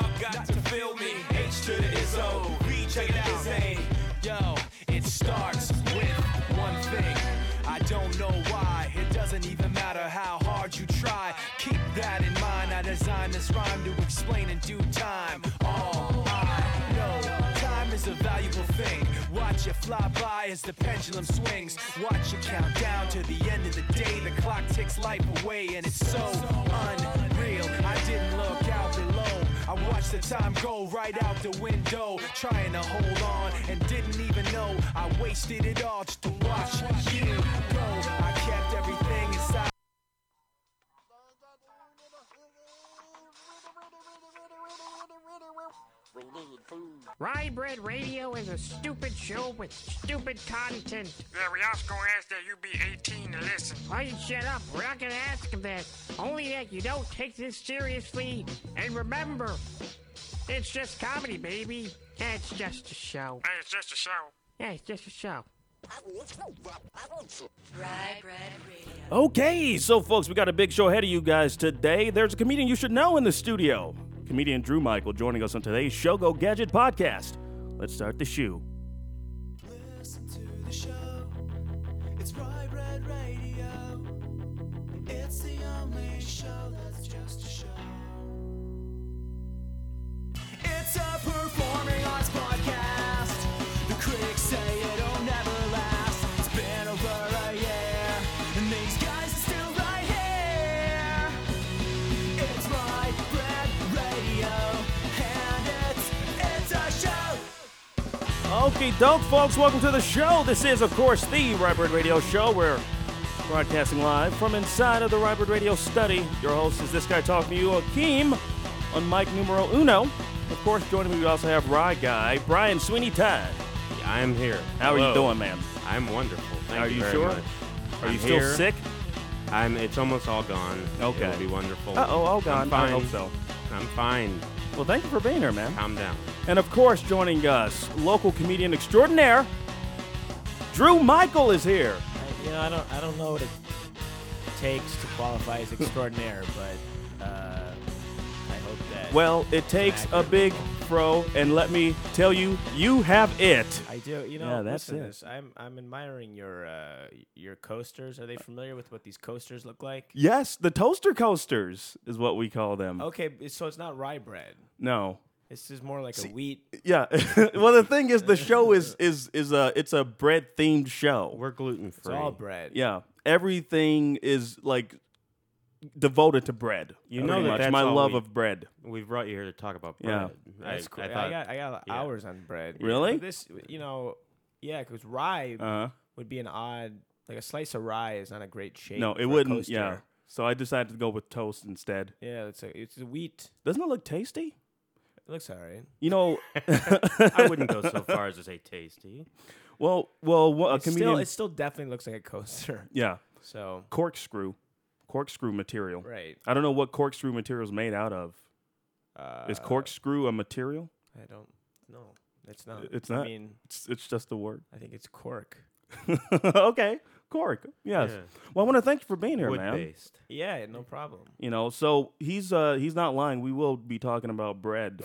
up, got to feel me. H to the Izzo, V to the Izzy. Yo, it starts with one thing. I don't know why. It doesn't even matter how hard you try. Keep that in mind. I designed this rhyme to explain in due time. All I know, time is a valuable thing. Watch it fly by as the pendulum swings. Watch it count down to the end of the day. The clock ticks life away, and it's so unreal. I didn't look out below. I watched the time go right out the window, trying to hold on, and didn't even know I wasted it all just to watch you go. I kept everything inside. Rye Bread Radio is a stupid show with stupid content. Yeah, we also gonna ask that you be 18 to listen. Why you shut up? We're not gonna ask of that. Only that you don't take this seriously. And remember, it's just comedy, baby. Yeah, it's just a show. Hey, it's just a show. Yeah, it's just a show. Rye Bread Radio. Okay, so folks, we got a big show ahead of you guys today. There's a comedian you should know in the studio. Comedian Drew Michael joining us on today's Show Go Gadget podcast. Let's start the shoe. It's Rye Bread Okay, doke, folks, welcome to the show. This is, of course, the Rye Bread Radio Show. We're broadcasting live from inside of the Rye Bread Radio study. Your host is this guy talking to you, Akeem, on mic numero uno. Of course, joining me, we also have Rye Guy, Brian Sweeney Todd. I am here. How are you doing, man? I'm wonderful. Thank Are you, you very sure? much. Are I'm you still here. sick? I'm. It's almost all gone. Okay. It'll be wonderful. Uh oh, oh, God. I'm fine. I hope so. I'm fine. Well, thank you for being here, man. Calm down. And of course, joining us, local comedian extraordinaire, Drew Michael is here. I- you know, I don't, I don't know what it takes to qualify as extraordinaire, but uh, I hope that. Well, it takes a accurate big level. fro, and let me tell you, you have it. I do. You know, Yeah, that's listen it. this. I'm, I'm admiring your, uh, your coasters. Are they familiar with what these coasters look like? Yes, the toaster coasters is what we call them. Okay, so it's not rye bread. No. This is more like a wheat. Yeah. well, the thing is, the show is is is a it's a bread themed show. We're gluten It's free. all bread. Yeah. Everything is like devoted to bread. You know pretty that that's my love we- of bread. We've brought you here to talk about bread. Yeah. bread. That's I, cool. I I, thought, got, I got yeah. hours on bread. Really? This, you know, yeah, because rye Uh huh. would be an odd, like a slice of rye is not a great shape. No, it a wouldn't. Yeah. So I decided to go with toast instead. Yeah, it's a it's a wheat. Doesn't it look tasty? It looks alright. You know. I wouldn't go so far as to say tasty. Well, well, wha- a It's comedian. still it still definitely looks like a coaster. yeah, So corkscrew, corkscrew material. right. I don't know what corkscrew material is made out of. Uh, Is corkscrew a material? I don't know. It's not. It's not. I mean, It's, it's just a word. I think it's cork. okay, cork. Yes. Yeah. Well, I want to thank you for being here, Wood man. based. Yeah, no problem. You know, so he's uh he's not lying. We will be talking about bread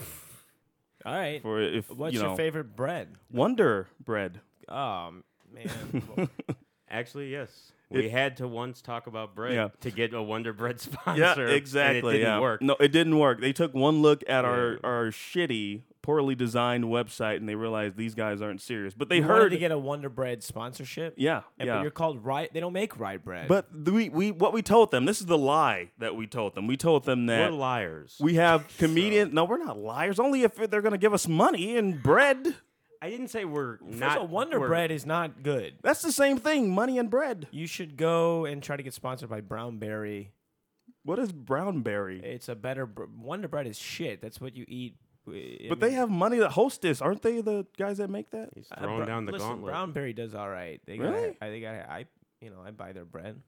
All right. for if What's you know your favorite bread? Wonder bread. Oh man. Well, Actually, yes. We It- had to once talk about bread Yeah. to get a Wonder Bread sponsor. Yeah, and exactly. it didn't yeah. work. No, it didn't work. They took one look at our Yeah. our shitty, poorly designed website and they realized these guys aren't serious. But they you heard to get a Wonder Bread sponsorship. Yeah, And, yeah. But you're called rye. They don't make rye bread. But we, we what we told them, this is the lie that we told them. We told them that We're that liars. we have comedians. No, we're not liars. Only if they're going to give us money and bread. I didn't say we're First not. all, Wonder we're- Bread is not good. That's the same thing. Money and bread. You should go and try to get sponsored by Brownberry. What is brownberry? It's a better br- Wonder Bread is shit. That's what you eat. w- But in- they have money to host this, aren't they? The guys that make that. He's Uh, throwing Bro- down the listen, gauntlet. Brownberry does all right. They Really? Got, I think I, I, you know, I buy their bread.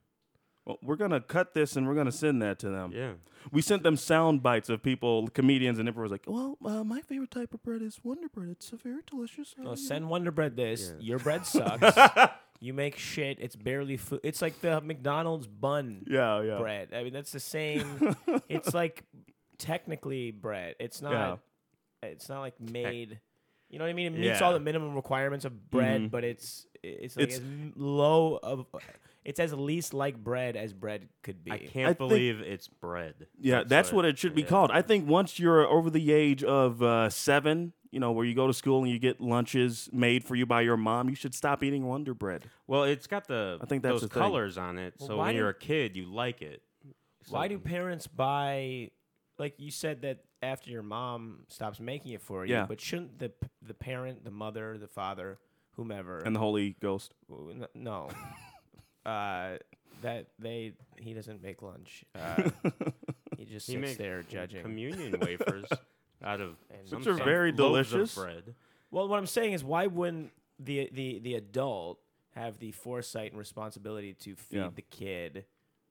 Well, we're gonna cut this and we're gonna send that to them. Yeah. We sent them sound bites of people, comedians, and everyone was like, "Well, uh, my favorite type of bread is Wonder Bread. It's a very delicious." No, you send Wonder Bread this. Yeah. Your bread sucks. you make shit. It's barely food. It's like the McDonald's bun. Yeah, yeah. bread. I mean, that's the same. it's like technically bread. It's not. Yeah. It's not like made. You know what I mean? It meets Yeah. all the minimum requirements of bread, Mhm. but it's it's like It's- as low of. It's as least like bread as bread could be. I I can't think- believe it's bread. Yeah, that's what it should be yeah. called. I think once you're over the age of uh, seven, you know, where you go to school and you get lunches made for you by your mom, you should stop eating Wonder Bread. Well, it's got the I think that's those the thing. colors on it, Well, so when do- you're a kid, you like it. Why do parents buy? Like you said that after your mom stops making it for you, Yeah. but shouldn't the the parent, the mother, the father, whomever, And the Holy Ghost. w- n- no, uh, that they he doesn't make lunch. Uh, he just He sits makes there judging. communion wafers out of And- some Which are sort of very loaves of delicious. bread. Well, what I'm saying is, why wouldn't the the the adult have the foresight and responsibility to feed Yeah. the kid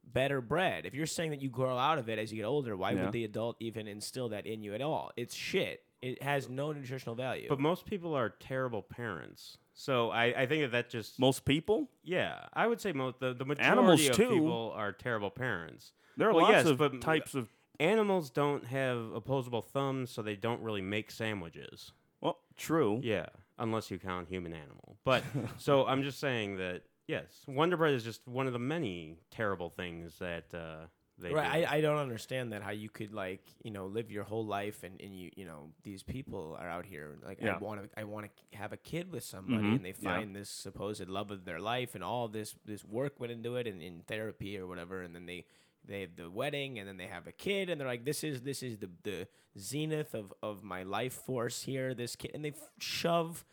better bread? If you're saying that you grow out of it as you get older, why Yeah. would the adult even instill that in you at all? It's shit. It has no nutritional value. But most people are terrible parents. So I, I think that that just Most people? yeah, I would say most the, the majority Animals, of too. people are terrible parents. There are Well, lots yes, of but types of. Animals don't have opposable thumbs, so they don't really make sandwiches. Well, true. Yeah, unless you count human animal. But so I'm just saying that yes, Wonder Bread is just one of the many terrible things that uh, they right, do. I, I don't understand that how you could like you know live your whole life and, and you you know these people are out here like Yeah. I want to I want to have a kid with somebody Mhm, and they yeah. find this supposed love of their life and all this this work went into it and in therapy or whatever and then they they have the wedding and then they have a kid and they're like this is this is the the zenith of of my life force here this kid and they shove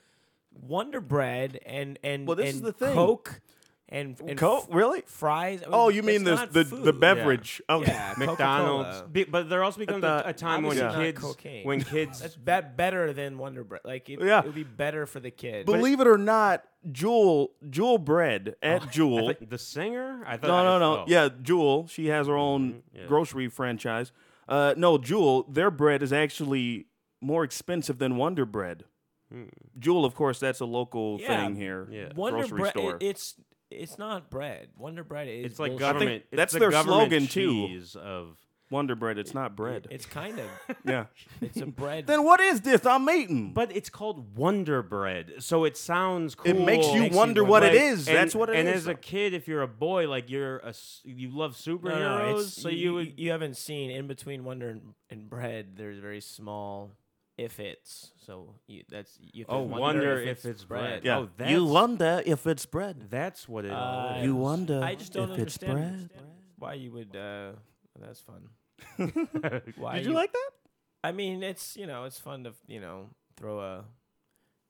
Wonder Bread and and Well, this and is the thing. Coke and, and Coke? f- Really? fries. I Oh, you mean that's the not the, the food. beverage? Okay. Yeah, McDonald's, Coca-Cola. be, but there also becomes a, a time when Obviously kids cocaine. when kids That's be- better than Wonder Bread. Like it, Yeah. it would be better for the kid. Believe it or not, Jewel Jewel Bread at Jewel. I thought- the singer. I thought No, no, no. oh. Yeah, Jewel. She has her own Mhm, yeah. grocery franchise. Uh, no, Jewel. Their bread is actually more expensive than Wonder Bread. Hmm. Jewel, of course, that's a local Yeah, thing here. yeah. Wonder grocery Bread, store. it- it's it's not bread. Wonder Bread is It's like bullshit. government. it's that's the their government slogan, too. cheese Of Wonder Bread. It's not bread. It's kind of yeah. it's a bread. then what is this? I'm eating. but it's called Wonder Bread, so it sounds cool. it makes you Makes you wonder wonder. what it Like, is. and- that's what it is. and as a kid, if you're a boy, like you're a s- you love superheroes, no, no, so you, you you would. you haven't seen in between Wonder and, and bread. There's very small if it's so you that's you. Oh, wonder if it's bread. yeah. Oh, you that's- wonder if it's bread. That's what it Uh, is. You wonder I just don't if it's understand bread. why you would. uh That's fun. Why Did you like that? I mean, it's you know, it's fun to you know throw a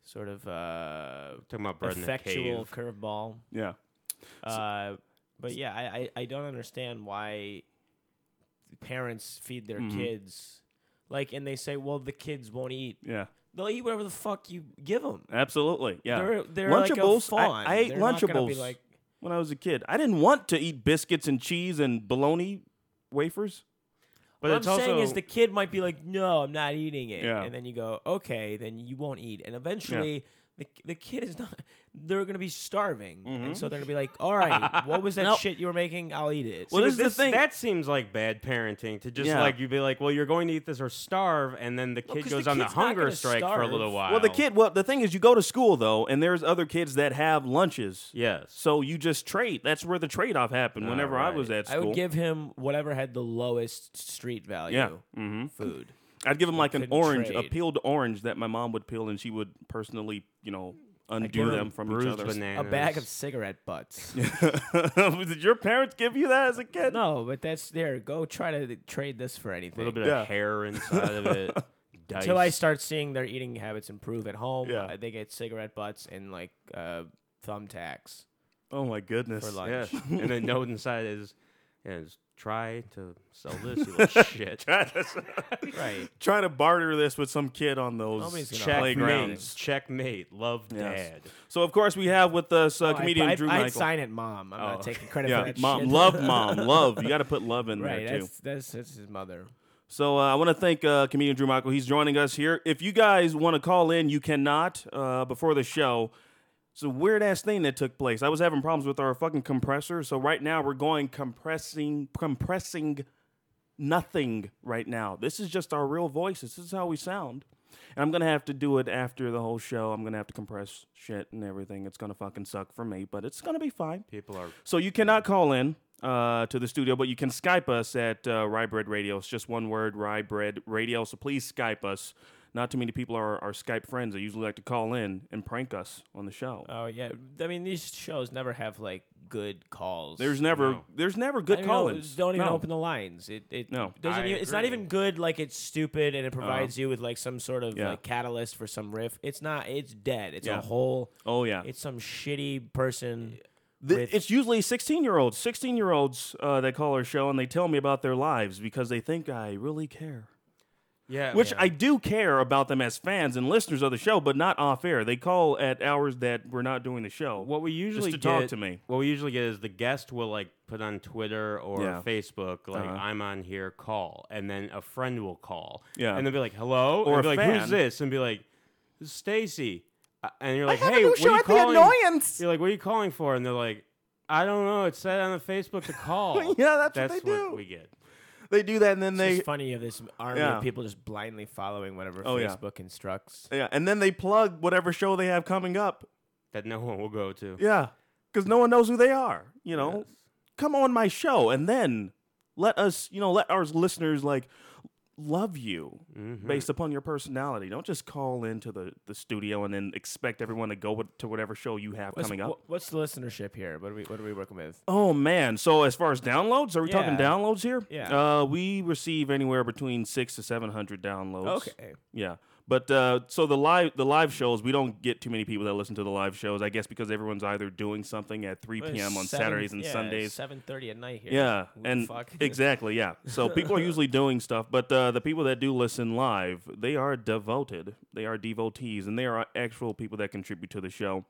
sort of uh, Talking about bread effectual curveball. Yeah. Uh, but yeah, I, I I don't understand why parents feed their Mhm. kids like, and they say, well, the kids won't eat. Yeah. They'll eat whatever the fuck you give them. Absolutely. Yeah. They're they're like a Lunchables. I- I, ate They're Lunchables like, when I was a kid. I didn't want to eat biscuits and cheese and bologna wafers. But what I'm also saying is the kid might be like, no, I'm not eating it, Yeah. and then you go, okay, then you won't eat, and eventually. The, the kid is not. They're gonna be starving, and so they're gonna be like, "All right, what was that Nope. shit you were making? I'll eat it." Well, See, this but is the thing. That seems like bad parenting to just Yeah. like you'd be like, well, you're going to eat this or starve, and then the kid 'cause goes the on the hunger gonna strike for a little while. Well, the kid. Well, the thing is, you go to school though, and there's other kids that have lunches. Yes. So you just trade. That's where the trade off happened. Whenever I was right. at I school, would give him whatever had the lowest street value. Yeah. Mhm. Food. I'd give him like an couldn't orange, a peeled orange that my mom would peel, and she would personally, you know, undo them from each other. bananas. A bag of cigarette butts. Did your parents give you that as a kid? no, but that's there. Go try to trade this for anything. a little bit Yeah. of hair inside of it. Dice. Until I start seeing their eating habits improve at home. Yeah. uh, they get cigarette butts and like uh, thumbtacks Oh my goodness. for lunch. Yeah. and the note inside is, is try to sell this, you little shit. right. Trying to barter this with some kid on those Nobody's gonna Checkmate. playgrounds. Checkmate. Love Yes. dad. So of course we have with us uh, Oh, comedian I, I'd, Drew I'd Michael. sign it, mom. I'm Oh. not taking credit yeah, for that mom, shit. love, mom, love. You got to put love in right. there too. That's, that's that's his mother. So uh, I want to thank uh, comedian Drew Michael. He's joining us here. If you guys want to call in, you cannot uh, before the show. It's a weird ass thing that took place. I was having problems with our fucking compressor, so right now we're going compressing, compressing nothing right now. This is just our real voices. This is how we sound. And I'm gonna have to do it after the whole show. I'm gonna have to compress shit and everything. It's gonna fucking suck for me, but it's gonna be fine. People are So you cannot call in uh, to the studio, but you can Skype us at uh, Rye Bread Radio. It's just one word, Rye Bread Radio. So please Skype us. Not too many people are, are Skype friends. They usually like to call in and prank us on the show. Oh yeah, I mean these shows never have like good calls. there's never no. there's never good don't call-ins. Don't even No. open the lines. It it No. doesn't. I Even, it's not agree. even good. Like it's stupid and it provides you with like some sort of Yeah. like catalyst for some riff. It's not. It's dead. It's Yeah. a whole. Oh yeah. It's some shitty person. Th- with- it's usually 16 year olds 16 year olds uh, that call our show and they tell me about their lives because they think i really care yeah. which yeah. i do care about them as fans and listeners of the show but not off air they call at hours that we're not doing the show What we usually to get, talk to me. What we usually get is the guest will like put on Twitter or Yeah. Facebook like Uh-huh. I'm on here, call, and then a friend will call, Yeah. and they'll be like, "Hello," Or and a be like, fan. "Who's this?" and be like, "This Stacy," Uh, and you're like, have a "Hey, new what show are you calling?" Annoyance. You're like, "What are you calling for?" And they're like, "I don't know. It said on the Facebook to call." Yeah, that's what that's they do. we get. They do that and then It's they just funny of this army Yeah. of people just blindly following whatever Oh, yeah. Facebook instructs. yeah and then they plug whatever show they have coming up That no one will go to. yeah because no one knows who they are you know Yes. come on my show and then let us you know let our listeners like love you Mm-hmm. based upon your personality don't just call into the, the studio and then expect everyone to go with, to whatever show you have What's, coming up wh- what's the listenership here? What are we What are we working with? oh man so as far as downloads are we talking downloads here Yeah. uh, we receive anywhere between six to seven hundred downloads Okay. yeah but uh, so the live the live shows we don't get too many people that listen to the live shows i guess because everyone's either doing something at 3 p.m on saturdays and sundays Seven thirty at night here. Yeah, the and fuck? exactly, yeah. So people are usually doing stuff, but uh, the people that do listen live, they are devoted. They are devotees, and they are actual people that contribute to the show.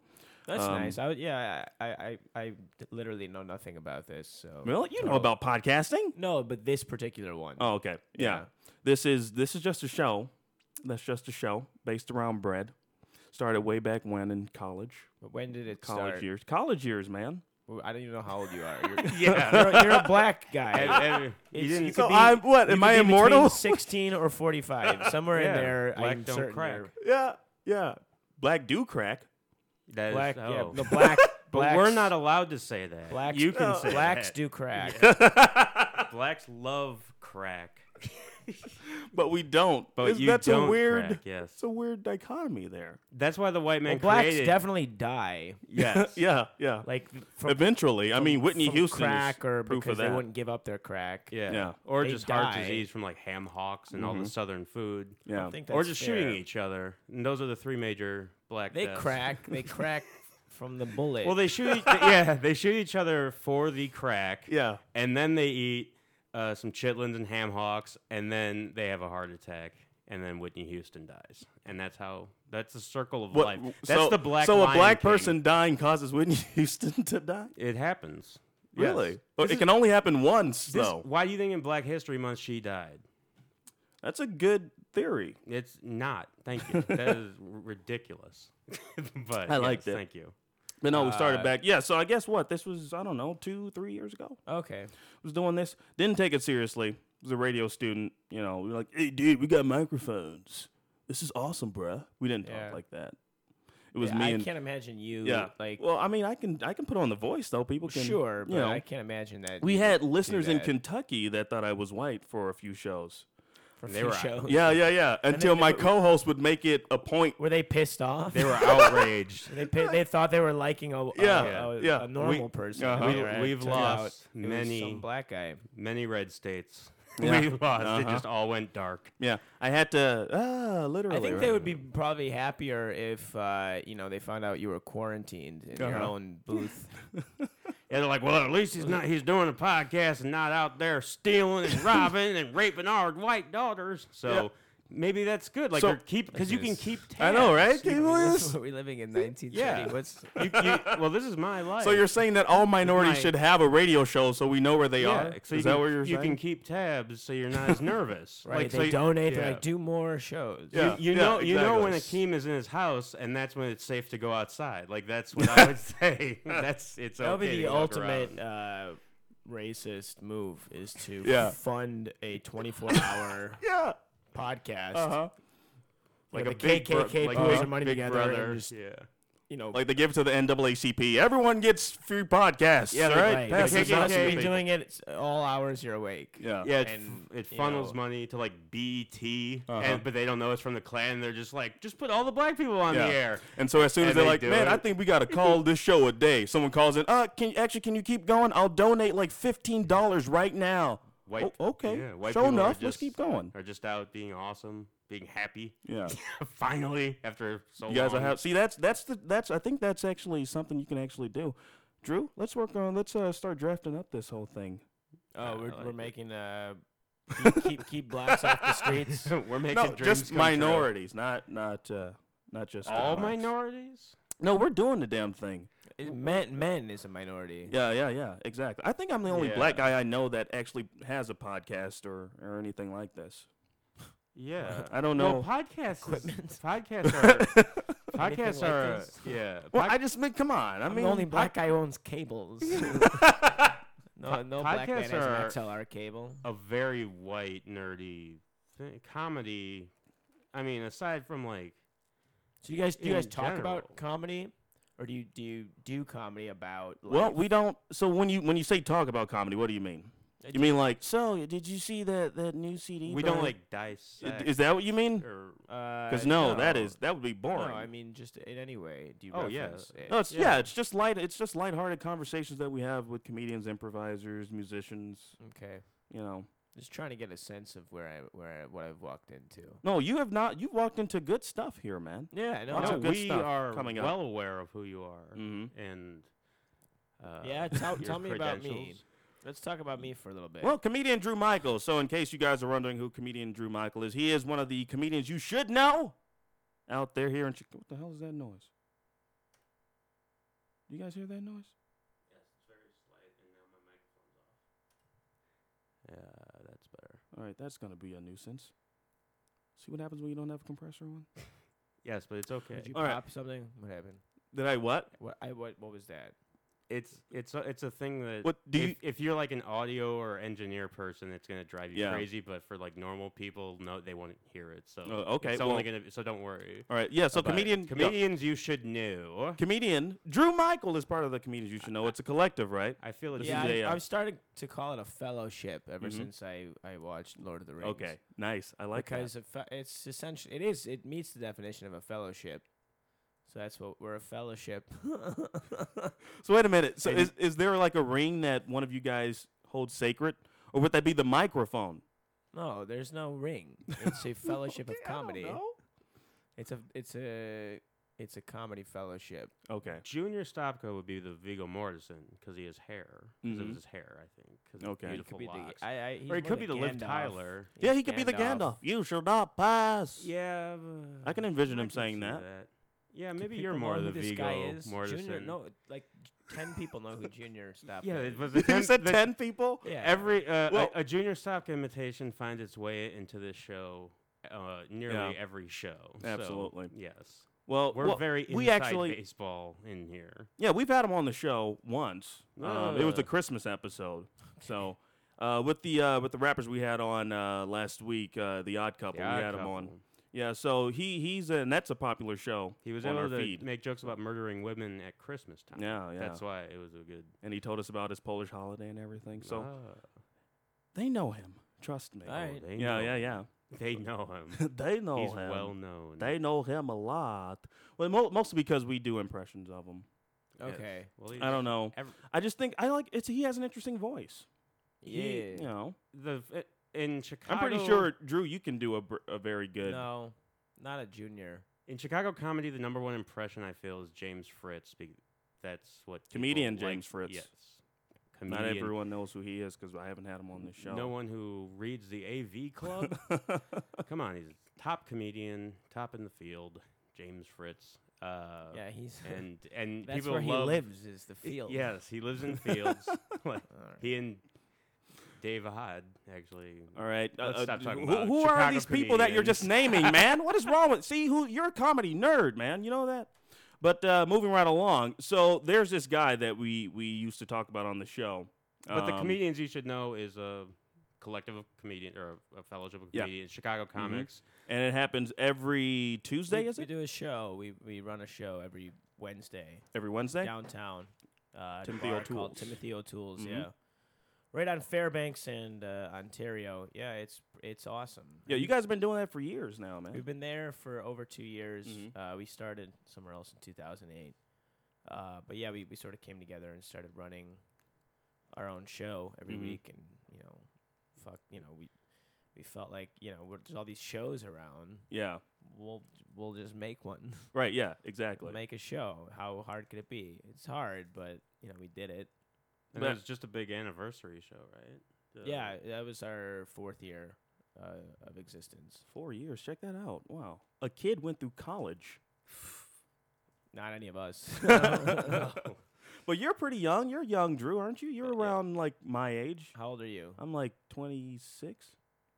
That's um, nice. I would, yeah, I literally know nothing about this. So Well, you know about podcasting. no, but this particular one. Oh, okay, yeah. Yeah. This is this is just a show. That's just a show based around bread. Started way back when in college, But when did it college start? years, college years, man. Well, I don't even know how old you are. You're, Yeah. you're, you're a black guy. And- and you It's- didn't- you So be- I'm what? you Am could I be between immortal? Sixteen or forty-five, somewhere in Yeah, there. black I'm don't certain crack. you're yeah, yeah. Black do crack. That is- Black, yeah, oh. no black. But blacks, we're not allowed to say that. Blacks, you can no, say blacks that. do crack. Blacks love crack. But we don't. But It's- you that's don't a weird. crack, yes. It's a weird dichotomy there. That's why the white man Well, blacks created. definitely die. yes. Yeah, yeah. Like from, Eventually, I mean, Whitney from Houston crack is or proof because of they wouldn't give up their crack. Yeah. Yeah. Or They just heart die. disease from like ham hocks and all the mm-hmm. southern food. Yeah. I think Or just fair. shooting each other. And those are the three major black They deaths. crack. They crack from the bullet. Well, they shoot. each- yeah, they shoot each other for the crack. Yeah. And then they eat uh, some chitlins and ham hocks, and then they have a heart attack, and then Whitney Houston dies, and that's how. That's the circle of What- life. That's so, the black. So a Lion black King. person dying causes Whitney Houston to die. It happens. Really? Yes. But it can only happen once, This- though. why do you think in Black History Month she died? That's a good theory. It's not. Thank you. that is r- ridiculous. but I liked yes, it. Thank you. But no, we started Uh, back. Yeah. So I guess what this was. I don't know, two, three years ago. okay. was doing this. Didn't take it seriously. Was a radio student. You know, we were like, "Hey, dude, we got microphones. This is awesome, bruh." We didn't Yeah. talk like that. It was Yeah, me I and can't imagine you. yeah. Like well, I mean, I can I can put on the voice though. People can sure, but you know. I can't imagine that. we you had could do listeners in that Kentucky that thought I was white for a few shows. For They few were- shows. Yeah, yeah, yeah. Until my co-host would make it a point. Were they pissed off? They were outraged. They pi- they thought they were liking a a, Yeah, a, yeah. a normal We- person. uh-huh. We- they were- we've turned lost many- some black guy. Many red states. Yeah. We lost. It Uh-huh. just all went dark. Yeah, I had to ah literally. I think right? they would be probably happier if uh, you know they found out you were quarantined in your Uh-huh. own booth. Yeah, they're like, well, at least he's not. He's doing a podcast and not out there stealing and robbing and raping our white daughters. So. Maybe that's good. Like, So- they're keep because you can This- keep. I know, right? tabs. Can you believe this? Are living in 1930? Yeah. What's You, you, well, this is my life. So you're saying that all minorities my- should have a radio show so we know where they yeah. are? So is you that can, what you're you saying? can keep tabs so you're not as nervous. right? Like, they so you- donate. They're yeah. like, do more shows. Yeah. You, you know, you know when exactly. Akeem is in his house, and that's when it's safe to go outside. Like that's what I would say. That's it's That would okay be to the walk ultimate uh, racist move is to Yeah. fund a 24-hour Yeah. Podcast. Uh huh. Like a the big bro- KKK like pulls Big- their money Big together Brother, and just, yeah. you know, Like they give it to the NAACP. Everyone gets free podcasts. Yeah, all they're right. right. Pass Because this you on to be doing it all hours you're awake. Yeah. Yeah, it, And, f- it you funnels know- money to like BET, Uh-huh. and but they don't know it's from the Klan. They're just like, just put all the black people on Yeah. the air. And so as soon as And they're they like, do man, I think we got to call this show a day. Someone calls in, uh, can you actually can you keep going? I'll donate like fifteen dollars right now. White, Oh, okay. yeah, white Sure people are enough, let's just- keep going. Are just out being awesome, being happy. Yeah. Finally, after so You guys long. have see that's that's the that's I think that's actually something you can actually do. Drew, let's work on let's uh, start drafting up this whole thing. Oh, I we're, like we're making uh keep, keep keep blacks off the streets. We're making No, dreams just come true. minorities, not not uh, not just All minorities. No, we're doing the damn thing. It- Men men is a minority. Yeah, yeah, yeah, exactly. I think I'm the only black guy I know that actually has a podcast or or anything like this. Yeah, I don't Well, know. podcasts. Equipment. Is, podcasts are. Podcasts like are. this? Yeah. Well, pod- I just mean, come on. I I'm mean, the only I- black guy who owns cables. no, no black man podcasts has are- an XLR cable. a very white nerdy thing. comedy. I mean, aside from like So you guys do you guys in talk general. about comedy, or do you do you do comedy about? Well, we don't. So when you when you say talk about comedy, what do you mean? Uh, You mean like? So did you see that that new CD? we don't like dissect. Is that what you mean? Because Because no, that is that would be boring. No, I mean just in any way. Do you Oh, yeah. it? No, it's yeah. Yeah. it's just light. It's just lighthearted conversations that we have with comedians, improvisers, musicians. Okay. You know. Just trying to get a sense of where I where I, what I've walked into. No, you have not. You've walked into good stuff here, man. Yeah, I know. Lots no, of good we stuff are coming up. well aware of who you are, Mm-hmm. and uh, Yeah, tell- your tell me about me. credentials. Let's talk about me for a little bit. Well, comedian Drew Michael. So, in case you guys are wondering who comedian Drew Michael is, he is one of the comedians you should know out there here in Chicago. What the hell is that noise? Do you guys hear that noise? Yeah, that's better. All right, that's gonna be a nuisance. See what happens when you don't have a compressor on? Yes, but it's okay. Did you All right. pop something? What happened? Did I what? What I what what was that? It's it's a, it's a thing that What do if, you- if you're like an audio or engineer person, it's gonna drive you Yeah. crazy. But for like normal people, no, they won't hear it. So Oh, okay, it's only gonna so don't worry. All right, yeah. So about it. comedian, yeah, comedians you should know. comedian Drew Michael is part of the comedians you should know. It's a collective, right? I feel it's This yeah, is I, a, uh, I've started to call it a fellowship ever Mhm. since I, I watched Lord of the Rings. Okay, nice. I like because that. fe- it's essentially it is it meets the definition of a fellowship. So that's what we're a fellowship. So wait a minute. So is is there like a ring that one of you guys holds sacred, or would that be the microphone? no, there's no ring. It's a fellowship of comedy. It's a it's a it's a comedy fellowship. Okay. Junior Stopka would be the Viggo Mortensen because he has hair. Because Mhm. of his hair, I think. 'cause of Okay. He He could be locks. the I, I or he could be the Liv Tyler. Yeah, he could be the Gandalf. You shall not pass. Yeah, I can envision I him can saying see that. Yeah, maybe you're more who the this Viggo guy is? Mortensen. Junior, no, like ten people know who Junior Stopka Yeah, is. it was the you said the- ten people. Yeah. Every uh, Well- a, a Junior Stopka imitation finds its way into this show, uh, nearly Yeah. every show. So, Absolutely. yes, Well, we're well, very inside we actually baseball in here. yeah we've had him on the show once. Um, it was a Ugh. Christmas episode. So uh, with the uh, with the rappers we had on uh, last week, uh, the Odd Couple, The we Odd had him on. Couple. Yeah, so he he's and that's a popular show. He was on able our to feed. make jokes about murdering women at Christmas time. Yeah, yeah. That's why it was a good. and he told us about his Polish holiday and everything. So Ah, they know him. Trust me. All right. they Yeah, know yeah, him. yeah. They know him. they know He's him. well known. They know him a lot. Well, mo- mostly because we do impressions of him. Yes. Okay. Well, I don't know. Ev- I just think I like it's. He has an interesting voice. Yeah. He, you know. the f- in Chicago. I'm pretty sure Drew, you can do a, br- a very good. No, not a junior. in Chicago comedy, the number one impression I feel is James Fritz. Be- that's what people Comedian like- James Fritz. Yes, Not comedian. everyone knows who he is because I haven't had him on the show. No one who reads the AV Club. Come on, he's a top comedian, top in the field. James Fritz. Uh, Yeah, he's and and that's people where he love, lives is the field. Yes, he lives in fields. like Alright. he and Dave Ahad actually. All right. Let's stop talking who about who are Chicago these people that you're just naming, man? What is wrong with? See, who you're a comedy nerd, man. You know that. But uh, moving right along, so there's this guy that we we used to talk about on the show. But the Um, comedians you should know is a collective of comedian or a fellowship of Yeah. Mm-hmm. comedians, Chicago Comics. and it happens every Tuesday. we, Is we do a show. We we run a show every Wednesday every Wednesday? downtown. Uh, Timothy bar O'Toole's. Timothy O'Toole's. Mhm. Yeah, right on Fairbanks and uh, Ontario. Yeah, it's it's awesome. Yeah, you guys have been doing that for years now, man. We've been there for over two years. Mhm. Uh, we started somewhere else in 2008. Uh, but yeah, we, we sort of came together and started running our own show every Mhm. week, and you know, fuck, you know, we we felt like you know, we're, there's all these shows around. Yeah. We'll we'll just make one. Right. Yeah. Exactly. We'll make a show. How hard could it be? It's hard, but you know, we did it. And But- it was just a big anniversary show, right? The- yeah, that was our fourth year uh, of existence. Four years. Check that out. Wow. A kid went through college. Not any of us. But you're pretty young. You're young, Drew, aren't you? You're around like my age. How old are you? I'm like 26.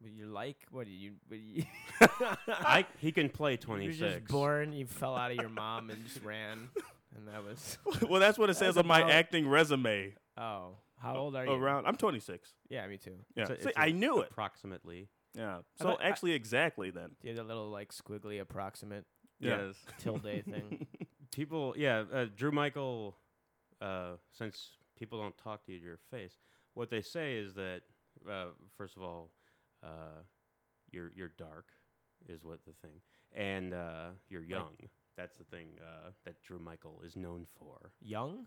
But You're like what? Are you? What are you I, he can play You 26. were just born, you fell out of your mom and just ran, and that was. well, that's what it says on my about- acting resume. Oh, how old are you? Around, I'm 26. Yeah, me too. Yeah. It's See, it's a- I knew it. Approximately. Yeah. So bet- I- actually, exactly then. Do you have that little like squiggly approximate Yeah. Yes. tilde thing? people yeah uh, drew michael uh, since people don't talk to you to your face what they say is that uh, first of all uh, you're you're dark is what the thing and uh, you're young that's the thing uh, that drew michael is known for Young?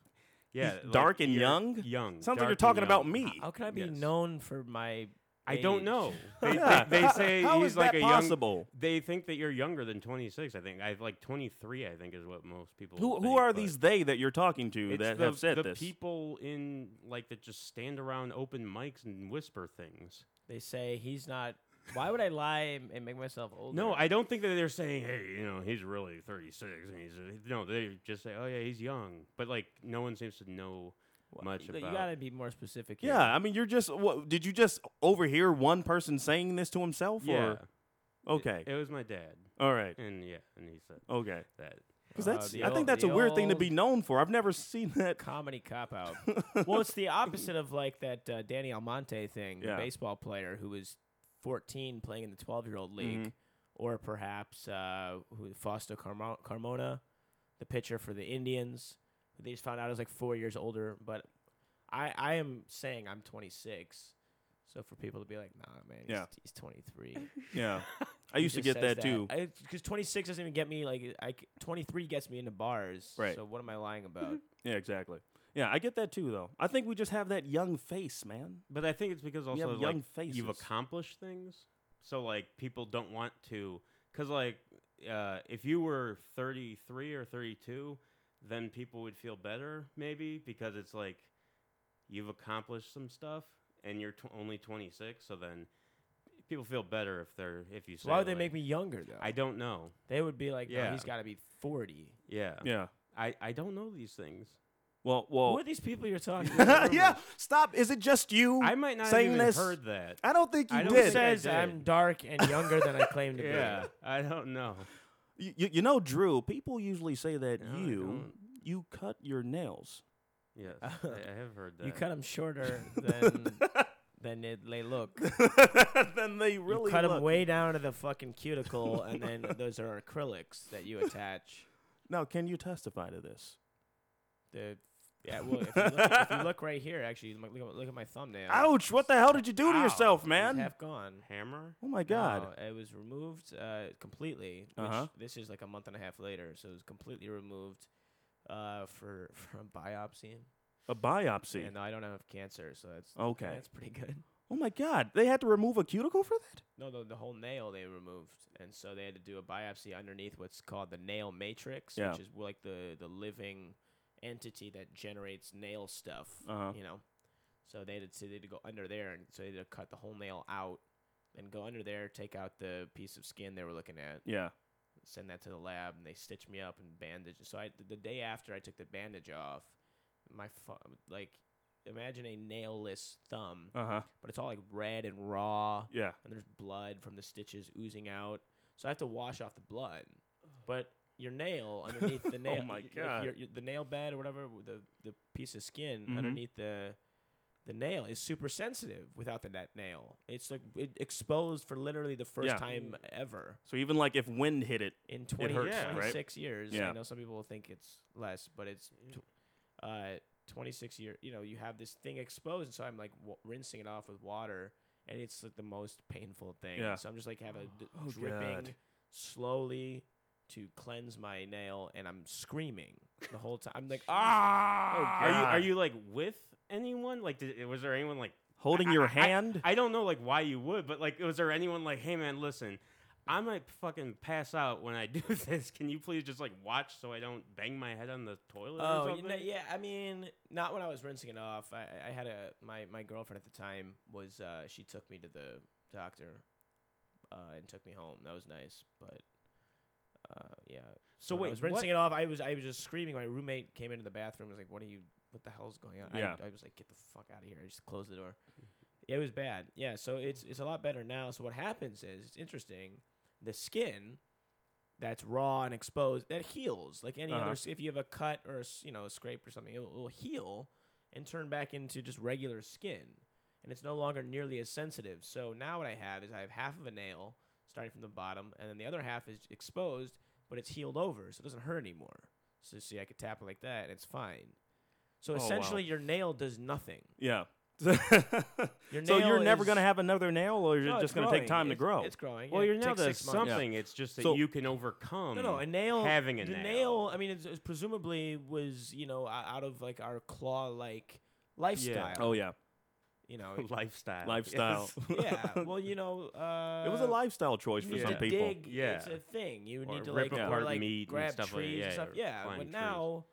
Yeah He's dark and young? young Sounds like you're dark talking and about young. me. How can I be Yes. known for my? i don't age? know they, they, they say How he's is like that a young possible? they think that you're younger than 26 i think i like 23 i think is what most people Who, who think, are but- these they that you're talking to It's that the, have said the this? people in like that just stand around open mics and whisper things. They say he's not. Why would I lie and and make myself older? No, I don't think that they're saying, "Hey, you know, he's really 36." And he's no, they just say, "Oh yeah, he's young," but like no one seems to know Wha- much you, you about. gotta be more specific. Here. yeah, I mean, you're just. What, did you just overhear one person saying this to himself? yeah, Or? Okay. It, was my dad, All right. and yeah, and he said Okay. that. Because Uh, that's. the I think that's a the weird thing to old- be known for. I've never seen that. comedy cop out. well, it's the opposite of like that uh, Danny Almonte thing, Yeah. the baseball player who was 14 playing in the 12 year old league, Mhm. or perhaps uh, who Fausto Carmo- Carmona, the pitcher for the Indians, who they just found out I was like four years older. But I, I am saying I'm 26. So for people to be like, nah, man, he's, Yeah. he's 23. Yeah. I used to get says that too. Because 26 doesn't even get me like I, c- 23 gets me into bars. Right. So what am I lying about? Yeah, exactly. Yeah, I get that too, though. I think we just have that young face, man. But I think it's because We also have like young faces. you've accomplished things, so like people don't want to, because like uh, if you were 33 or 32, then people would feel better maybe because it's like you've accomplished some stuff and you're tw- only 26, so then people feel better if they're if you say. So why would they like- make me younger though? I don't know. They would be like, no, Yeah. he's got to be 40. Yeah. Yeah. I I don't know these things. Well, Who are these people you're talking to? yeah. Stop. Is it just you? I might not have saying even this? heard that. I don't think you I don't Who did. think I says did. I'm dark and younger than I claim to Yeah, I don't know. You, you, you know, Drew. People usually say that No, I you don't. you cut your nails. Yes, I, I have heard that. You cut them shorter than than it, they look. then they really you cut them look. way down to the fucking cuticle, and then those are acrylics that you attach. Now, can you testify to this? The yeah, well, if you, look, if you look right here, actually, look, look at- look at my thumbnail. Ouch! What the hell did you do to Ow, yourself, it's man? half gone. Hammer? oh my god! No, it was removed uh, completely. Which Uh-huh. This is like a month and a half later, so it was completely removed uh, for for a biopsy. A biopsy. And I don't have cancer, so that's Okay. That's pretty good. oh my god! They had to remove a cuticle for that? No, the, the whole nail they removed, and so they had to do a biopsy underneath what's called the nail matrix, Yeah. which is like the the living entity that generates nail stuff. Uh-huh. You know, so they had to, they had to go under there, and so they had to cut the whole nail out, and go under there, take out the piece of skin they were looking at, Yeah. send that to the lab, and they stitched me up and bandaged. So I the day after I took the bandage off, my fu- like imagine a nailless thumb, Uh huh. but it's all like red and raw Yeah. and there's blood from the stitches oozing out. So I have to wash off the blood. But your nail underneath the nail, Oh my like God. your, your, the nail bed or whatever, the the piece of skin Mhm. underneath the the nail is super sensitive without the net nail. It's like it exposed for literally the first Yeah. time ever So even like if wind hit it, in 20, hurts, Yeah. 26 years. Yeah. I know some people will think it's less, but it's tw- uh, 26 year. You know, you have this thing exposed, and so I'm like w- rinsing it off with water, and it's like the most painful thing. Yeah. So I'm just like have a d- Oh, dripping God. slowly to cleanse my nail, and I'm screaming the whole time. I'm like, ah! Are you are you like with anyone? Like, did, was there anyone like holding I- your I- I- hand. I, don't know like why you would, but like, was there anyone like, hey man, listen, I might fucking pass out when I do this. Can you please just like watch so I don't bang my head on the toilet or Oh, you something? know, yeah. I mean, not when I was rinsing it off. I, I had a my my girlfriend at the time was uh, she took me to the doctor, uh, and took me home. That was nice, but uh, yeah. So when I was rinsing what- it off. I was I was just screaming. My roommate came into the bathroom. and Was like, "What are you? What the hell's going on?" Yeah. I, I was like, "Get the fuck out of here!" I just closed the door. Yeah, it was bad. Yeah, so it's it's a lot better now. So what happens is it's interesting. The skin that's raw and exposed that heals like any Uh-huh. other. If you have a cut or a, s- you know a scrape or something, it'll, it'll heal and turn back into just regular skin, and it's no longer nearly as sensitive. So now what I have is I have half of a nail starting from the bottom, and then the other half is exposed, but it's healed over, so it doesn't hurt anymore. So see, I could tap it like that, and it's fine. So Oh, wow. essentially, your nail does nothing. yeah. Your so you're never gonna have another nail, or is No, just gonna take growing. time to grow? It's growing. Well, yeah, your it nail takes does six months. something. It's just that So- you can overcome. No, no, a nail. having a the nail. I mean, it's, it's presumably was you know out of like our claw-like lifestyle. oh yeah, you know. lifestyle. lifestyle. Yeah. Well, you know. Uh, it was a lifestyle choice for need some people. dig. Yeah. It's a thing. You Or need to rip like, apart or, like meat and grab stuff like- trees yeah, and stuff. Yeah. But trees. now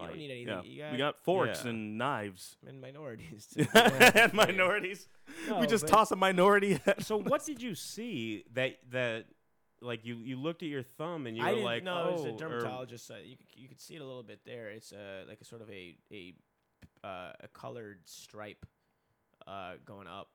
you don't need anything. Yeah, You got we got forks Yeah. and knives and minorities. and minorities. No, we just but- toss a minority. so what did you see that that like you you looked at your thumb and you I were like know. oh it was a or- dermatologist. Uh, you could, you could see it a little bit there. It's a like a sort of a a uh, a colored stripe uh, going up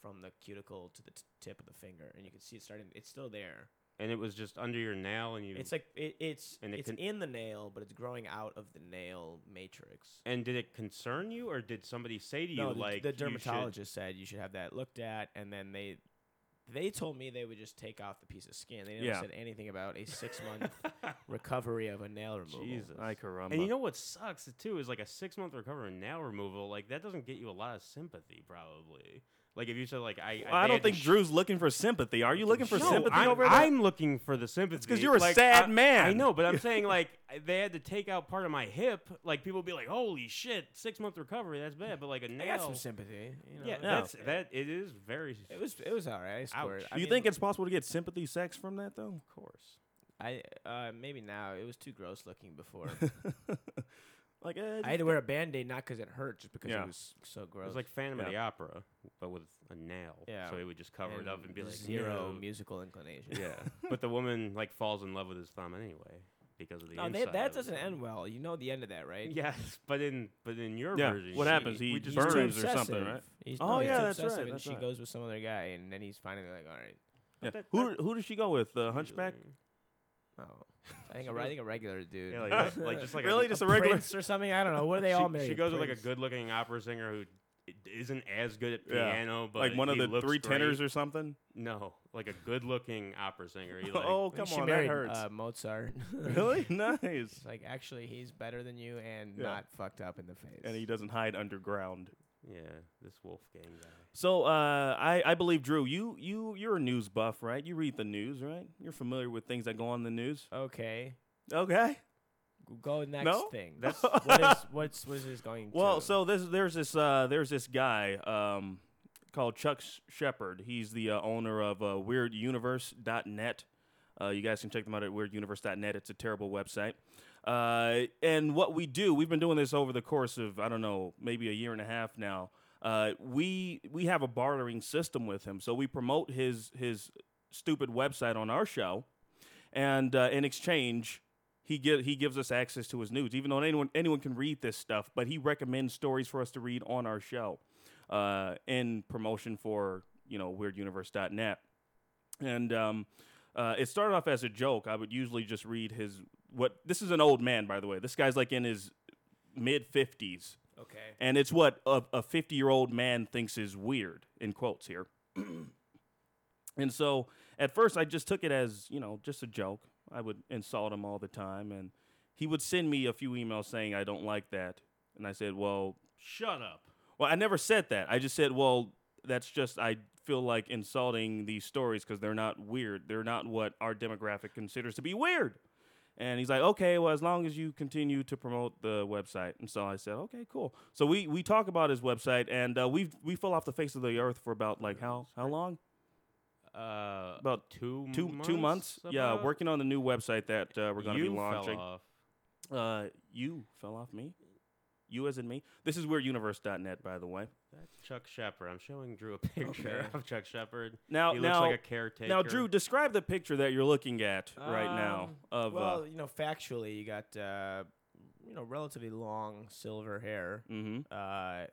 from the cuticle to the t- tip of the finger, and you can see it starting. It's still there. and it was just under your nail and you It's like it, it's And it it's can- in the nail, but it's growing out of the nail matrix. and did it concern you or did somebody say to you No, the, like the you should- dermatologist said you should have that looked at, and then they they told me they would just take off the piece of skin. They never Yeah. said anything about a six month recovery of a nail removal. Jesus. Ay, caramba. And you know what sucks too is like a six month recovery and nail removal. Like that doesn't get you a lot of sympathy, probably. Like if you said like I, Well, I they don't think sh- Drew's looking for sympathy. Are you looking for No, sympathy I'm, over there? I'm looking for the sympathy because you're a Like, sad I- man. I know, but I'm saying like they had to take out part of my hip. Like people be like, "Holy shit, six month recovery, that's bad." But like a I nail, got some sympathy. You know, yeah, Yeah. that's that. It is very. It was it was all right. I scored. I Do you mean, think it's possible to get sympathy sex from that though? of course. I uh, maybe now it was too gross looking before. like, uh, I had to wear a band aid not because it hurt, just because Yeah. it was so gross. It was like Phantom of the Opera, but with a nail. Yeah. So he would just cover it up and be like zero "No." musical inclination. Yeah, but the woman like falls in love with his thumb anyway because of the. No, inside they, of that his doesn't thumb. end well. You know the end of that, right? Yes, but in but in your Yeah, version, what she- happens? He we just just He's burns too or something, obsessive. right? He's, Oh, no, he's yeah, too that's right, And that's she right. goes with some other guy, and then he's finally like, all right. Yeah. that- Who who does she go with? The Hunchback? Oh, I think a, I think a regular dude. Yeah, like, like just like really, a, just a regular. Prince or something. I don't know. What are they she, all married? she goes with like a good-looking opera singer who i- isn't as good at Yeah. piano, but like one of the three great. tenors or something. No, like a good-looking opera singer. He like, oh I think come she on, married, that hurts. Uh, Mozart. really nice. It's like actually he's better than you and Yeah. not fucked up in the face. And he doesn't hide underground. Yeah, this Wolfgang guy. So uh, I I believe Drew, you you you're a news buff, right? You read the news, right? You're familiar with things that go on in the news. okay. Okay. Go next No? thing. That's- what is what's what is this going Well, to? so there's there's this uh, there's this guy um, called Chuck Sh- Shepherd. He's the uh, owner of uh, WeirdUniverse.net. Uh, you guys can check them out at WeirdUniverse.net. It's a terrible website. Uh, and what we do, we've been doing this over the course of I don't know, maybe a year and a half now. Uh, we we have a bartering system with him, so we promote his his stupid website on our show, and uh, in exchange, he give, he gives us access to his news, even though anyone anyone can read this stuff. But he recommends stories for us to read on our show, uh, in promotion for you know WeirdUniverse.net. And um, uh, it started off as a joke. I would usually just read his what. This is an old man, by the way. This guy's like in his mid fifties. Okay. and it's what a, a 50 year old man thinks is weird in quotes here and so at first i just took it as you know just a joke i would insult him all the time and he would send me a few emails saying i don't like that and i said well Shut up. well i never said that i just said well that's just i feel like insulting these stories because they're not weird they're not what our demographic considers to be weird and he's like, okay, well, as long as you continue to promote the website. And so I said, okay, cool. So we, we talk about his website, and uh, we we fell off the face of the earth for about like how how long? Uh, About two Two months two months. Yeah, about? working on the new website that uh, we're going to be launching. Fell off. Uh, you fell off me. You as in me. This is weirduniverse.net, by the way. That's Chuck Shepherd. I'm showing Drew a picture Okay. of Chuck Shepherd. Now, he now, looks like a caretaker. now, Drew, describe the picture that you're looking at right now Um, of. well, uh, you know, factually, you got uh, you know relatively long silver hair. mhm. Uh,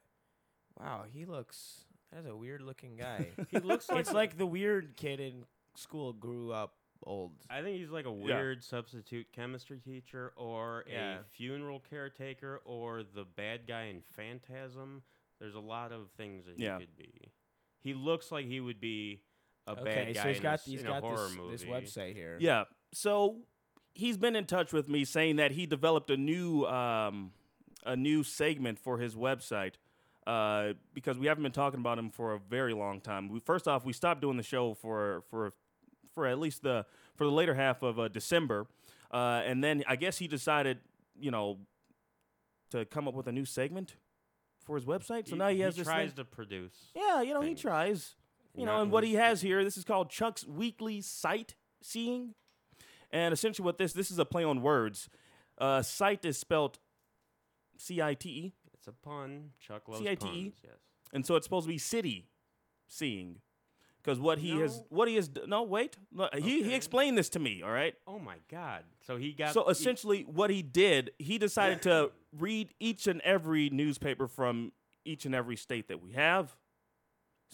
wow, he looks. That's a weird looking guy. he looks like it's like the weird kid in school grew up old. I think he's like a Yeah. weird substitute chemistry teacher or Yeah. a funeral caretaker or the bad guy in Phantasm. There's a lot of things that he Yeah. could be. He looks like he would be a okay, bad guy so he's in, got a, s- he's in got a horror this, movie. this website here. Yeah. So he's been in touch with me saying that he developed a new um, a new segment for his website uh, because we haven't been talking about him for a very long time. We, first off, we stopped doing the show for for for at least the for the later half of uh, December, uh, and then I guess he decided, you know, to come up with a new segment for his website. So now he has this tries thing- to produce. yeah, you know, he things. tries. You know, Not and what his- he has here, this is called Chuck's Weekly Sight Seeing. And essentially what this this is a play on words. Uh sight is spelled C I T E. It's a pun. Chuck loves C-I-T-E? puns. Yes. And so it's supposed to be city seeing. Because what he has No. what he has d- no, wait. No, He he Okay. explained this to me, all right? Oh my God! So he got So he- essentially what he did, he decided to read each and every newspaper from each and every state that we have.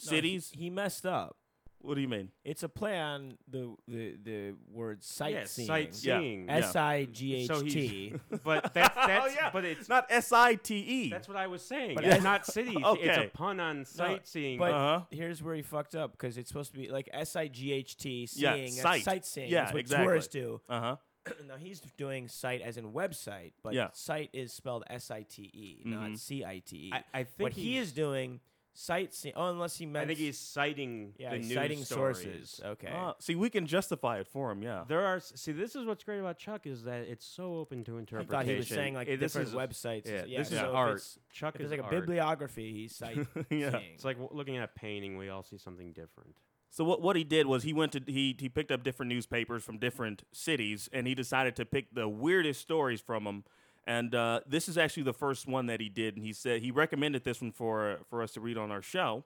No, he- Cities. he, messed up. what do you mean? It's a play on the the the word sightseeing. sightseeing. Yeah. S I G So H he's- T. But that's that's oh yeah, but it's not S I T E. That's what I was saying. But it's not cities. okay. It's a pun on sightseeing. But Uh-huh. here's where he fucked up because it's supposed to be like S I G H T Yeah, seeing. that's sight. sightseeing. Yeah, that's what exactly. tourists do. Uh huh. now he's doing site as in website, but Yeah. site is spelled S I T E, not C I T E. I, I think What he he's- is doing sightseeing. Oh, unless he meant. I think he's citing yeah, the he's news citing stories. sources. Okay. Uh, see, we can justify it for him. Yeah. There are see. This is what's great about Chuck is that it's so open to I interpretation. thought he was saying like Eh, this different is- websites. Yeah, yeah this is so if art. it's- Chuck If is it's like a art. bibliography, he's sight Yeah. It's like w- looking at a painting. We all see something different. So what what he did was he went to he he picked up different newspapers from different cities and he decided to pick the weirdest stories from them. And uh, this is actually the first one that he did, and he said he recommended this one for for us to read on our show.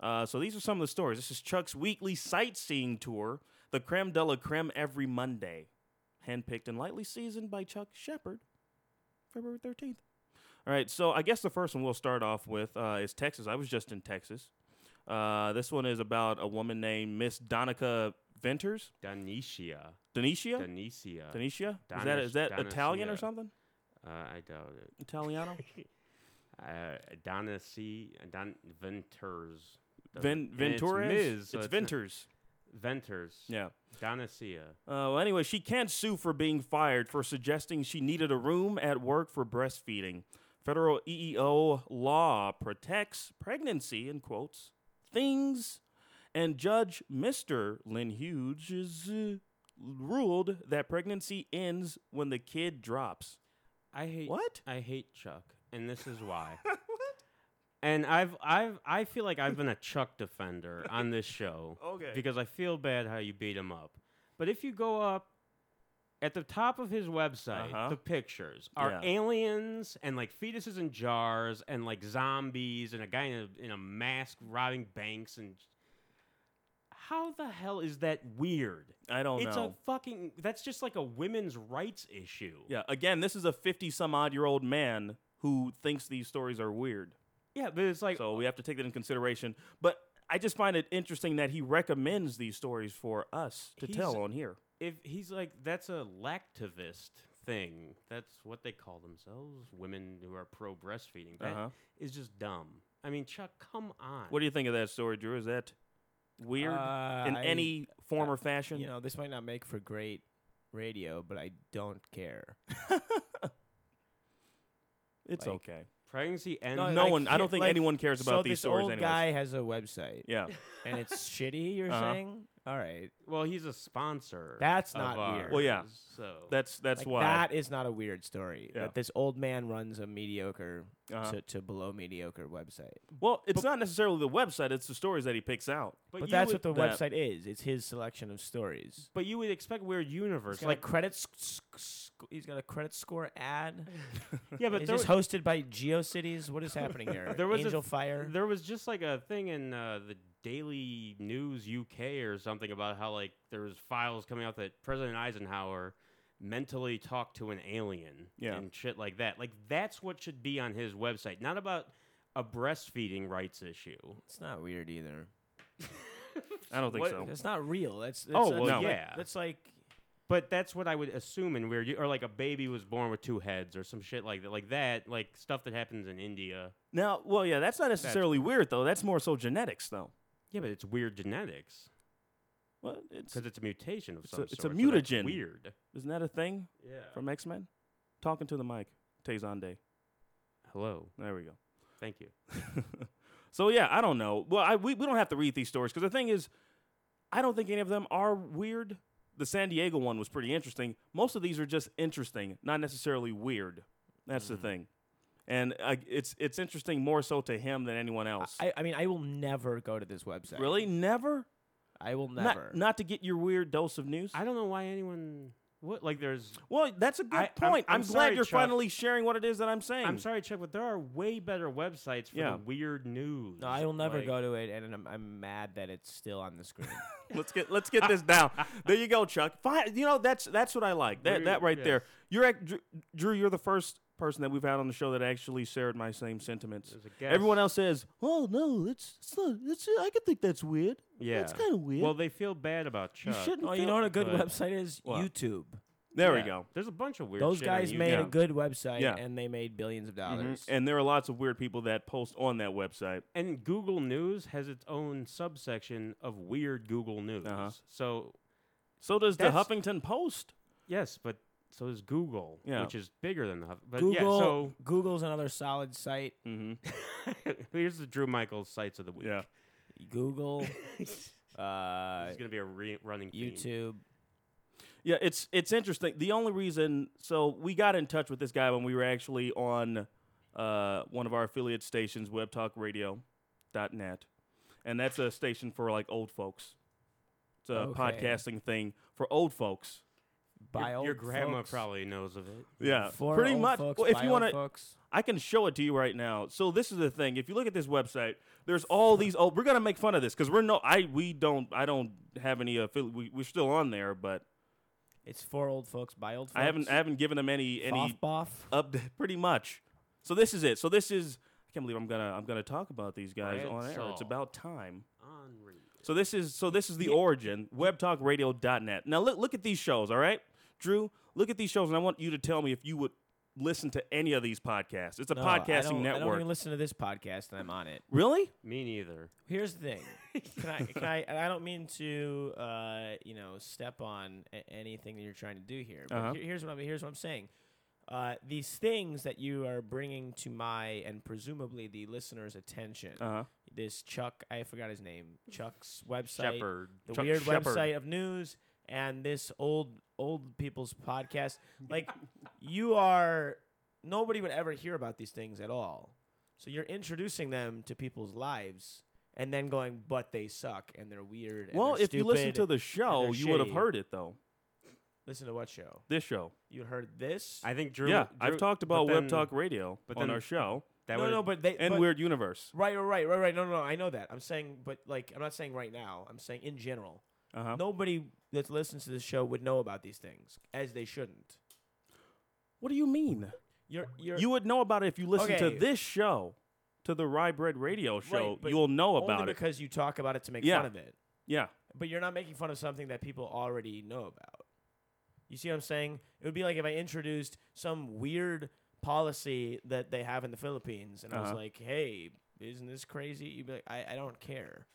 Uh, so these are some of the stories. This is Chuck's weekly sightseeing tour, the creme de la creme every Monday, handpicked and lightly seasoned by Chuck Shepherd, February thirteenth. All right, so I guess the first one we'll start off with uh, is Texas. I was just in Texas. Uh, this one is about a woman named Miss Donica Venters. Donicia. Donicia? Donicia. Donicia? Is that, is that Italian or something? Uh, I doubt it. Italiano? Uh, Donici. Don Venters. Ven- And it's Ms., so it's not- Venters. Venters. Yeah. Donicia. Uh, well, anyway, she can't sue for being fired for suggesting she needed a room at work for breastfeeding. Federal EEO law protects pregnancy, in quotes, things, and Judge Mr. Lynn Hughes uh, ruled that pregnancy ends when the kid drops. I hate What? I hate Chuck, and this is why. And I've I've I feel like I've been a Chuck defender on this show. Okay. Because I feel bad how you beat him up. But if you go up at the top of his website, Uh-huh. the pictures are Yeah. aliens and like fetuses in jars and like zombies and a guy in a, in a mask robbing banks and how the hell is that weird? I don't it's know. a fucking that's just like a women's rights issue. yeah, again, this is a 50 some odd year old man who thinks these stories are weird. Yeah, but it's like So we have to take that in consideration. But I just find it interesting that he recommends these stories for us to He's- tell on here. If he's like that's a lactivist thing. That's what they call themselves. Women who are pro breastfeeding. That is Uh-huh. just dumb. I mean, Chuck, come on. What do you think of that story, Drew? Is that weird Uh, in I- any form or fashion? You know, this might not make for great radio, but I don't care. it's like- okay. Pregnancy and No, No like, one. I don't think like, anyone cares about so these this stories old anyways. guy has a website, Yeah. and it's shitty. You're Uh-huh. saying? All right, well, he's a sponsor. That's of not weird. Well, yeah. So That's that's like, why. that is not a weird story. Yeah. That this old man runs a mediocre Uh-huh. to, to below mediocre website. well, it's not necessarily the website; it's the stories that he picks out. But, you that's would, what the that- website is. It's his selection of stories. But you would expect weird universe. He's got Like a credit. s- s- he's got a credit score ad. yeah, but Is there, this hosted by GeoCities? What is happening here? There was a Angel th- Fire. there was just like a thing in uh, the Daily News UK or something about how like there was files coming out that President Eisenhower mentally talked to an alien Yeah. and shit like that. Like that's what should be on his website, not about a breastfeeding rights issue. It's not weird either. I don't think What- so. It's not real. That's, that's Oh, that's well, like- yeah. That's like But that's what I would assume in weird, or like a baby was born with two heads, or some shit like that, like that, like stuff that happens in India. Now, well, yeah, that's not necessarily weird though. That's more so genetics, though. Yeah, but it's weird genetics Well, it's because it's a mutation of It's a- some it's a sort. so that's mutagen. weird. isn't that a thing Yeah. from X Men? Talking to the mic, Tazon Day. Hello. There we go. Thank you. So yeah, I don't know. Well, I, we we don't have to read these stories because the thing is, I don't think any of them are weird. The San Diego one was pretty interesting. Most of these are just interesting, not necessarily weird. That's the mm. thing, and uh, it's it's interesting more so to him than anyone else. I, I mean, I will never go to this website. really, never, I will never. not, to get your weird dose of news. I don't know why anyone. What like there's. well, that's a good I- I'm- point. I'm, I'm glad sorry, you're Chuck. finally sharing what it is that I'm saying. I'm sorry, Chuck, but there are way better websites for Yeah. the weird news. no, I will never Like, go to it, and I'm, I'm mad that it's still on the screen. let's get let's get this down. There you go, Chuck. Fine. You know that's that's what I like. That Weird, that right yes. there. You're ac- Drew, Drew. You're the first person that we've had on the show that actually shared my same sentiments. There's a guest. Everyone else says, "Oh no, it's it's not. It's I could think that's weird. Yeah. it's kind of weird. Well, they feel bad about you Chuck. shouldn't. oh, you know what a good but- website is? What? YouTube. There we go. There's a bunch of weird. Those shit on guys made a good website, Yeah. and they made billions of Mhm. dollars. And there are lots of weird people that post on that website. And Google News has its own subsection of weird Google News. Uh-huh. So So does the Huffington Post. yes, but so is Google, Yeah. which is bigger than the. Huff- But Google, yeah, so Google's another solid site. Mm-hmm. here's the Drew Michaels sites of the week. Yeah. Google, uh, It's gonna be a re- running theme. YouTube. Yeah, it's it's interesting. The only reason, so we got in touch with this guy when we were actually on uh, one of our affiliate stations, WebTalkRadio.net, and that's a station for like old folks. It's a Okay. podcasting thing for old folks. By Your, your grandma folks. probably knows of it. Yeah, For pretty much. Folks, Well, if you want to, folks. I can show it to you right now. So this is the thing. If you look at this website, there's all these. Oh, we're gonna make fun of this because we're no. I we don't. I don't have any. Affili- we, we're still on there, but It's for old folks by old folks. I haven't. I haven't given them any any Boff boff. update pretty much. So this is it. So this is I can't believe I'm gonna I'm gonna talk about these guys Brad on air. It's about time. Unreal. So this is so this is the origin webtalkradio.net. Now look look at these shows, all right? Drew, look at these shows and I want you to tell me if you would listen to any of these podcasts. It's a No, I podcasting don't- I don't network. even listen to this podcast, and I'm on it. really? Me neither. Here's the thing. Can I? Can I? And I don't mean to, uh, you know, step on a- anything that you're trying to do here. But Uh-huh. here- here's what I'm. Here's what I'm saying. Uh, these things that you are bringing to my and presumably the listeners' attention. Uh-huh. This Chuck, I forgot his name. Chuck's website, Shepherd. the Chuck weird Shepherd. website of news, and this old old people's podcast. Like you are, nobody would ever hear about these things at all. So you're introducing them to people's lives, and then going, but they suck and they're weird. and Well, they're if you listen to the show, they're you would have heard it though. listen to what show? This show. You heard this? I think Drew. yeah, Drew- I've talked about then Web Talk Radio but on then our show That no, no, but they and but- Weird Universe. Right, right, right, right. No, no, no. I know that. I'm saying, but like, I'm not saying right now. I'm saying in general. Uh-huh. Nobody that listens to this show would know about these things, as they shouldn't. What do you mean? You're, you're You would know about it if you listen to this show, to the Rye Bread Radio show. Right, you'll know only about it. because you talk about it to make Yeah. fun of it. Yeah. But you're not making fun of something that people already know about. You see what I'm saying? It would be like if I introduced some weird policy that they have in the Philippines, and I was Uh-huh. like, "Hey, isn't this crazy?" You'd be like, "I, I don't care."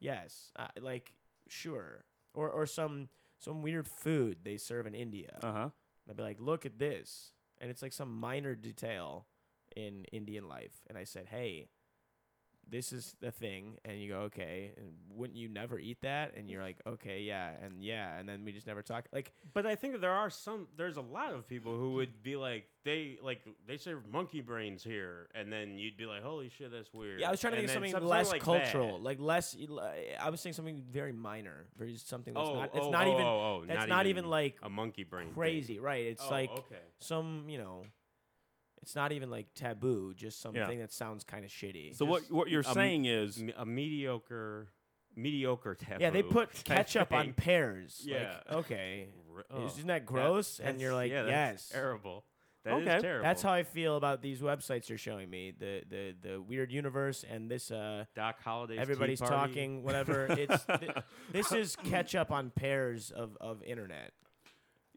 Yes, I, like sure, or or some some weird food they serve in India. Uh huh. I'd be like, "Look at this," and it's like some minor detail in Indian life, and I said, "Hey." This is the thing, and you go okay. And wouldn't you never eat that? And you're like, okay, yeah, and yeah, and then we just never talk. Like, But I think there are some. There's a lot of people who would be like, they like they serve monkey brains here, and then you'd be like, holy shit, that's weird. Yeah, I was trying to think of then something less like cultural, that. like less. I was saying something very minor, very something that's oh, not. Oh, it's oh, not oh, even. oh, oh, that's not even, like a monkey brain. thing. crazy, right? It's Oh, like okay. some, you know, it's not even like taboo. Just something Yeah. that sounds kind of shitty. So what Just what you're a m- saying is Me- a mediocre, mediocre taboo. yeah, they put I ketchup on think. pears. Yeah. Like, okay, R- oh, isn't that that- gross? and you're like, yeah, yes. that's terrible. That is Okay. terrible. That's how I feel about these websites you're showing me. The the the weird universe and this uh Doc Holiday's Tea everybody's Party. talking whatever. It's th- this is ketchup on pears of of internet.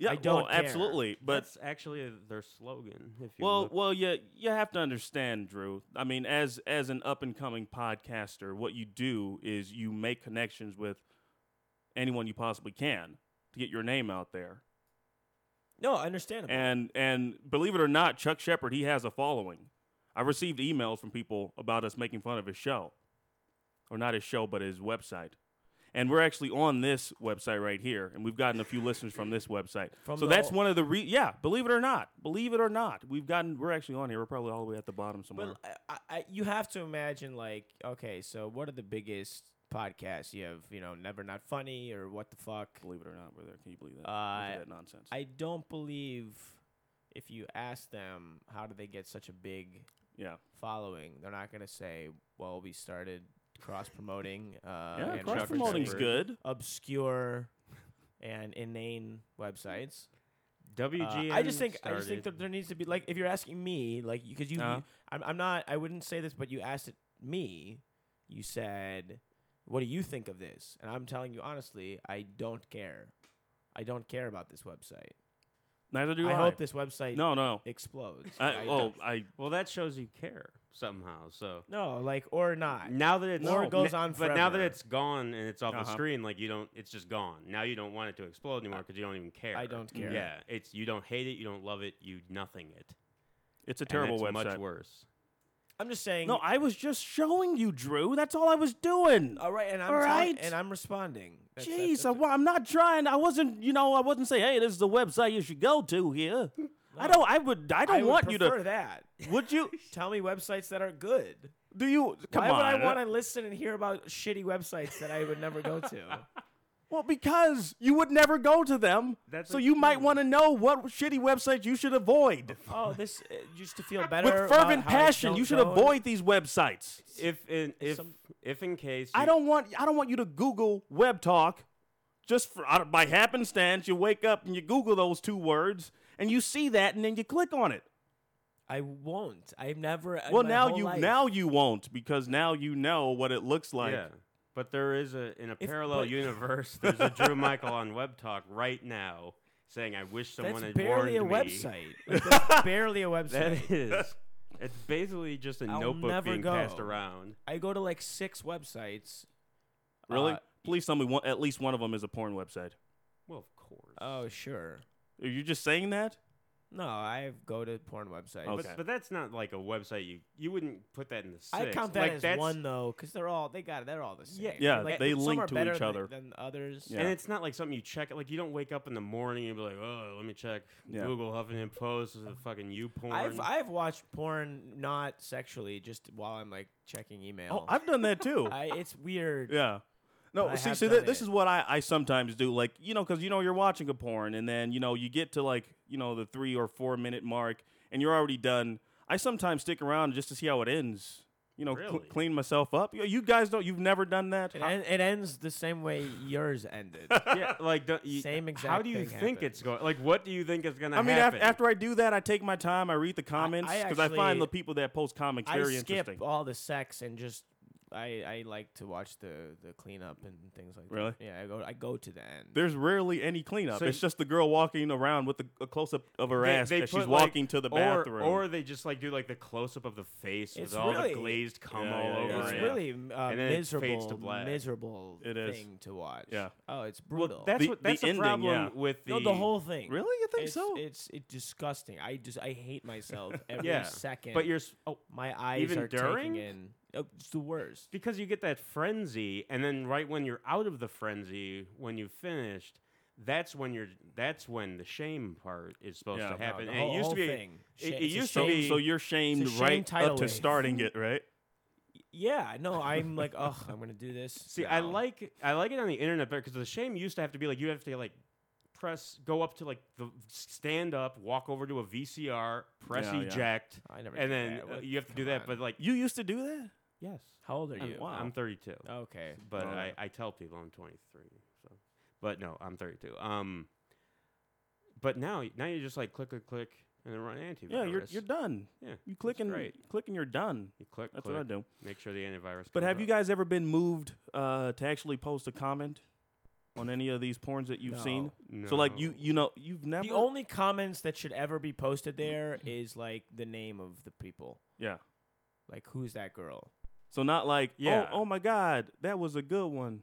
Yeah, I don't well, care. absolutely, but That's actually their slogan. If you Well, look. well, you you have to understand, Drew. I mean, as as an up and coming podcaster, what you do is you make connections with anyone you possibly can to get your name out there. No, understandable. And and believe it or not, Chuck Shepherd he has a following. I received emails from people about us making fun of his show, or not his show, but his website. And we're actually on this website right here, and we've gotten a few listeners from this website. From so that's whole- one of the re- yeah, believe it or not, believe it or not, we've gotten we're actually on here. We're probably all the way at the bottom somewhere. But I, I, you have to imagine, like, okay, so what are the biggest podcasts you have? You know, Never Not Funny or What the Fuck? believe it or not, we're there. can you believe that? Uh, Look that nonsense. I don't believe if you ask them how do they get such a big yeah, following, they're not gonna say, "Well, we started cross promoting." Uh, yeah, and cross promoting's referencing good. Obscure and inane websites. WGN. Uh, I just think I just think that there needs to be like if you're asking me like because you, Uh-huh. I'm, I'm not I wouldn't say this but you asked it me you said what do you think of this and I'm telling you honestly I don't care I don't care about this website Neither do I. I hope this website no, no. explodes I, I oh, don't- I Well, that shows you care somehow. So no like or not now that it's Or it goes na- on but now that forever. it's gone and it's off the Uh-huh. screen, like you don't, it's just gone. Now you don't want it to explode anymore because you don't even care. I don't care. Yeah, it's you don't hate it, you don't love it, you nothing it. it's a And terrible it's website. Much worse. I'm just saying No, I was just showing you, Drew. That's all I was doing. all right and I'm All telling- right. and I'm responding That's- Jeez, that's- I, that's- I'm not trying. I wasn't, you know, I wasn't saying, hey, this is the website you should go to here. I don't. I would. I don't I want you prefer to. that Would you? tell me websites that are good Do you? Come Why on. would I want to listen and hear about shitty websites that I would never go to? Well, because you would never go to them. That's so you might want to know what shitty websites you should avoid. Oh, this uh, just to feel better. With fervent passion, you should avoid these websites. If in if Some- if in case I don't want. I don't want you to Google web talk. Just for, by happenstance, you wake up and you Google those two words, and you see that, and then you click on it. I won't. I've never. Well, now you life- now you won't because now you know what it looks like. yeah. But there is a in a If- parallel but- universe. There's a Drew Michael on Web Talk right now saying, "I wish someone That's had barely a warned me." website. Like, that's barely a That website. is. It's basically just a I'll notebook never being go. passed around. I go to like six websites. Really? Uh, Please tell me one, at least one of them is a porn website. Well, of course. Oh, sure. Are you just saying that? No, I go to porn websites. Okay. But, but that's not like a website. You you wouldn't put that in the six. I count that like, as that's, one though, because they're all they got it. they're all the same. Yeah, Yeah, Like, they link to better each than- other. than others. Yeah. And it's not like something you check. Like you don't wake up in the morning and be like, "Oh, let me check Yeah. Google Huffington Post is a fucking you porn." I've I've watched porn not sexually, just while I'm like checking oh, email. Oh, I've done that too. I, it's weird. yeah. No, I see, see, th- this it. is what I, I sometimes do. Like, you know, because, you know, you're watching a porn and then, you know, you get to like, you know, the three or four minute mark and you're already done. I sometimes stick around just to see how it ends. You know, cl- clean myself up. You- You guys don't, you've never done that? It, en- it ends the same way yours ended. yeah, like don't, you, Same How do you thing think it's going? Like, what do you think is gonna happen? I mean, af- after I do that, I take my time. I read the comments I because I, find the people that post comments I very skip interesting. all the sex and just I, I like to watch the, the cleanup and things like Really? that. Yeah, I go I go to the end. There's rarely any cleanup. So it's just the girl walking around with a, a close up of her They- ass they as she's put, like- walking to the bathroom. or they just like do like the close up of the face It's with all really- the glazed cum Yeah, all yeah, over yeah, it's it. yeah. really uh, And then it miserable, miserable It is. thing to watch. Yeah. Oh, it's Well, brutal. that's The- what that's the, ending, problem yeah. with the no, the whole thing. really, you think it's, so? It's it's disgusting. I just I hate myself every Yeah, second. But you're oh my eyes even are during? taking in. Oh, it's the worst. because you get that frenzy, and then right when you're out of the frenzy, when you've finished, that's when you're that's when the shame part is supposed Yeah. to No, happen. the and whole- it used to be thing. it- it it's a used to so, be- so you're shamed shame right tidal up to wave. starting it, right? Yeah, no, I'm like, oh, I'm gonna do this. See, I now. like I like it on the internet better because the shame used to have to be like you have to like press go up to like the stand up, walk over to a VCR, press Yeah, yeah. eject, I never. and did then that. uh, What- you have to do come that. on. But like You used to do that? Yes, how old are I'm, you? wow. I'm 32, Okay. but Oh. I, I tell people I'm 23. So, but no, I'm 32. Um, but now now you just like click click click and then run antivirus. Yeah, you're you're done. Yeah, You click and great. click and you're done. You click That's click. what I do. Make sure the antivirus. But comes have you guys ever been moved uh, to actually post a comment on any of these porns that you've seen? So like you you know you've never The only comments that should ever be posted there is like the name of the people. yeah. Like, who's that girl? So not like oh, Yeah. oh oh my god that was a good one.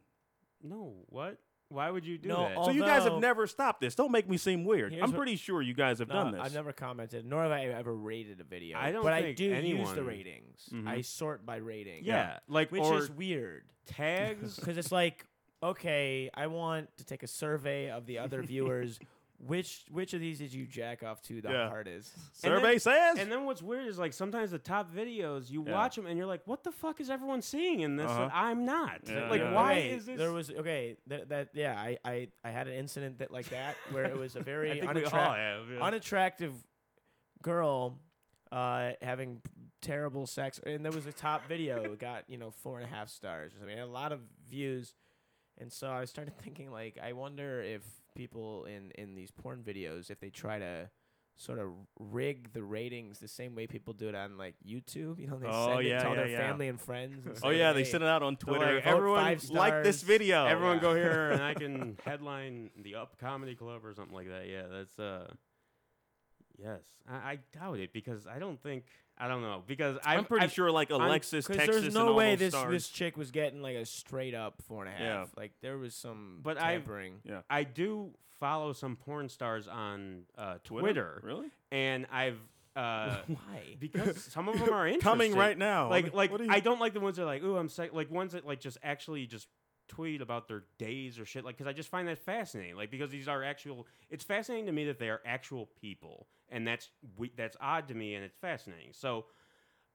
No, what? Why would you do No, that? all- so you guys have Although- never stopped this. Don't make me seem weird. Here's I'm what- pretty sure you guys have No, done this. I've never commented, nor have I ever rated a video. I don't but I think do use the anyone- ratings. I mm-hmm. sort by rating. yeah, like which or is weird tags. because it's like, okay, I want to take a survey of the other viewers. Which which of these did you jack off to the Yeah. hardest? And then- Survey says. and then what's weird is like sometimes the top videos you Yeah. watch them and you're like, what the fuck is everyone seeing in this? Uh-huh. that I'm not. Yeah, like yeah. why Okay, is this? There was okay that, that yeah I, I I had an incident that like that where it was a very I think we all unattract- have. yeah. unattractive girl uh, having terrible sex, and there was a top video it got you know four and a half stars I mean, a lot of views, and so I started thinking like I wonder if people in in these porn videos if they try to sort of rig the ratings the same way people do it on like YouTube, you know, they Oh, send it yeah, to all yeah, their yeah. family and friends. And oh say, yeah, they send it out on Twitter. like, everyone like this video. Everyone Yeah. go here and I can headline the Up Comedy Club or something like that. Yeah, that's uh. Yes, I, I doubt it because I don't think I don't know because I'm I've, pretty I've- sure like I'm- Alexis, Texas, there's no way this stars. this chick was getting like a straight up four and a half. Yeah. Like there was some But tampering. yeah. I do follow some porn stars on uh, Twitter, Really? and I've uh, Why? because some of them are interesting. Coming right now. Like like you- I don't like the ones that are like ooh I'm psych- like ones that like just actually just tweet about their days or shit like because I just find that fascinating like because these are actual it's fascinating to me that they are actual people and that's we, that's odd to me and it's fascinating so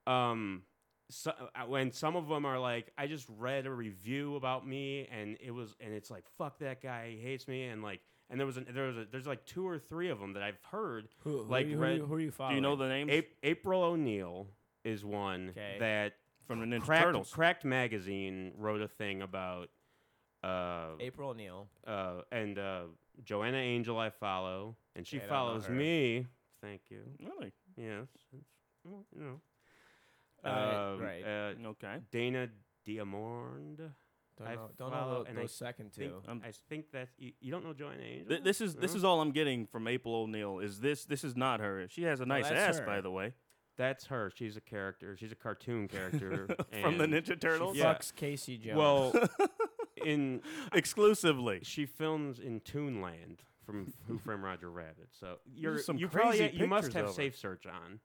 um so, uh, when some of them are like I just read a review about me and it was and it's like fuck that guy he hates me and like and there was a, there was a, there's like two or three of them that I've heard Who, who like are you, who, are read- you, who are you Do following? you know the names A- April O'Neil is one 'Kay. that from the Ninja Cracked, Turtles? Cracked magazine wrote a thing about uh, April O'Neil. uh, and uh, Joanna Angel I follow, and she Okay, I don't know follows me. Thank you. Really? Yes, it's, well, you know. Uh, Um, right. Uh, Okay. Dana Diamond. Don't I know. Don't follow- tho- and those I second Think, two. Um, I think that you, you don't know Joanna Angel. Th- this is this is all I'm getting from April O'Neil. Is this this is not her? She has a nice that's ass, her. by the way, That's her. She's a character. She's a cartoon character from the Ninja Turtles. Yeah. Fucks Casey Jones. Well, in exclusively. she films in Toonland from Who Framed Roger Rabbit. So you're some you crazy probably you must pictures have of her. Safe Search on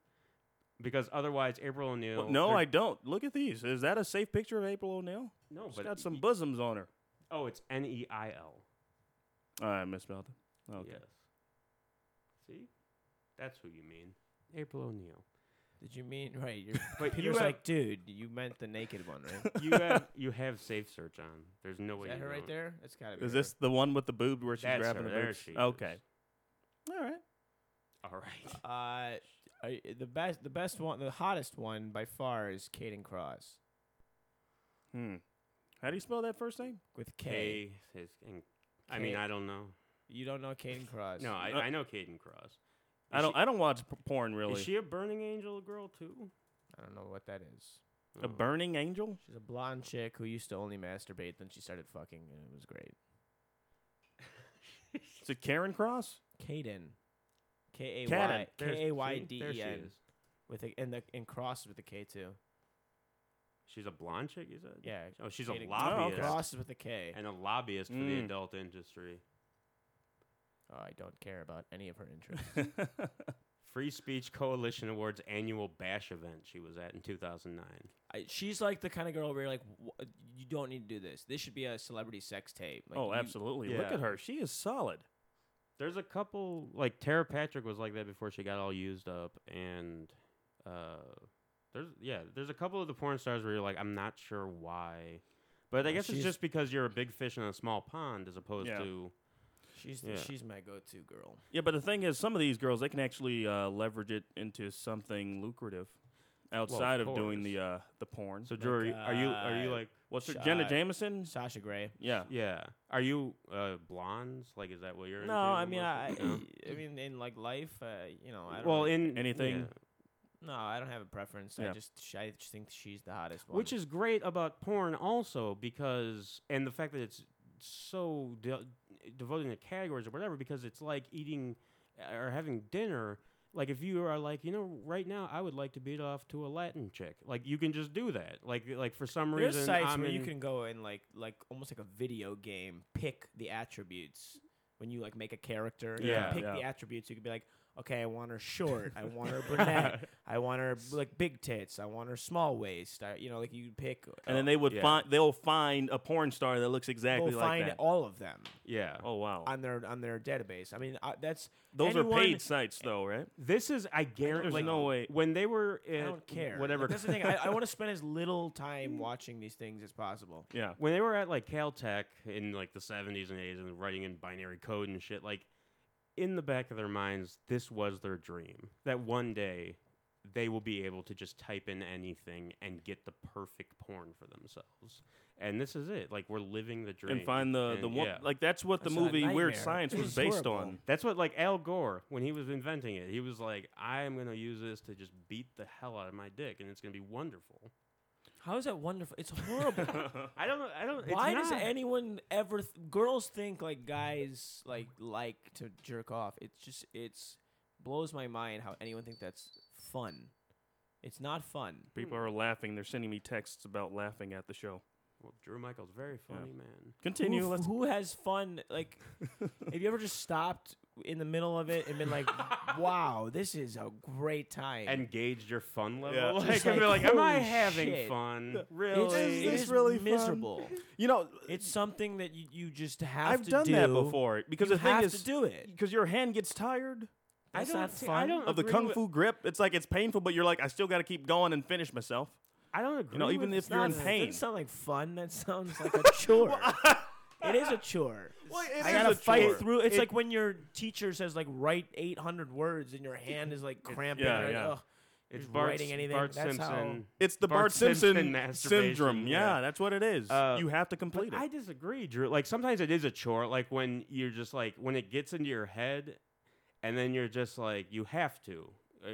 because otherwise April O'Neil. Well, no, there- I don't. Look at these. Is that a safe picture of April O'Neil? no, She's but got some y- bosoms on her. oh, it's N E I L. All right, misspelled it. Okay. Yes. See, that's who you mean, April O'Neil. Did you mean right? You're, But you Peter's have- like, dude, you meant the naked one, right? You have you have Safe Search on. There's no Is way. that you her right don't. there? It's gotta be. Is her. this the one with the boob where she's That's grabbing her. the There boobs? she Okay. is. All right. All right. Uh, I, the best, the best one, the hottest one by far is Kayden Kross Hmm. How do you spell that first name? with K. K. Is, and, I mean, K. I don't know. You don't know Kayden Kross? No, I, Uh, I know Kayden Kross. I don't. she- I don't watch p- porn really. Is she a Burning Angel girl too? I don't know what that is. A burning angel? She's a blonde chick who used to only masturbate, then she started fucking, and it was great. Is it Karen Kross? Kayden. K A Kayden. Y There's- K A Y see? D There she E N is. with a and the and cross with a K too. She's a blonde chick, you said? Yeah. Oh, she's Kayden- a lobbyist. Cross with a K. And a lobbyist for the Mm. adult industry. Oh, I don't care about any of her interests. Free Speech Coalition Awards annual bash event she was at in 2009. I, she's like the kind of girl where you're like, "Wh- you don't need to do this. This should be a celebrity sex tape. Like, oh, you- absolutely. Look Yeah. at her. She is solid. There's a couple like Tera Patrick was like that before she got all used up, and uh, there's yeah, there's a couple of the porn stars where you're like, I'm not sure why, but I Uh, guess it's she's- just because you're a big fish in a small pond as opposed Yeah. to She's Yeah. she's my go-to girl. Yeah, but the thing is, some of these girls they can actually uh, leverage it into something lucrative outside of, doing the uh, the porn. So, Drew, are you are you, are you like What's her? Jenna Jameson? Sasha Grey. Yeah. yeah? Are you uh, blondes? Like, is that what you're? No, I mean, I, No? I mean, in like life, uh, you know, I don't well, in Anything? yeah. no, I don't have a preference. I just, I just think she's the hottest one. which is great about porn also because and the fact that it's so de- devoted to categories or whatever because it's like eating uh, or having dinner like if you are like you know right now i would like to beat off to a latin chick like you can just do that like like for some There's reason sites I'm where you in- can go and like, like almost like a video game, pick the attributes. When you like make a character, Yeah. pick the attributes. You could be like, okay, I want her short. I want her brunette. I want her like big tits. I want her small waist. I, you know, like you pick. And then they would yeah. find they'll find a porn star that looks exactly will like find that. all of them yeah oh wow. on their on their database. I mean, uh, that's Those anyone- are paid sites though, right? this is i guarantee There's like, no way. when they were I don't care. whatever Like, that's the thing. I, I want to spend as little time watching these things as possible. Yeah. when they were at like Caltech in like the 70s and 80s and writing in binary code and shit, like in the back of their minds, this was their dream that one day they will be able to just type in anything and get the perfect porn for themselves. And this is it. Like we're living the dream And find the the one yeah. like that's what the That's movie Weird. Science was was based horrible. on. That's what like Al Gore when he was inventing it. He was like, "I am gonna use this to just beat the hell out of my dick, and it's gonna be wonderful." How is that wonderful? It's horrible. I don't. know. I don't. it's Why does not. anyone ever? Th- girls think like guys like like to jerk off. It's just it's blows my mind how anyone think that's fun. It's not fun. People are laughing. They're sending me texts about laughing at the show. Well, Drew Michael's very funny, man. Continue. Who, Let's who has fun? Like, have you ever just stopped in the middle of it and been like, "Wow, this is a great time." and gauged your fun level. Yeah. Like, Just and be like, like, am I holy having shit. fun? it's, really, it It's is really fun. miserable. You know, It's something that you, you just have I've to done do. that before because You the thing have is to do it. because your hand gets tired That's don't not see- fun. I don't of the agree kung with- fu grip. It's like it's painful, but you're like, I still got to keep going and finish myself. I don't agree. You know, even with if you're in Not- pain. Doesn't sound like fun. That sounds like a chore. it is a chore. Well, it I is gotta a fight chore. through. It's It- like when your teacher says like write 800 words and your hand is like cramping. yeah, and, yeah. ugh, it's just Bart, writing anything. Bart That's how- Simpson. It's the Bart Bart, Simpson Simpson, masturbation, syndrome. Yeah, yeah. that's what it is. Uh, you have to complete But it. I disagree, Drew. Like sometimes it is a chore. Like when you're just like when it gets into your head, and then you're just like you have to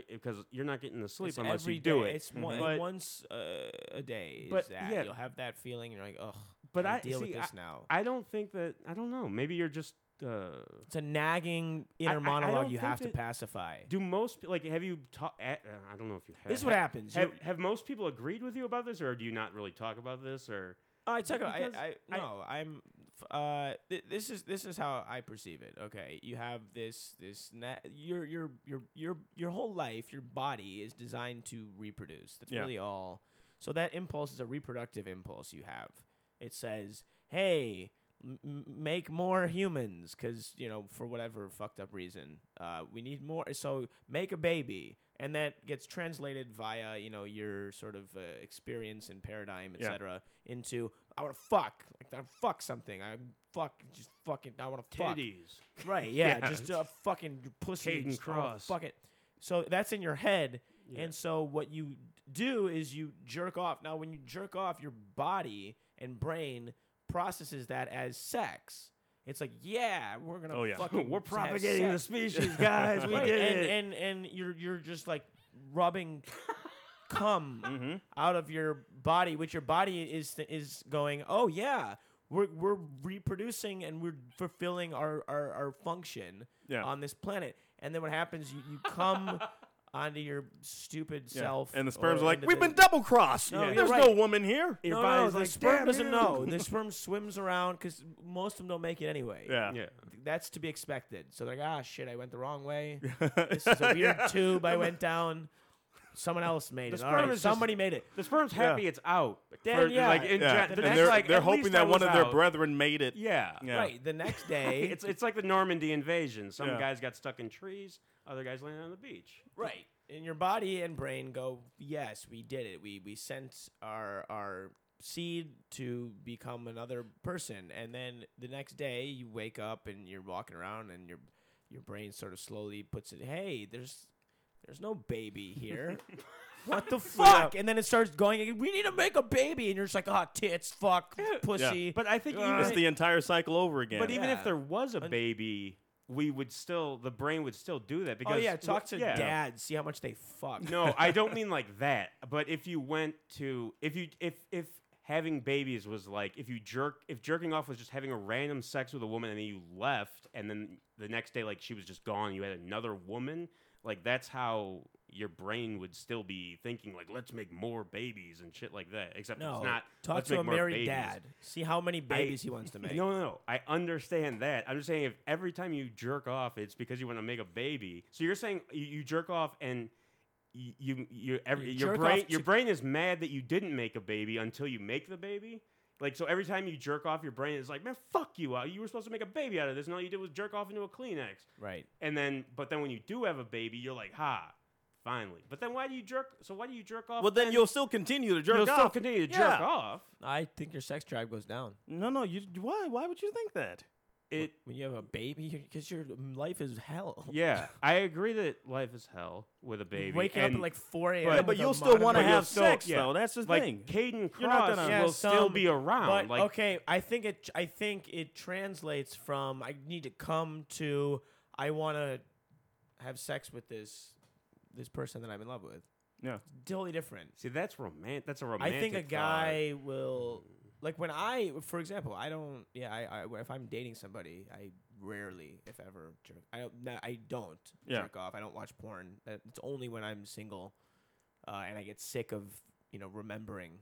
because you're not getting to sleep It's unless every you do day. it. It's one, But- once uh, a day. Is But, that. yeah. You'll have that feeling. And you're like, ugh. But I deal with see, this now. I don't think that. I don't know. Maybe you're just. Uh, it's a nagging inner I monologue you have to pacify. do most like have you talked? Uh, I don't know if you have. This is what happens. Have, have most people agreed with you about this, or do you not really talk about this? Or I talk about. I, I, I- no, I'm. Uh, th- this is this is how I perceive it. Okay, you have this this na- your your your your your whole life, your body is designed to reproduce. That's Yeah. really all. So that impulse is a reproductive impulse you have. It says, "Hey, m- make more humans," because you know for whatever fucked up reason, uh, we need more. So make a baby. And that gets translated via, you know, your sort of uh, experience and paradigm, Yeah. etc., into I want to fuck, like I fuck something. I fuck, just fucking. I want to fuck. titties? Right? Yeah, Yeah. just uh, fucking pussy. Kayden Kross. Fuck it. So that's in your head, Yeah. and so what you do is you jerk off. Now, when you jerk off, your body and brain processes that as sex. It's like, yeah, we're gonna. Oh, yeah. fucking We're propagating the species, guys. We Right, did and, it. and and you're you're just like rubbing cum Mm-hmm. out of your body, which your body is is going, oh yeah, we're we're reproducing and we're fulfilling our our, our function Yeah. on this planet. And then what happens? You you come onto your stupid Yeah. self, And the sperms are like, we've the- been double crossed. No, you're There's right. no woman here. No, no, body's the like, sperm doesn't you." know. The sperm swims around because most of them don't make it anyway. Yeah. Yeah. That's to be expected. So they're like, ah, shit, I went the wrong way. This is a weird tube I went down. Someone else made The it. All sperm right, is just- somebody made it. The sperm's happy it's out. Then, For- yeah. like in Yeah. gen- the and next, they're, like, they're at hoping least that one was of their out. brethren made it. Yeah. Yeah. Right. The next day. It's it's like the Normandy invasion. Some Yeah. guys got stuck in trees, other guys landed on the beach. right. And your body and brain go, yes, we did it. We we sent our our seed to become another person. And then the next day you wake up and you're walking around and your your brain sort of slowly puts it, hey, there's there's no baby here. What the fuck? And then it starts going. We need to make a baby, and you're just like, oh, tits, fuck, pussy. But I think even It's the entire cycle over again. but even Yeah. if there was a baby, we would still the brain would still do that oh, because oh because yeah, talk to yeah. dad, see how much they fuck. No, I don't mean like that. But if you went to if you if if having babies was like if you jerk if jerking off was just having a random sex with a woman and then you left and then the next day like she was just gone, you had another woman, like that's how your brain would still be thinking like let's make more babies and shit like that. Except no. it's not. talk to a married dad. See how many babies he wants to make. No, no, no. I understand that. I'm just saying if every time you jerk off, it's because you want to make a baby. So you're saying you, you jerk off and you you, you every, You your brain your brain is mad that you didn't make a baby until you make the baby. Like so, every time you jerk off, your brain is like, "Man, fuck you! Uh, You were supposed to make a baby out of this, and all you did was jerk off into a Kleenex." Right. And then, but then when you do have a baby, you're like, "Ha, finally!" But then why do you jerk? So why do you jerk off? well, then you'll still continue to jerk you'll off. still continue to jerk Yeah. off. I think your sex drive goes down No, no. You why? Why would you think that? It when you have a baby because your life is hell. Yeah, I agree that life is hell with a baby. Waking up at like 4 a.m. Yeah, Yeah, but you'll still want to But you'll have still- sex, yeah. though. That's the like thing. Kayden You're not Kross gonna- Yeah, will still be around. But like okay, I think it. I think it translates from I need to come to I want to have sex with this this person that I'm in love with. Yeah. Totally different. see, that's romantic. That's a romantic. I think a thought. guy will like when I, for example, I don't. Yeah, I, I if I'm dating somebody, I rarely, if ever, jerk. I don't. no, I don't Yeah. jerk off. I don't watch porn. That- It's only when I'm single, uh, and I get sick of you know remembering.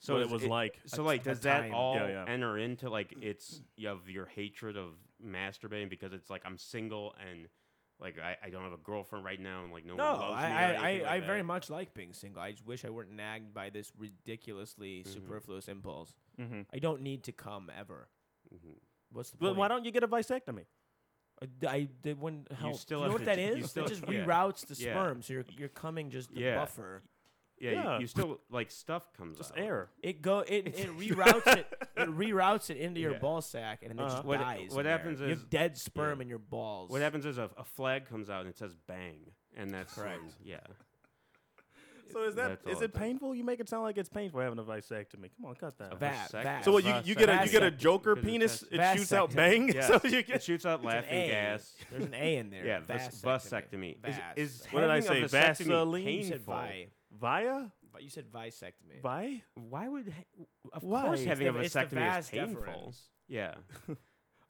So what is it was it- like. So a- like, does that time. all Yeah, yeah. enter into like it's you of your hatred of masturbating because it's like I'm single and like I, I don't have a girlfriend right now and like no, No, one loves I me. or I, anything I, like I that. very much like being single. I just wish I weren't nagged by this ridiculously Mm-hmm. superfluous impulse. Mhm. I don't need to come ever. Mhm. What's the point? why don't you get a vasectomy? I, I did one help. still you know what that is? still- it just yeah. reroutes the Yeah. sperm, so you're you're coming just the Yeah. buffer. Yeah, Yeah. You, you still like stuff comes Just out. air. It go it, it reroutes it it reroutes it into your Yeah. ball sack and then it Uh-huh. just What- dies. what in there. happens you is- have dead sperm yeah. in your balls. What happens is a, a flag comes out and it says bang, and that's Correct. when- yeah. So is that That's is it it painful? You make it sound like it's painful having a vasectomy. Come on, cut that. A out. Va- vasect- So what you, you get a you get a Joker because it penis? It shoots out bang. Yeah. So you it shoots out laughing gas. There's an A in there. Yeah, vas- vasectomy. vasectomy. Is, is Vas- What did I say? vasectomy Vaseline? You said painful? vi. Via? Vi- You said visectomy. Vi? Why would of Why? course having the- a vasectomy vas is painful? deferens. Yeah,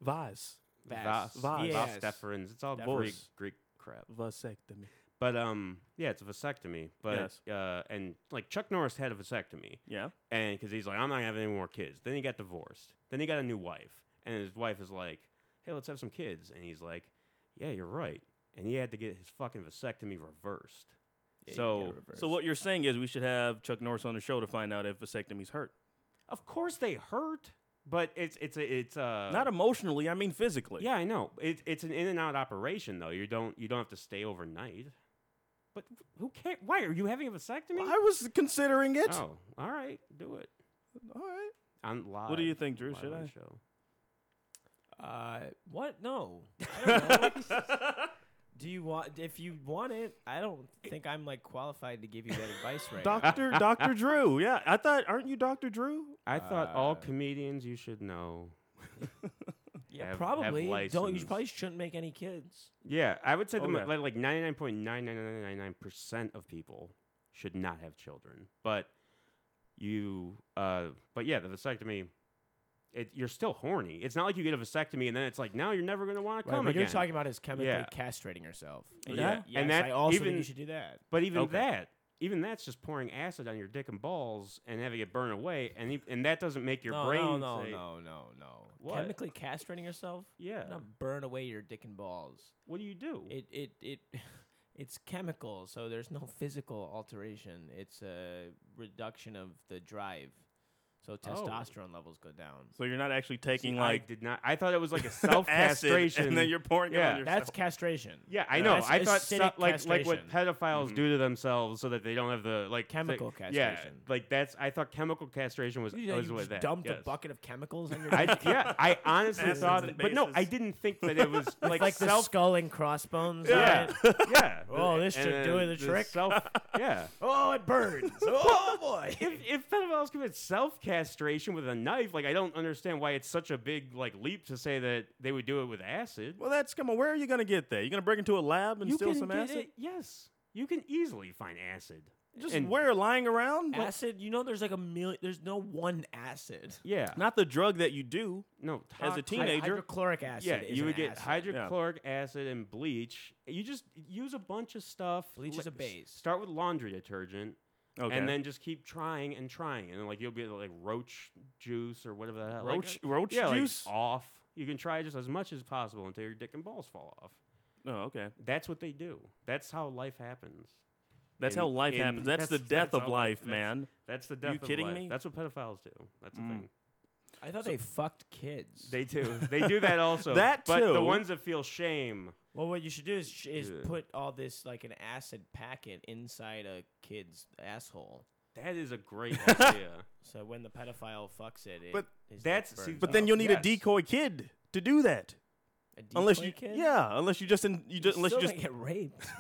Vase. Vas. vas, Vas. vas deferens. It's all Greek Greek crap. Vasectomy. But um, yeah, it's a vasectomy. But Yes. uh, and like Chuck Norris had a vasectomy, Yeah. and because he's like, I'm not having any more kids. Then he got divorced. Then he got a new wife, and his wife is like, Hey, let's have some kids. And he's like, Yeah, you're right. And he had to get his fucking vasectomy reversed. Yeah, so reversed. So what you're saying is we should have Chuck Norris on the show to find out if vasectomies hurt. of course they hurt, but it's it's a it's a Not emotionally, I mean physically. Yeah, I know. It, it's an in and out operation though. You don't you don't have to stay overnight. But who cares? Why are you having a vasectomy? I was considering it. Oh, all right, do it. All right. On live. What do you think, Drew? live Should on I? the Show. Uh, what? No. I don't know. Do you want? If you want it, I don't think I'm like qualified to give you that advice right now. Doctor Doctor Drew. Yeah, I thought aren't you Doctor Drew? I thought all Uh, comedians you should know. Yeah, have- have probably. Don't you license. probably shouldn't make any kids. Yeah, I would say the, Okay. like like ninety nine point nine nine nine nine nine percent of people should not have children. But you, uh, but yeah, the vasectomy. It, you're still horny. It's not like you get a vasectomy and then it's like now you're never gonna want to Right, come what again. you're talking about is chemically Yeah. castrating yourself. Yeah. yeah, And yes, that I also even- think you should do that. But even Okay. that, even that's just pouring acid on your dick and balls and having it burn away, and e- and that doesn't make your no, brain no, no, say, no, no, no. What? Chemically castrating yourself? Yeah. Not burn away your dick and balls. What do you do? It it it it's chemical, so there's no physical alteration. It's a reduction of the drive. So oh. testosterone levels go down. So you're not actually taking I like did not. I thought it was like a self castration, acid, and then you're pouring it Yeah. on yourself. That's castration. Yeah, I know. That's I thought acidic so, like like what castration. pedophiles mm-hmm. do to themselves so that they don't have the like Chemical Yeah, castration. Yeah, like that's. I thought chemical castration was You, was you what just that. dumped yes. a bucket of chemicals on your I, yeah, I honestly Acids thought, and but no, I didn't think that it was like, like the self. skull and crossbones. yeah, right? yeah. Oh, this And should do then the trick. Self, yeah. Oh, it burns. Oh boy. if, if pedophiles commit self castration with a knife, like I don't understand why it's such a big like leap to say that they would do it with acid. well, that's come on. Where are you gonna get that? You're gonna break into a lab and you steal can some get acid? it- yes, you can easily find acid. Just And- where lying around? What- acid. You know, there's like a million. There's no one acid. Yeah, Not the drug that you do. no. as a toxic- teen- Teenager. hydrochloric acid. Yeah, is you an would get acid. hydrochloric acid and bleach. You just use a bunch of stuff. Bleach is a base. Start with laundry detergent. Okay. And then just keep trying and trying, and then, like you'll be like roach juice or whatever that. roach like, roach yeah, like, juice. off. You can try just as much as possible until your dick and balls fall off. oh, okay. That's what they do. That's how life happens. That's In- how life in- happens. That's, the death that's of how life, that's- man. That's the death. you of kidding life. me? That's what pedophiles do. That's the Mm. thing. I thought they fucked kids. They do. They do that also. That too. But the ones that feel shame. Well, what you should do is sh- is Yeah. put all this like an acid packet inside a kid's asshole. That is a great idea. So when the pedophile fucks it, it But his dick that's- see, burns But then up. you'll need Yes. a decoy kid to do that. A unless decoy you, kid? yeah, unless you just in, you just unless you Still just gonna get raped.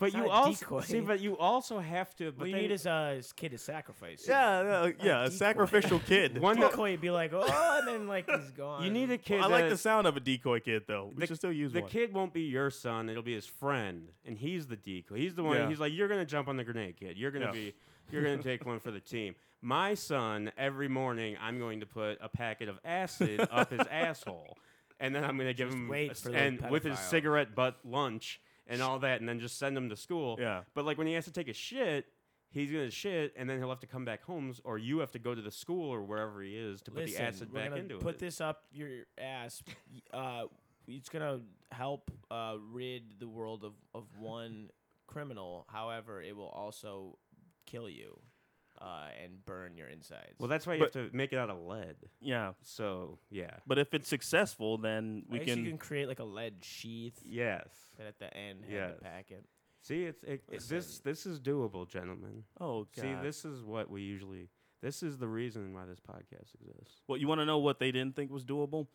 But It's you not a also decoy. see, but you also have to. But what you then- need is uh, his kid to sacrifice. yeah, yeah, yeah, a decoy. sacrificial kid. One that- decoy would be like, oh, and then like he's gone. you need a kid. I like that- the sound of a decoy kid though. We the, should still use the one. kid won't be your son; it'll be his friend, and he's the decoy. He's the one. Yeah. He's like, you're gonna jump on the grenade, kid. You're gonna Yeah. be. You're gonna take one for the team. My son, every morning, I'm going to put a packet of acid up his asshole, and then I'm gonna give Just him wait a s- for the and with his pedophile. cigarette butt lunch and all that, and then just send him to school. Yeah. But like when he has to take a shit. He's gonna shit, and then he'll have to come back home, or you have to go to the school or wherever he is to put Listen, the acid we're back gonna into put it. this up your ass. Uh, it's gonna help uh, rid the world of, of one criminal. However, it will also kill you uh, and burn your insides. well, that's why you But- have to make it out of lead. yeah, So yeah, but if it's successful, then I we guess can. you can create like a lead sheath yes. that at the end have Yes. the packet. See, it's it, it- this this is doable, gentlemen. oh god. See, this is what we usually. This is the reason why this podcast exists. Well, you want to know what they didn't think was doable?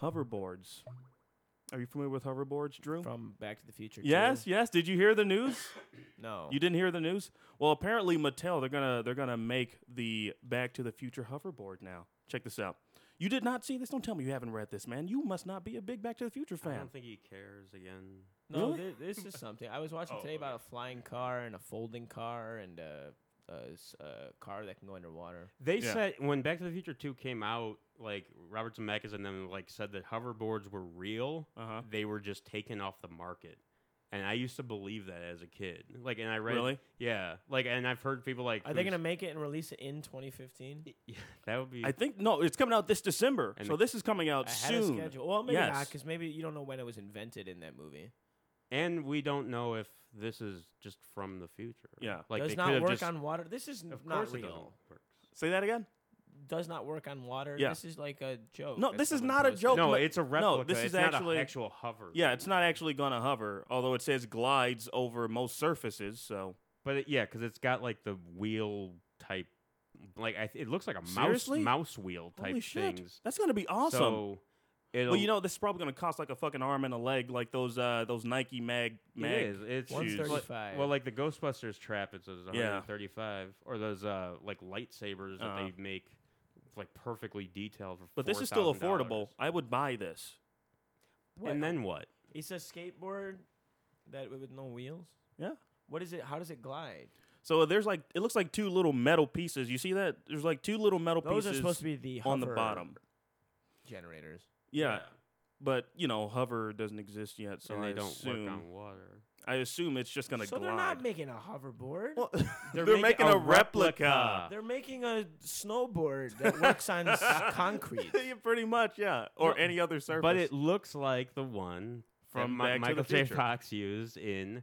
Hoverboards. Are you familiar with hoverboards, Drew? From Back to the Future. 2? yes, yes. Did you hear the news? No. You didn't hear the news? Well, apparently Mattel they're gonna they're gonna make the Back to the Future hoverboard now. Check this out. You did not see this? Don't tell me you haven't read this, man. You must not be a big Back to the Future fan. I don't think he cares again. No, Really? thi- this is something. I was watching Oh, today about a flying car and a folding car and a, a s- a car that can go underwater. They Yeah. said when Back to the Future Two came out, like Robert Zemeckis and them like said that hoverboards were real. Uh-huh. They were just taken off the market. And I used to believe that as a kid. Like, and I read, Really? yeah, like, and I've heard people like, Are they gonna make it and release it in 2015? that would be I think no, it's coming out this December. And so this is coming out Ahead of soon. schedule. Well, maybe not because maybe you don't know when it was invented in that movie. And we don't know if this is just from the future. Yeah. like Does they not could have work just, on water. This is Of not course it real. doesn't work. Say that again? Does not work on water. Yeah. This is like a joke. No, that this is someone not a posted. joke. No, but- it's a replica. this it's is not actually- an actual hover. Yeah, it's not actually gonna hover, although it says glides over most surfaces. So but it, yeah, because it's got like the wheel type, like I th- it looks like a mouse Seriously? mouse wheel type holy shit, things. that's gonna be awesome. So it'll, well, you know, this is probably gonna cost like a fucking arm and a leg, like those uh those Nike mag mag. it is. It's shoes. 135. well, like the Ghostbusters trap, it's a Yeah. 135, or those uh like lightsabers that Uh-huh. they make like perfectly detailed for. But this is still affordable. I would buy this. What? And then what? It's a skateboard that with no wheels. Yeah. What is it? How does it glide? So there's like it looks like two little metal pieces. You see that? There's like two little metal Those pieces are supposed to be the on the bottom. generators. Yeah. But you know, hover doesn't exist yet, so and I don't assume work on water. I assume it's just gonna So glide. they're not making a hoverboard. Well, They're they're, making making, a a replica. replica. They're making a snowboard that works on concrete. Yeah, pretty much, yeah, or No, any other surface. But it looks like the one From from Back Michael the J. Fox used in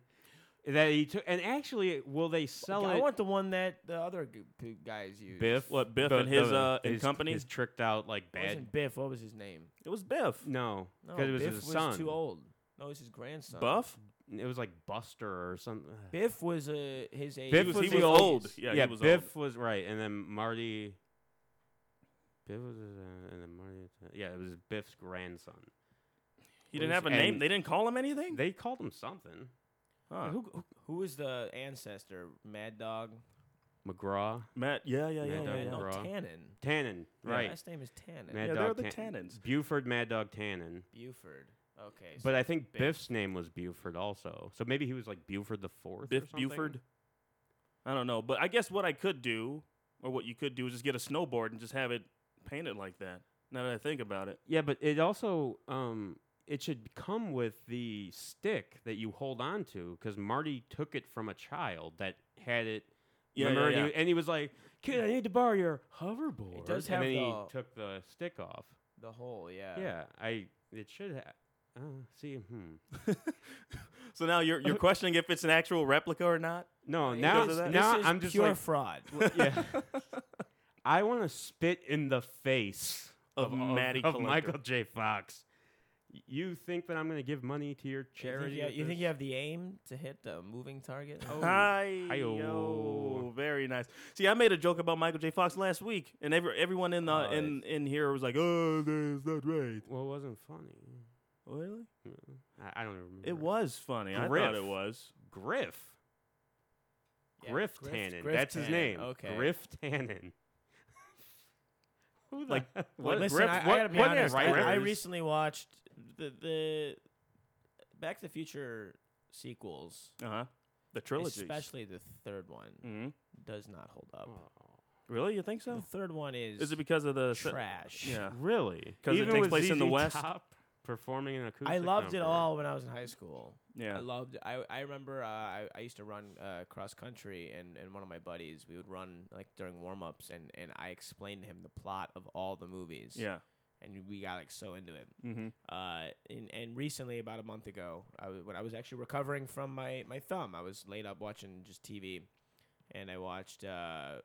that he took. And actually, will they sell it I it? want the one that the other g- p- guys use. Biff, What, Biff the- and his, the- uh, and his- company? his tricked out like It bad. wasn't Biff. What was his name? it was Biff. No, No, because it was Biff his was son. too old. No, it was his grandson. Buff. It was like Buster or something. Biff was uh, his age. Biff was- was, he was old. old. Yeah, Yeah, he was Biff was right, and then Marty. Biff was, uh, and then Marty. Yeah, it was Biff's grandson. He didn't have a name. and They didn't call him anything. They called him something. Huh. Who, who who was the ancestor? Mad Dog. McGraw, Matt. Yeah, yeah, yeah, Mad yeah. Dog yeah. no, McGraw. Tannen. Tannen, Yeah. right? Last name is Tannen. Mad Yeah, Dog they're the Tan- Tannens. Buford Mad Dog Tannen. Buford. Okay. But I think Biff. Biff's name was Buford also. So maybe he was like Buford the fourth. or Biff something? Buford. I don't know, but I guess what I could do, or what you could do, is just get a snowboard and just have it painted like that. Now that I think about it, Yeah, but it also um it should come with the stick that you hold on to because Marty took it from a child that had it. Yeah, remember? yeah, And, he, and he was like, "Kid, I need to borrow your hoverboard." does and have then the- he took the stick off. the whole. Yeah. Yeah, I it should have. Uh, see, hmm. so now you're you're questioning if it's an actual replica or not. No, now of now I'm just pure like, fraud. yeah. I want to spit in the face Of Matty of Michael J. Fox. Y- You think that I'm going to give money to your You think charity? you, you think you have the aim to hit the moving target? Oh, Hi, Hi-yo. very nice. See, I made a joke about Michael J. Fox last week, and every, everyone in the Oh, in in here was like, "Oh, that's not right." Well, it wasn't funny. Really? Mm. I, I don't remember. It was funny. I Griff. thought it was. Griff. Yeah, Griff Griff- Tannen. Griff That's his Tannen, name. okay. Griff Tannen. Who the Like, what? what- Listen, Griff- I, I gotta be what honest. I, I recently watched the the Back to the Future sequels, Uh huh. The trilogy. especially the third one, hmm does not hold up. Really? You think so? The third one is, Is it because of the se- trash. Yeah. Really? 'Cause it Even takes with place in the ZZ West? Top performing an acoustic I loved it number. all when I was in high school. Yeah. I loved. I I remember uh, I I used to run uh, cross country, and and one of my buddies we would run like during warm ups, and and I explained to him the plot of all the movies. Yeah. And we got like so into it. Mm-hmm. Uh, and, and recently, about a month ago, I w- when I was actually recovering from my, my thumb, I was laid up watching just TV, and I watched uh,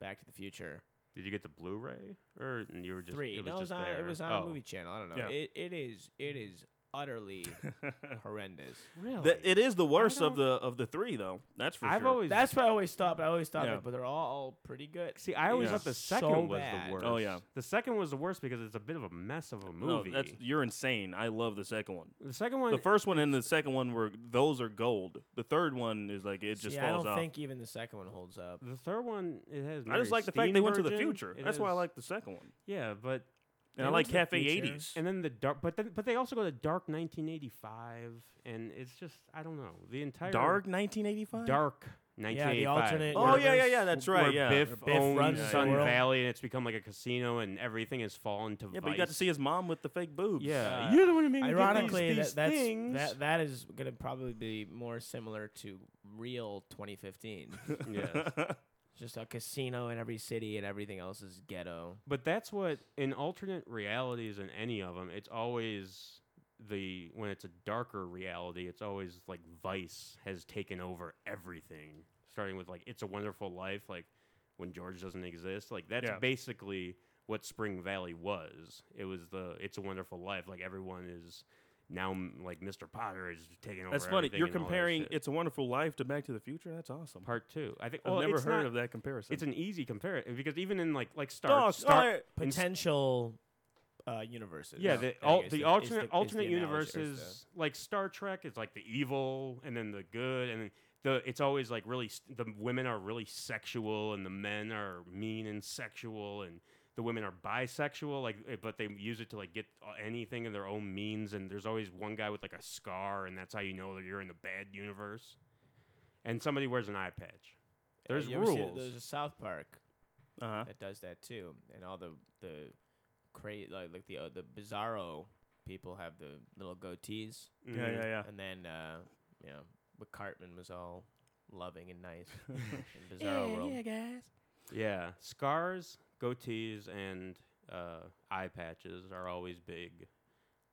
Back to the Future Did you get the Blu-ray or you were just three. It was no, it was on there? it was on oh. a movie channel. I don't know. Yeah. It it is it is utterly horrendous. Really? it is the worst of the of the three, though. That's for I've sure. always That's what I always thought. But I always thought, Yeah. that, but they're all pretty good. see. I always Yeah. thought the So second was bad. the worst. Oh, yeah. the second was the worst because it's a bit of a mess of a no, movie. that's you're insane. I love the second one. the second one. The first one and the second one were those are gold. The third one is like it just See, I falls don't off. think even the second one holds up. the third one it has. I just Mary like the fact they went to the Steenburgen. future. It That's why I has- like the second one. Yeah, but And I like Cafe 80s. and then the dark, but then but they also go to Dark 1985, and it's just I don't know the entire Dark 1985. Dark 1985. Yeah, the alternate Oh yeah, yeah, yeah. That's where right. Yeah. Biff, Biff owns runs Sun world. Valley, and it's become like a casino, and everything has fallen to yeah, vice. but you got to see his mom with the fake boobs. Yeah, Uh, you're the one who made me get Ironically, these, these that, that's things. that that is gonna probably be more similar to real 2015. yeah. Just a casino in every city, and everything else is ghetto. But that's what in alternate realities in any of them, it's always the when it's a darker reality, it's always like vice has taken over everything. Starting with like It's a Wonderful Life, like when George doesn't exist, like that's Yeah. basically what Spring Valley was. It was the It's a Wonderful Life, like everyone is now like Mr. Potter is taking over. That's funny. You're and all that comparing "It's a Wonderful Life" to "Back to the Future." That's awesome. part two. I think I've well, never heard not- of that comparison. It's an easy comparison because even in like like Star, Oh, Star yeah. in S- Potential uh, universes. Yeah, the, al- is the, alternate is the alternate analogy, or is the- universes, like Star Trek, is like the evil and then the good, and then the it's always like really s- the women are really sexual and the men are mean and sexual and the women are bisexual, like eh, but they use it to like get anything in their own means, and there's always one guy with like a scar, and that's how you know that you're in the bad universe. and somebody wears an eye patch. There's you ever see- rules. there's a South Park Uh huh. that does that too, and all the the cra- like like the uh, the bizarro people have the little goatees, Yeah, Mhm. yeah, yeah. and then uh, you know, but Cartman was all loving and nice in Bizarro World. guys. Yeah, scars, goatees, and uh, eye patches are always big.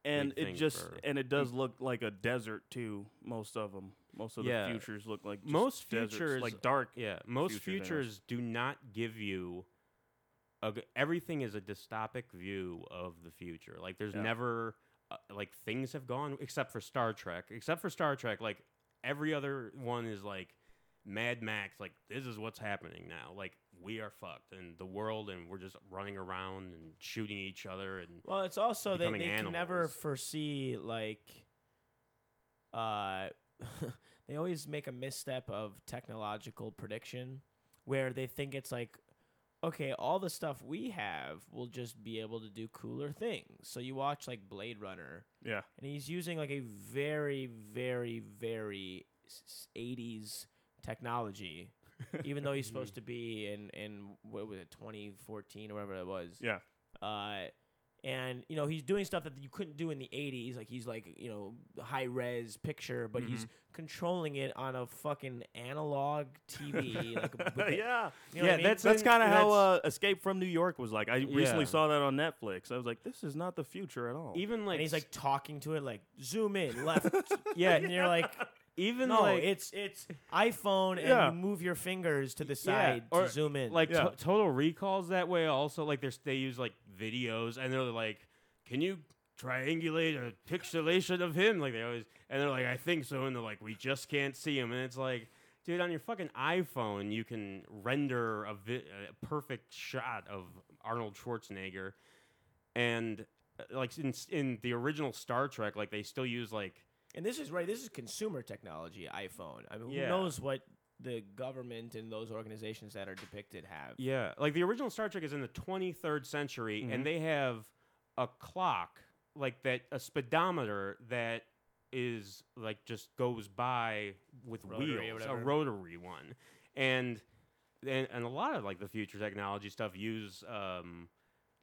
And big it just and it does look like a desert too. Most of them, most of Yeah. the futures look like just Most deserts, futures, like dark. Yeah, most futures, do not give you. A, everything is a dystopic view of the future. Like there's Yeah. never uh, like things have gone except for Star Trek. Except for Star Trek, like every other one is like Mad Max. Like this is what's happening now. Like we are fucked and the world, and we're just running around and shooting each other and Well, it's also they, becoming they can never foresee like uh they always make a misstep of technological prediction where they think it's like okay, all the stuff we have will just be able to do cooler things. So you watch like Blade Runner Yeah. and he's using like a very very very 80s technology even though he's supposed to be in in what was it 2014 or whatever it was Yeah. uh, and you know he's doing stuff that you couldn't do in the 80s like he's like you know high res picture but he's controlling it on a fucking analog tv like with the- yeah. you know Yeah, I mean? that's- That's kind of how uh, Escape from New York was like. I recently saw that on Netflix. I was like, this is not the future at all. even like and he's like talking to it like zoom in left yeah, and you're like even no like it's it's iphone and Yeah. you move your fingers to the Yeah, side or, to zoom in Like Yeah. to- Total Recalls that way. Also, like there's they use like videos, and they're like, "Can you triangulate a pixelation of him?" Like they always, and they're like, "I think so," and they're like, "We just can't see him," and it's like. Dude, on your fucking iPhone, you can render a, vi- a perfect shot of Arnold Schwarzenegger, and uh, like in, in the original Star Trek, like they still use like and this is right this is consumer technology iphone. I mean who Yeah. knows what the government and those organizations that are depicted have. Yeah, like the original Star Trek is in the 23rd century, and they have a clock, like that, a speedometer that is like just goes by with Rotary or wheels, a whatever. rotary one, and and and a lot of like the future technology stuff use um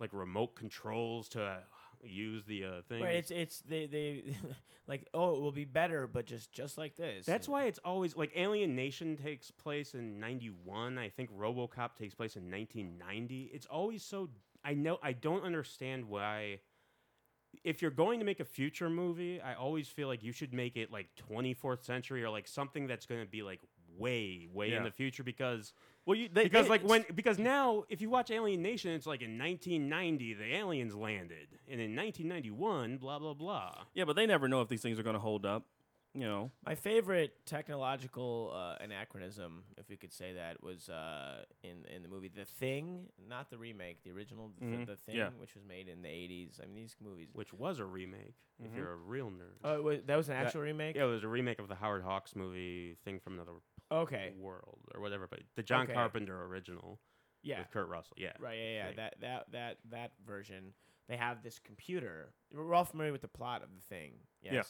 like remote controls to use the uh, thing. Right, it's it's they they like oh it will be better, but just just like this. That's why it's always like Alien Nation takes place in 91. I think RoboCop takes place in 1990. It's always so I know I don't understand why if you're going to make a future movie, I always feel like you should make it like 24th century or like something that's going to be like way way Yeah. in the future because well, you, they, because they- like when because now if you watch Alien Nation it's like in 1990 the aliens landed and in 1991 blah blah blah. yeah, but they never know if these things are going to hold up. You know, my favorite technological uh, anachronism, if we could say that, was uh, in in the movie The Thing, not the remake, the original The, Mhm. the Thing, Yeah. which was made in the eighties. I mean, these movies. Which was a remake if you're a real nerd. Oh, it was, that was an That- actual remake. Yeah, it was a remake of the Howard Hawks movie, Thing from Another Okay. World or whatever, but the John Okay. Carpenter original Yeah. with Kurt Russell. Yeah, Right. Yeah. Yeah. Thing. That that that that version. They have this computer. We're all familiar with the plot of the thing. Yes. Yeah.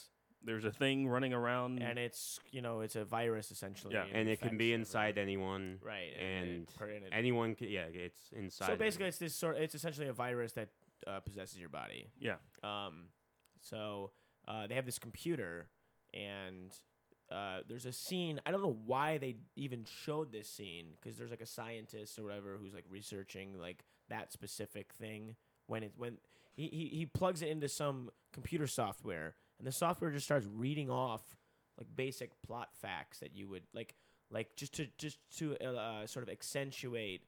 there's a thing running around. And it's you know it's a virus essentially. Yeah. and it can be inside anyone, Right. and and it- anyone. Can, yeah, it's inside. So basically, anyone. it's this sort. It's essentially a virus that uh, possesses your body. yeah, Um, so uh, they have this computer, and uh, there's a scene. I don't know why they even showed this scene because there's like a scientist or whatever who's like researching like that specific thing. When it when he, he he plugs it into some computer software, and the software just starts reading off like basic plot facts that you would like like just to just to uh, sort of accentuate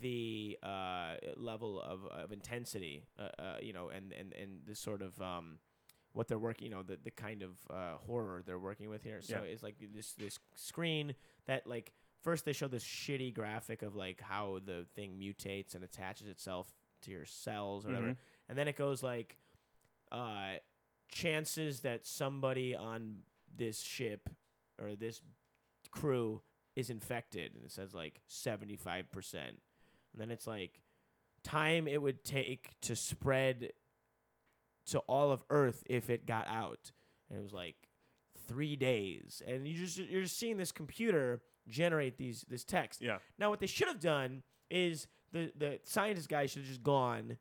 the uh, level of, of intensity, uh, uh, you know, and, and, and the sort of um, what they're working, you know, the, the kind of uh, horror they're working with here. So Yeah. it's like this this screen that like first they show this shitty graphic of like how the thing mutates and attaches itself to your cells or whatever, Mhm. and then it goes like uh, chances that somebody on this ship or this crew is infected and it says like 75% and then it's like time it would take to spread to all of earth if it got out and it was like three days, and you just you're just seeing this computer generate these this text. Yeah. Now, what they should have done is the the scientist guy should have just gone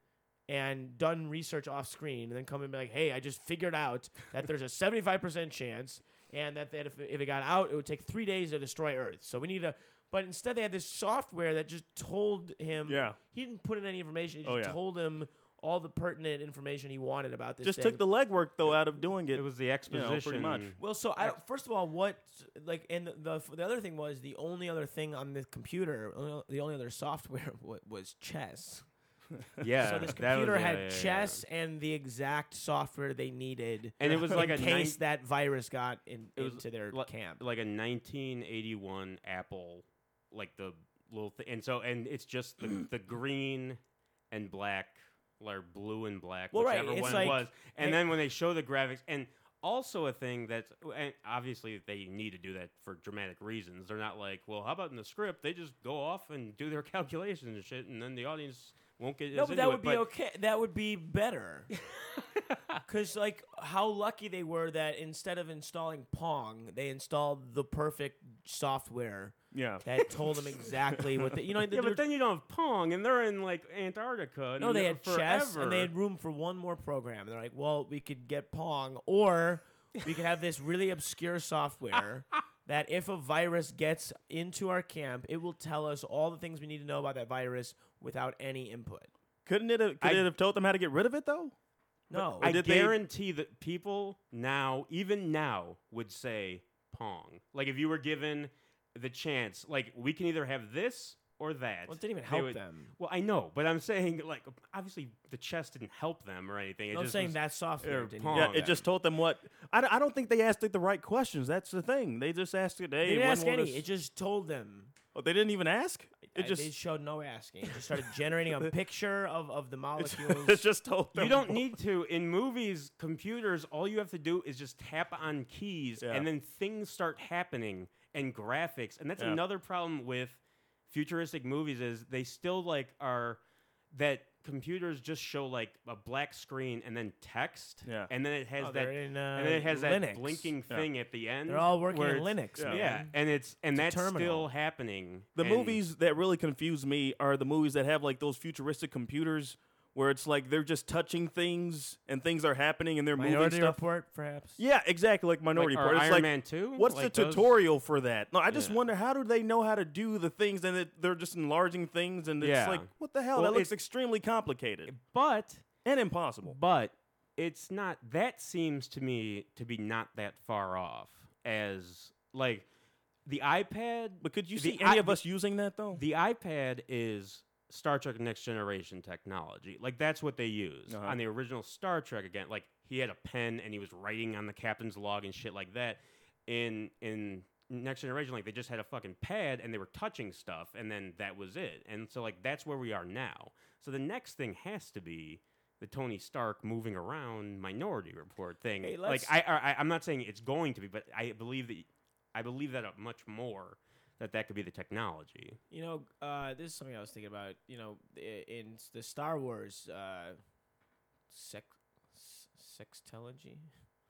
and done research off screen, and then come and be like, "Hey, I just figured out that there's a 75 percent chance, and that, that if, if it got out, it would take three days to destroy Earth. So we need to." But instead, they had this software that just told him. Yeah. He didn't put in any information. He oh, just Oh, yeah. told him all the pertinent information he wanted about this. Just thing. took the legwork though out of doing it. It was the you know, pretty much. Well, so I first of all, what like and the, the the other thing was the only other thing on the computer, the only other software wa- was chess. Yeah. so this that was- computer yeah, had yeah, yeah, yeah. chess and the exact software they needed, And it was like in a case nine- that virus got in, It was into their li- camp. like a 1981 Apple, like the little thing. And so, and it's just the, the green and black, or blue and black, Well, right, whichever it's one like- was. And hey- then when they show the graphics, and also a thing that's, and obviously they need to do that for dramatic reasons. They're not like, well, how about in the script they just go off and do their calculations and shit, and then the audience won't get No, but that it. would be okay. That would be better. Because, like, how lucky they were that instead of installing Pong, they installed the perfect software Yeah. that told them exactly what they, you know. Yeah, they're- but then you don't have Pong, and they're in like Antarctica. No, they they're had chess and they had room for one more program. And they're like, well, we could get Pong, or we could have this really obscure software that if a virus gets into our camp, it will tell us all the things we need to know about that virus without any input. Couldn't it have, could I- it have told them how to get rid of it though? No, I did they- guarantee that people now, even now, would say Pong. Like if you were given the chance, like we can either have this or that. Well, it didn't even help would- them. Well, I know, but I'm saying like obviously the chess didn't help them or anything. It I'm just saying was- that software didn't. Yeah, Oh, it just told them what. I, I don't think they asked it the right questions. That's the thing. They just asked it. Hey, They didn't ask any. this- It just told them. oh, they didn't even ask. It I- just they showed no asking. It just started generating a picture of, of the molecules. it just told them. You don't need to. In movies, computers, all you have to do is just tap on keys, Yeah. and then things start happening and graphics. And that's Yeah. another problem with futuristic movies is they still like are that computers just show like a black screen and then text, Yeah. and then it has Oh, that, they're in, and then uh, it has Linux. that blinking Yeah. thing at the end. They're all working in Linux. Yeah. Yeah, and it's and It's that's terminal. still happening. The and- movies that really confuse me are the movies that have like those futuristic computers where it's like they're just touching things and things are happening and they're moving Minority stuff. Report, perhaps. Yeah, exactly like Minority or Report. It's Iron like, Man 2? What's Like the those- tutorial for that? No, I just Yeah. wonder how do they know how to do the things and it, they're just enlarging things and it's Yeah. like what the hell? Well, that looks it- extremely complicated but and impossible. But it's not. That seems to me to be not that far off. As like the iPad. But could you the see any i- of us using that though? The iPad is Star Trek Next Generation technology. Like that's what they use Uh-huh. on the original Star Trek. Again, like he had a pen and he was writing on the captain's log and shit like that. In in Next Generation, like they just had a fucking pad and they were touching stuff, and then that was it. And so like that's where we are now. So the next thing has to be the Tony Stark moving around Minority Report thing. Hey, like I, I I'm not saying it's going to be, but I believe that I believe that much more that that could be the technology. You know, uh, this is something I was thinking about. You know, in the Star Wars uh, sex sextology.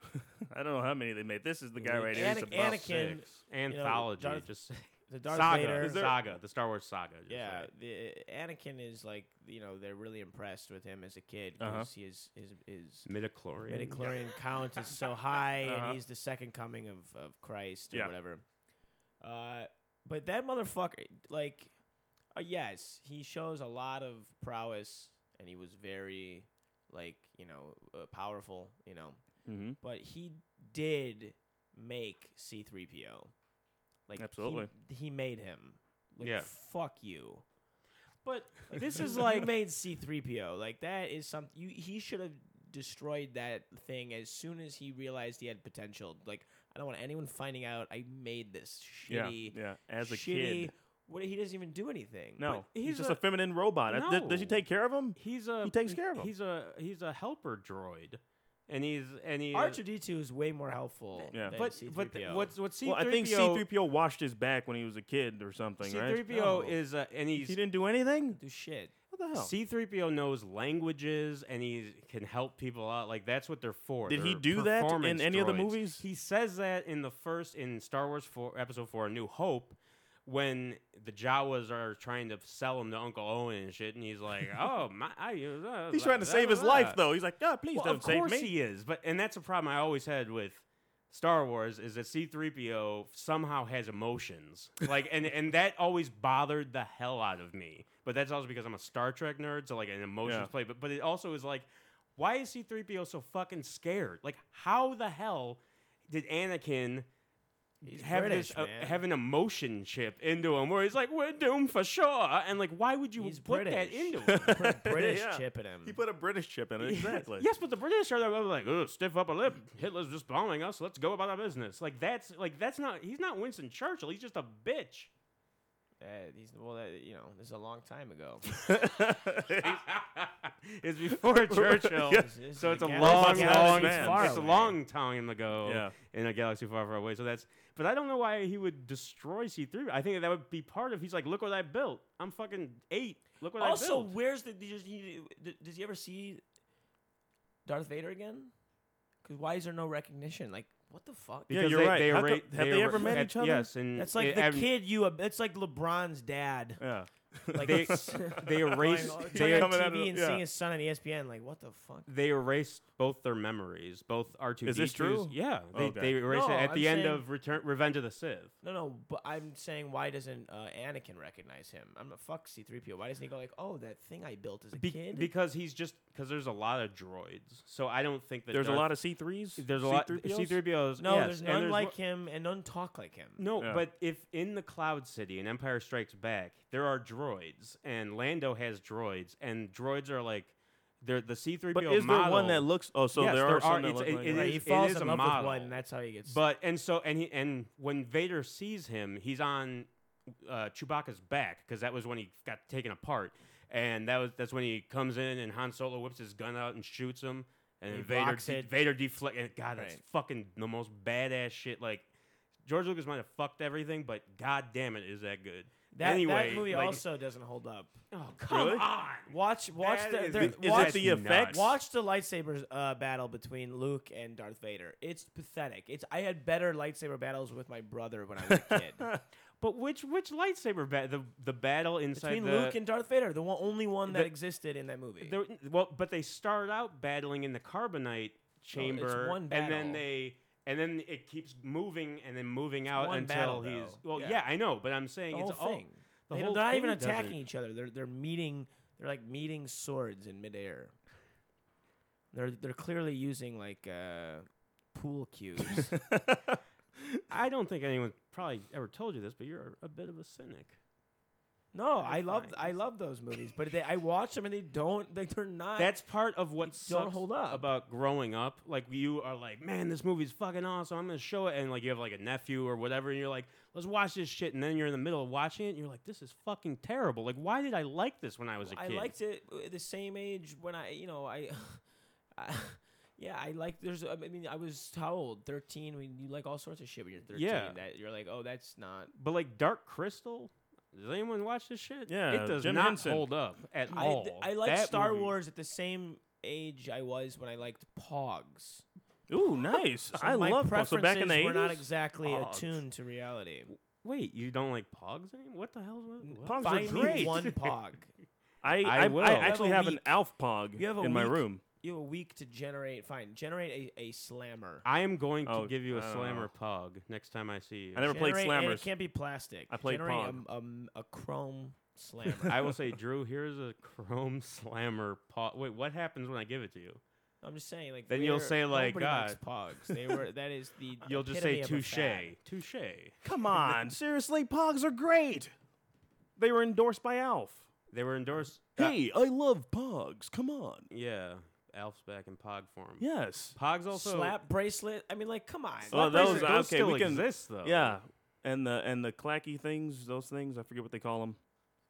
I don't know how many they made. This is the guy Yeah, right here. Anakin- He's about Anakin- six. Anthology, Darth- just The Darth saga, Vader. There- saga, the Star Wars saga. just yeah, like- the Anakin is like you know they're really impressed with him as a kid because Uh-huh. he is his his midichlorian. midichlorian count is so high Uh-huh. and he's the second coming of, of Christ or Yeah. whatever. Uh, but that motherfucker, like, uh, yes, he shows a lot of prowess and he was very, like, you know, uh, powerful, you know. Mhm. But he did make C3PO. Like, he- Absolutely. He, made him. Like, Yeah. fuck you. But Like, this is like made C3PO. Like that is something you he should have destroyed that thing as soon as he realized he had potential. Like don't want anyone finding out I made this shitty yeah. As a shitty kid, what he doesn't even do anything. no, he's, he's just a- a, feminine robot. Uh, Does, does he take care of him? he's a He takes care of 'em. He's a he's a helper droid, and he's and he R2D2 is way more helpful. Yeah. than But C3PO. but th- what's what C Well, I think C C-3PO washed his back when he was a kid or something, C three PO is uh, and he's He didn't do anything. do shit? The hell? C3PO knows languages and he can help people out. Like that's what they're for. Did he They're do that in any of the movies? He says that in the first in Star Wars 4 episode 4 A New Hope when the Jawas are trying to sell him to Uncle Owen and shit and he's like, "Oh, my I uh, He's uh, trying to save his blah, life uh. though. He's like, God, please Well, don't save me." of course he is, but and that's a problem I always had with Star Wars is that C-3PO somehow has emotions. Like and and that always bothered the hell out of me. But that's also because I'm a Star Trek nerd, so like an emotions Yeah. play. But but it also is like why is C-3PO so fucking scared? Like how the hell did Anakin He's have British, this uh, man. have an emotion chip into him where he's like we're doomed for sure and like why would you He's put that British. into him? Put a British Yeah. chip in him. He put a British chip in it. Exactly. Yes, but the British are like, oh, stiff upper lip. Hitler's just bombing us. Let's go about our business. Like that's like that's not. He's not Winston Churchill. He's just a bitch. Uh, he's, well, that, you know, this is a long time ago. it's before Churchill, Yeah. This is so it's a the long, galaxy long, man. far it's a long time ago Yeah. in a galaxy far, far away. So that's. But I don't know why he would destroy C3. I think that would be part of. He's like, look what I built. I'm fucking eight. Look what I built. Also, where's the does he, does he ever see Darth Vader again? Because why is there no recognition? Like, what the fuck? Yeah, Because you're they, right. They How erra- co- have they ever met at- each other? Yes, and That's like it- the and- kid you. It's like LeBron's dad. Yeah. Like They- s- they erased- going on- they turning on coming out TV of- and yeah. seeing his son on ESPN. Like, what the fuck? they erased both their memories. Both R two. Is this true? Yeah, they, Okay. they erased No, it at I'm the end saying- of Return Revenge of the Sith. No, no, but I'm saying why doesn't uh, Anakin recognize him? I'm a fuck C-3PO. Why doesn't he go like, oh, that thing I built as a Be- kid? because he's just because there's a lot of droids. So I don't think that There's a Darth- lot of C3s. there's a lot C3POs? C three POs. no, yes, there's and none there's like one- him and none talk like him. No, Yeah. but if in the Cloud City in Empire Strikes Back, there are droids, and Lando has droids, and droids are like they're the C three PO But is there one that looks? Oh, so Yes, there there are some are- that look it- like it that. He falls is in a love with one, and that's how he gets. But and so and he and when Vader sees him, he's on uh, Chewbacca's back because that was when he got taken apart, and that was that's when he comes in and Han Solo whips his gun out and shoots him, and He Vader blocks de- it. Vader deflect. And God, that's Right. fucking the most badass shit. Like George Lucas might have fucked everything, but god damn it, is that good. That, anyway, that movie like- also doesn't hold up. Oh come Really? on! Watch, watch That the, is- the is it watch, the effects? Watch the lightsabers uh, battle between Luke and Darth Vader. It's pathetic. It's I had better lightsaber battles with my brother when I was a kid. But which which lightsaber ba- the the battle inside between the Luke and Darth Vader, the one, only one that The- existed in that movie. There, well, but they start out battling in the carbonite chamber, one and then they, and then it keeps moving and then moving out one until battle, he's. though. Well, Yeah. yeah. I know, but I'm saying the whole it's all. thing. the they, whole are not even attacking doesn't- each other. They're they're meeting. They're like meeting swords in midair. They're they're clearly using like uh, pool cues. I don't think anyone probably ever told you this, but you're a bit of a cynic. No, I love. I love those movies, but they, I watch them and they don't. Like they're not. That's part of what don't sucks hold up. about growing up. Like you are like, man, this movie's fucking awesome. I'm gonna show it, and like you have like a nephew or whatever, and you're like, let's watch this shit, and then you're in the middle of watching it, and you're like, this is fucking terrible. Like, why did I like this when I was a I kid? I liked it at the same age when I, you know, I, I yeah, I like. There's, I mean, I was how old? Thirteen. Mean, you like all sorts of shit when you're thirteen. Yeah. That you're like, oh, that's not. But like Dark Crystal, does anyone watch this shit? Yeah, it does Jim not Henson. hold up at I, all. th- I like That Star movie- Wars at the same age I was when I liked Pogs. Ooh, nice. So I my love so back in the preferences were not 80s? exactly Pogs. attuned to reality. Wait, you don't like Pogs anymore? What the hell is that? Pogs are Find me great. one Pog. I, I I, will. I You have actually have, an week. Alf Pog You have a in my week. room. You have a week to generate. Fine, generate a, a slammer. I am going to Oh, give you a I don't slammer know. Pog next time I see you. I never played Generate- and slammers. It can't be plastic. I played generate Pong. A, um, a chrome slammer. I will say, Drew, here's a Chrome Slammer Pog. Wait, what happens when I give it to you? I'm just saying, like Then you'll we're- say, like, nobody likes God. Pogs. They were that is the You'll just epitome say of a touche, touche. Come on, seriously, Pogs are great. They were endorsed by Alf. They were endorsed. uh, Hey, I love Pogs. Come on. yeah, Alf's back in Pog form. Yes. Pogs also. slap bracelet. I mean, like, come on. Oh, Slap those- bracelets, those okay, still we can- exist though. Yeah. And the and the clacky things, those things, I forget what they call them.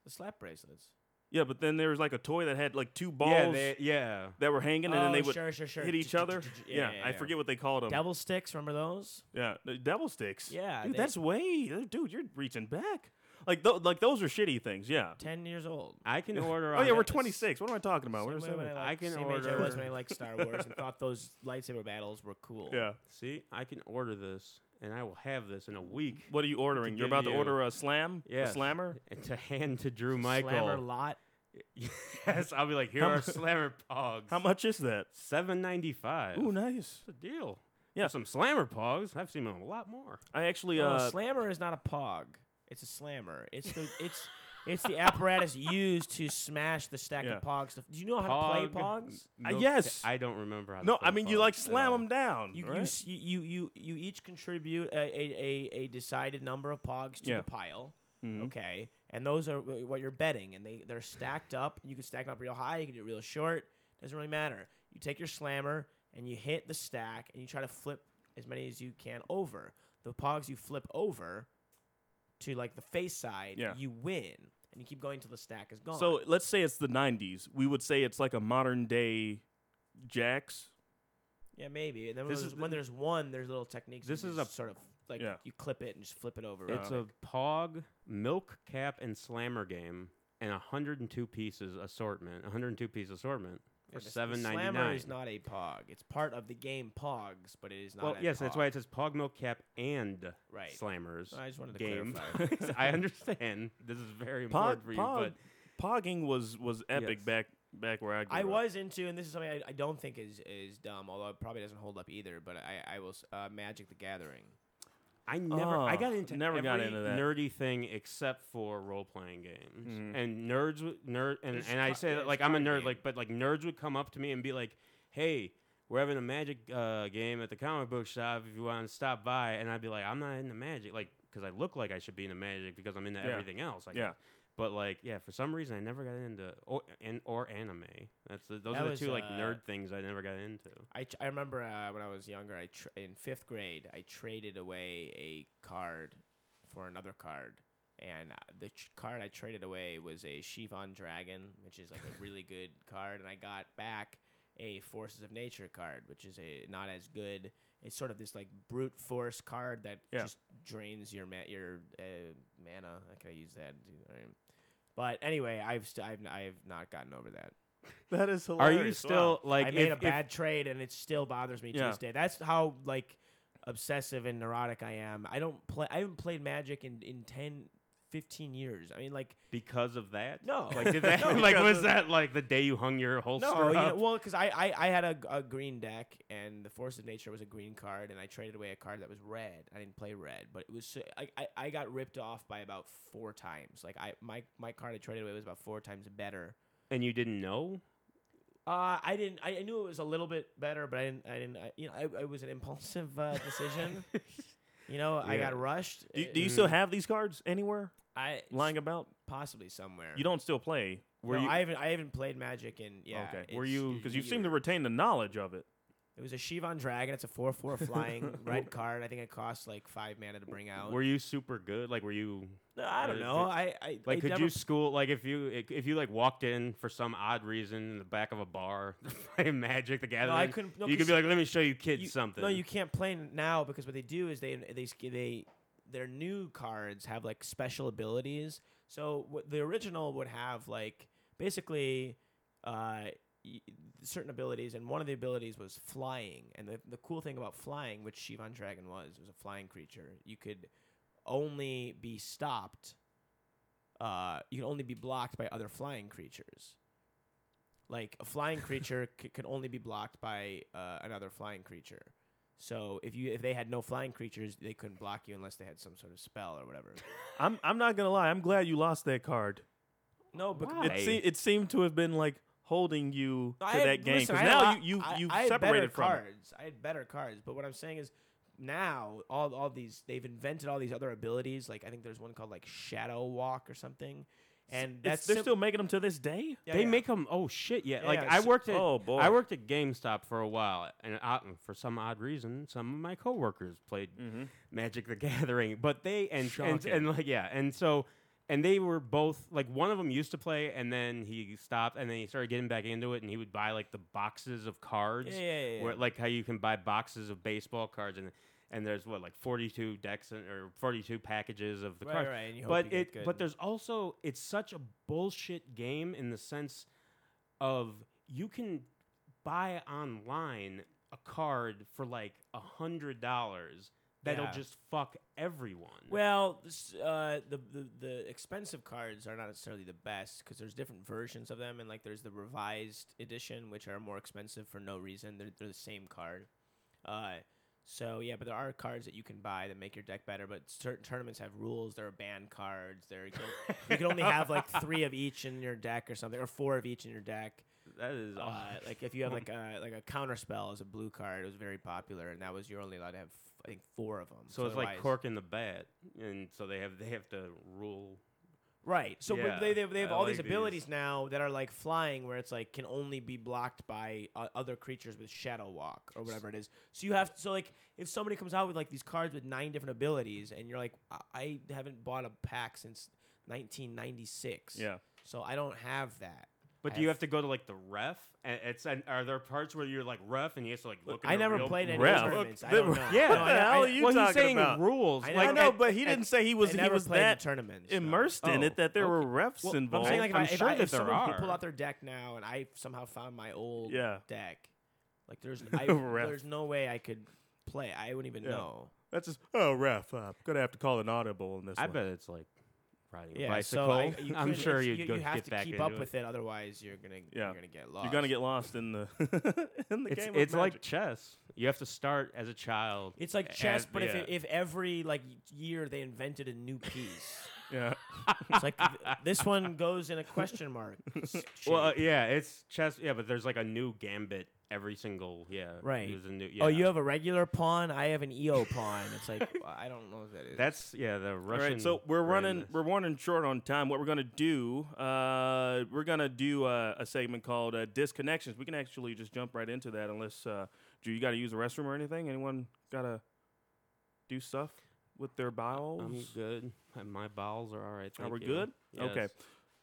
the slap bracelets. Yeah, but then there was like a toy that had like two balls Yeah, they, yeah. that were hanging, and oh, then they would sure, sure, sure. hit each other. Yeah, Yeah, I forget what they called them. Devil sticks. Remember those? Yeah, the devil sticks. Yeah, dude, they- that's way, dude. You're reaching back. Like th- like those are shitty things. Yeah. Ten years old. I can order. Oh on yeah, we're it. 26. What am I talking about? We're Same way when seven- I, I can same age I was order- when I liked Star Wars and thought those lightsaber battles were cool. Yeah. See, I can order this, and I will have this in a week. What are you ordering? You're give about to you- order a slam? A Yes. slammer? And to hand to Drew Michael. Slammer Michael. lot. yes, I'll be like, here How are mu- Slammer Pogs. How much is that? Seven ninety five. Ooh, nice. It's a deal. Yeah. Some Slammer Pogs. I've seen them a lot more. I actually No, uh a slammer is not a pog. It's a slammer. It's the it's it's the apparatus used to smash the stack Yeah. of pogs. Do you know how to play Pog, pogs? Uh, milk- yes. I don't remember how. To No, play I mean you Pogs like at slam all. them down, You, you, right? s- you you you you each contribute a, a, a, a decided number of pogs to Yeah. the pile. Mhm. Okay, and those are wh- what you're betting, and they they're stacked up. You can stack them up real high. You can do it real short. Doesn't really matter. You take your slammer and you hit the stack, and you try to flip as many as you can over. The pogs you flip over to like the face side, Yeah. you win, and you keep going till the stack is gone. So let's say it's the 90s. We would say it's like a modern day jacks. yeah, maybe. And then when This there's, is when there's one, there's little techniques. This is a- sort of like Yeah. you clip it and just flip it over. It's real a. Pog milk cap and Slammer game, and 102 pieces assortment. 102 piece assortment Yeah, for the s- the seven ninety Slammer is not a pog. It's part of the game Pogs, but it is not. Well, yes, that's why it says Pog milk cap and Right. Slammers. I just wanted to game. clarify. I understand. This is very Pog, important for you, pog, but pogging was was epic Yes. back back where I grew I up. was into, and this is something I, I don't think is is dumb, although it probably doesn't hold up either. But I I will uh, Magic the Gathering. I never, I Oh, got into never every got into that. nerdy thing except for role playing games. Mhm. And nerds, would- nerd, and, It's and I say that like I'm a nerd, game. like, but like nerds would come up to me and be like, "Hey, we're having a magic uh, game at the comic book shop. If you want to stop by," and I'd be like, "I'm not into magic, like, because I look like I should be into magic because I'm into Yeah. everything else." I Yeah. But like, yeah, for some reason I never got into or and or anime. That's the, those That are the was, two like uh, nerd things I never got into. I, tr- I remember uh, when I was younger, I tr- in fifth grade, I traded away a card for another card, and uh, the ch- card I traded away was a Shivan Dragon, which is like a really good card, and I got back a Forces of Nature card, which is a not as good. It's sort of this like brute force card that Yeah. just drains your ma- your uh, mana. How can I use that? But anyway, I've st- I've, n- I've not gotten over that. That is hilarious. Are you still like I made if- a if- bad trade and it still bothers me to Yeah. this day. That's how like obsessive and neurotic I am. I don't play I haven't played Magic in in 10 15 years. I mean like because of that? No. Like did that No, like was of- that like the day you hung your holster no, you know, well, because I, I, I had a, a green deck, and the Force of Nature was a green card, and I traded away a card that was red. I didn't play red, but it was I, I, I got ripped off by about four times. Like I my my card I traded away was about four times better. and you didn't know? Uh, I didn't. I, I knew it was a little bit better, but I didn't. I didn't. I, you know, I, it was an impulsive uh, decision. you know, I Yeah. got rushed. Do, Uh, do you still have these cards anywhere I lying about? possibly somewhere. You don't still play. Were No, you I haven't. I haven't played Magic in. Yeah. okay. Were it's you because you seem to retain the knowledge of it. It was a Shivan Dragon. It's a four-four flying red card. I think it costs like five mana to bring out. were you super good? Like were you No, I don't know. I, I like I could never- you school like if you if you like walked in for some odd reason in the back of a bar playing Magic the Gathering? I couldn't- no, you could be like, let me show you kids you- something. No, you can't play now because what they do is they they they their new cards have like special abilities. So what the original would have like basically uh, certain abilities, and one of the abilities was flying. And the the cool thing about flying, which Shivan Dragon was, was a flying creature. You could only be stopped. Uh, you can only be blocked by other flying creatures. Like a flying creature c- could only be blocked by uh, another flying creature. So if you if they had no flying creatures, they couldn't block you unless they had some sort of spell or whatever. I'm I'm not gonna lie. I'm glad you lost that card. No, but Why? It, se- it seemed to have been like holding you to I had- that game because I had a now lot- you you I- you've I had better separated from it. cards. I had better cards, but what I'm saying is now all all these they've invented all these other abilities. Like I think there's one called like Shadow Walk or something, and that's they're sim- still making them to this day. yeah, they yeah. make them. Oh shit! Yeah, Yeah, like yeah, I s- worked at. oh, boy. I worked at GameStop for a while, and uh, for some odd reason, some of my coworkers played Mm-hmm. Magic the Gathering, but they and and, and like yeah, and so and they were both like one of them used to play, and then he stopped, and then he started getting back into it, and he would buy like the boxes of cards, Yeah, yeah, yeah, where like how you can buy boxes of baseball cards, and and there's what like 42 decks in- or 42 packages of the Right, cards. right, and but it but there's also it's such a bullshit game in the sense of you can buy online a card for like a hundred dollars that'll Yeah. just fuck everyone. Well, this, uh, the, the the expensive cards are not necessarily the best because there's different versions of them, and like there's the revised edition, which are more expensive for no reason. They're they're the same card. Uh, so yeah, but there are cards that you can buy that make your deck better. But certain tournaments have rules. There are banned cards. There you can, you can only have like three of each in your deck or something, or four of each in your deck. that is Uh, like if you have like a like a counter spell as a blue card, it was very popular, and that was you're only allowed to have I think four of them. so it's like otherwise- cork in the bat, and so they have they have to rule. Right. So Yeah, they, they, they have I all like these abilities these. now that are like flying, where it's like can only be blocked by uh, other creatures with Shadow Walk or whatever it is. So you have so like if somebody comes out with like these cards with nine different abilities, and you're like, I, I haven't bought a pack since 1996. Yeah. So I don't have that. But I do you have- have to go to like the ref? And it's and are there parts where you're like ref and you have to like look? at I never real played any Ref. tournaments. I don't know. Yeah, No, What the hell I, are you well, he's talking saying about? rules. I I like know, at- but he didn't say he was I he was in that tournaments. no. immersed in Oh, it that there were refs Well, I'm involved. saying like if, I'm I, if, sure I, that if someone pu- are. pull out their deck now and I somehow found my old Yeah. deck, like there's I, there's no way I could play. I wouldn't even Yeah. know. That's just oh ref. Uh, gonna have to call an audible in this. I one. bet it's like riding a Yeah, bicycle. so I, you I'm sure you'd you, go you have get to back keep up it. with it, otherwise you're gonna Yeah. you're gonna get lost. You're gonna get lost in the in the It's game. it's of like magic. chess. You have to start as a child. It's like chess, and- but if it, if every like year they invented a new piece, yeah. it's like this one goes in a question mark. Well, uh, yeah, it's chess. Yeah, but there's like a new gambit every single. Yeah, Right. There's a new. Yeah. Oh, you have a regular pawn. I have an EO pawn. It's like I don't know what that is. That's yeah. The Russian. right, so we're running we're running short on time. What we're gonna do? Uh, we're gonna do uh, a segment called uh, disconnections. We can actually just jump right into that, unless uh, Drew, you got to use the restroom or anything. Anyone gotta do stuff with their bowels? I'm good. Uh, My bowels are all right. Are we you. good? Okay.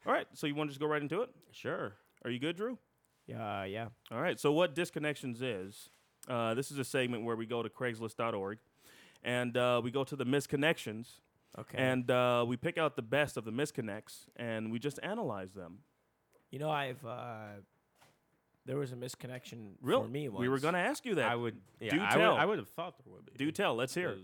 All right. So you want to just go right into it? Sure. Are you good, Drew? Yeah, yeah. All right. So what disconnections is? Uh, this is a segment where we go to Craigslist.org, and uh, we go to the misconnections, Okay. and uh, we pick out the best of the misconnects, and we just analyze them. you know, I've uh, there was a misconnection Real? for me once. We were going to ask you that. I would. Yeah, Do I tell. Would, I would have thought there would be. Do tell. Let's hear. it.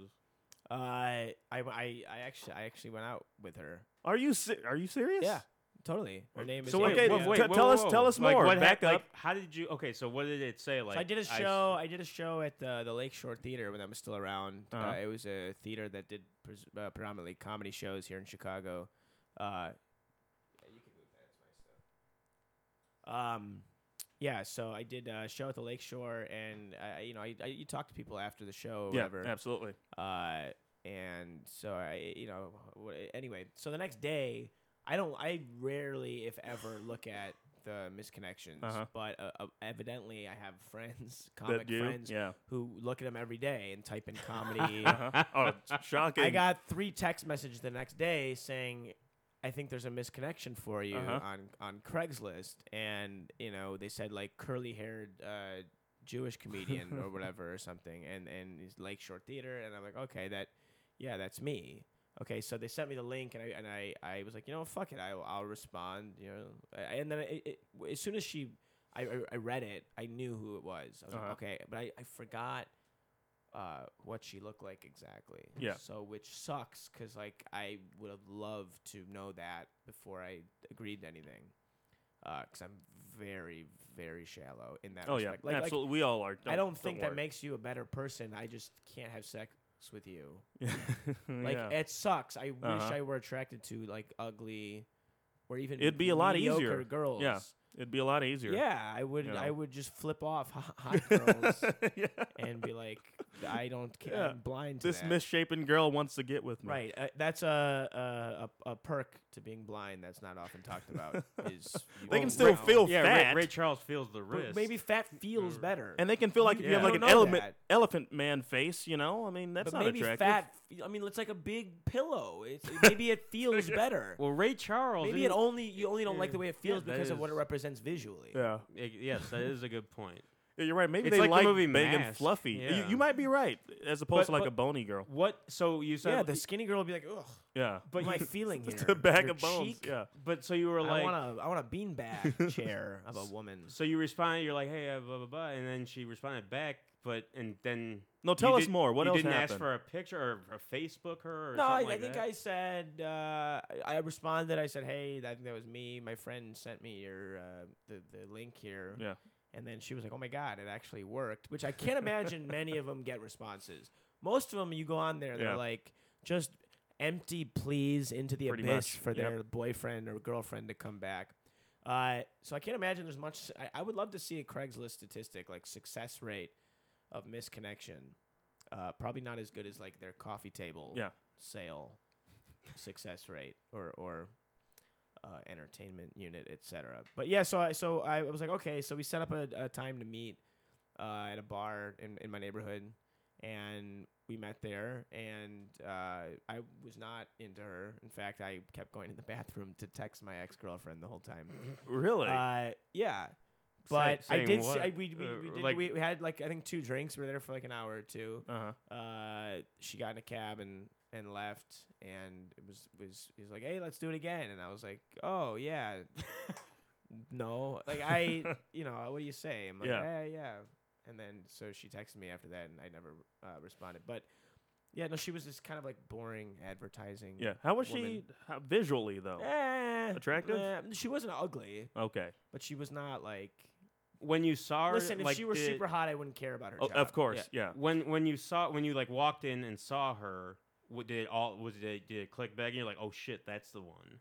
Uh, I, I, I actually, I actually went out with her. Are you se- Are you serious? Yeah, totally. Her name is. So wait, t- wait, t- tell us- tell us Like, more. What Back hap- like, up. how did you? Okay, so what did it say? Like so I did a show. I, did a show at the the Lakeshore Theater when I was still around. uh Uh-huh. it was a theater that did pres- uh, predominantly comedy shows here in Chicago. Uh, yeah, you can move that. It's my stuff. Um, yeah. So I did a show at the Lakeshore, and I, you know, I, I you talk to people after the show, or Yeah. whatever. Absolutely. Uh, and so I, you know, anyway. So the next day, I don't. I rarely, if ever, look at the misconnections. Uh-huh. But uh, uh, evidently, I have friends, comic friends, Yeah. who look at them every day and type in comedy. Uh-huh. oh, it's shocking. I got three text messages the next day saying, "I think there's a misconnection for you Uh-huh. on on Craigslist," and you know they said like curly haired uh, Jewish comedian or whatever or something, and and he's Lakeshore Theater, and I'm like, okay, that, yeah, that's me. Okay, so they sent me the link, and I and I, I was like, you know, fuck it, I'll, I'll respond, you know, and then it, it, as soon as she, I, I- I read it, I knew who it was. I was Uh-huh. like, okay, but I, I forgot uh, what she looked like exactly. Yeah. So which sucks because like I would have loved to know that before I agreed to anything. Because I'm very very shallow in that. Oh yeah. respect. Like, like, Absolutely. we all are. I don't think that makes you a better person. I just can't have sex with you. Like Yeah. it sucks. I wish Uh-huh. I were attracted to like ugly, or even It'd be a lot mediocre easier. girls. Yeah. It'd be a lot easier. Yeah, I would. You I know. would just flip off hot, hot girls yeah. and be like, I don't care. Yeah. I'm blind to This that. misshapen girl wants to get with me. Right. Uh, that's a, a a a perk to being blind. That's not often talked about. Is you They can still know. feel yeah, fat. Ray, Ray Charles feels the But. Maybe fat feels better. And they can feel like if you have like an know element, that. elephant man face, you know. I mean, that's but not maybe attractive. fat. I mean, it's like a big pillow. It's, maybe it feels better. well, Ray Charles. maybe it only you only don't like the way it feels that because of what it represents visually. Yeah. I- yes, that is a good point. Yeah, You're right. Maybe It's they like the like movie big and Mask. fluffy. You, Yeah. you might be right, as opposed But- to like but- a bony girl. What? So you said yeah, the skinny girl will be like, ugh. Yeah, But my am I you- feeling here? the bag Your of bones. cheek? Yeah, But so you were like, I want a I want a beanbag chair of a woman. so you responded. You're like, hey, uh, blah blah blah, and then she responded back. But and then No, you tell us did- more. What you else didn't happened? ask for a picture or a Facebook her. Or No, I, something I like think that? I said uh, I I responded. I said, "Hey, I think that was me. My friend sent me your uh, the the link here." Yeah. And then she was like, "Oh my god, it actually worked," which I can't imagine many of them get responses. Most of them, you go on there, they're Yeah. like just empty pleas into the Pretty abyss much, for their boyfriend or girlfriend to come back. Uh, so I can't imagine there's much. I, I would love to see a Craigslist statistic like success rate of misconnection. Uh, probably not as good as like their coffee table Yeah. sale success rate or or uh, entertainment unit, etc. But yeah, so I so I was like, okay, so we set up a, a time to meet uh, at a bar in, in my neighborhood, and we met there, and uh, I was not into her. In fact, I kept going to the bathroom to text my ex girlfriend the whole time. really. Uh, yeah. Say- But I did. What? I, we we, Uh, we, did, like- we we had like I think two drinks. We were there for like an hour or two uh huh. uh, she got in a cab and and left, and it was was he was like, "Hey, let's do it again," and I was like, "Oh yeah, no, like I, you know, what do you say?" I'm like, Yeah. "Yeah, yeah," and then so she texted me after that, and I never uh, responded, but. Yeah, no, she was just kind of like boring advertising. Yeah. How was woman. she how, visually though? Eh, Attractive? eh, she wasn't ugly, Okay. but she was not like. when you saw her. Listen, if like, she were did- super hot, I wouldn't care about her. Oh, job. of course. Yeah. When when you saw when you like walked in and saw her, what did it all was it did it click back and you're like, oh shit, that's the one.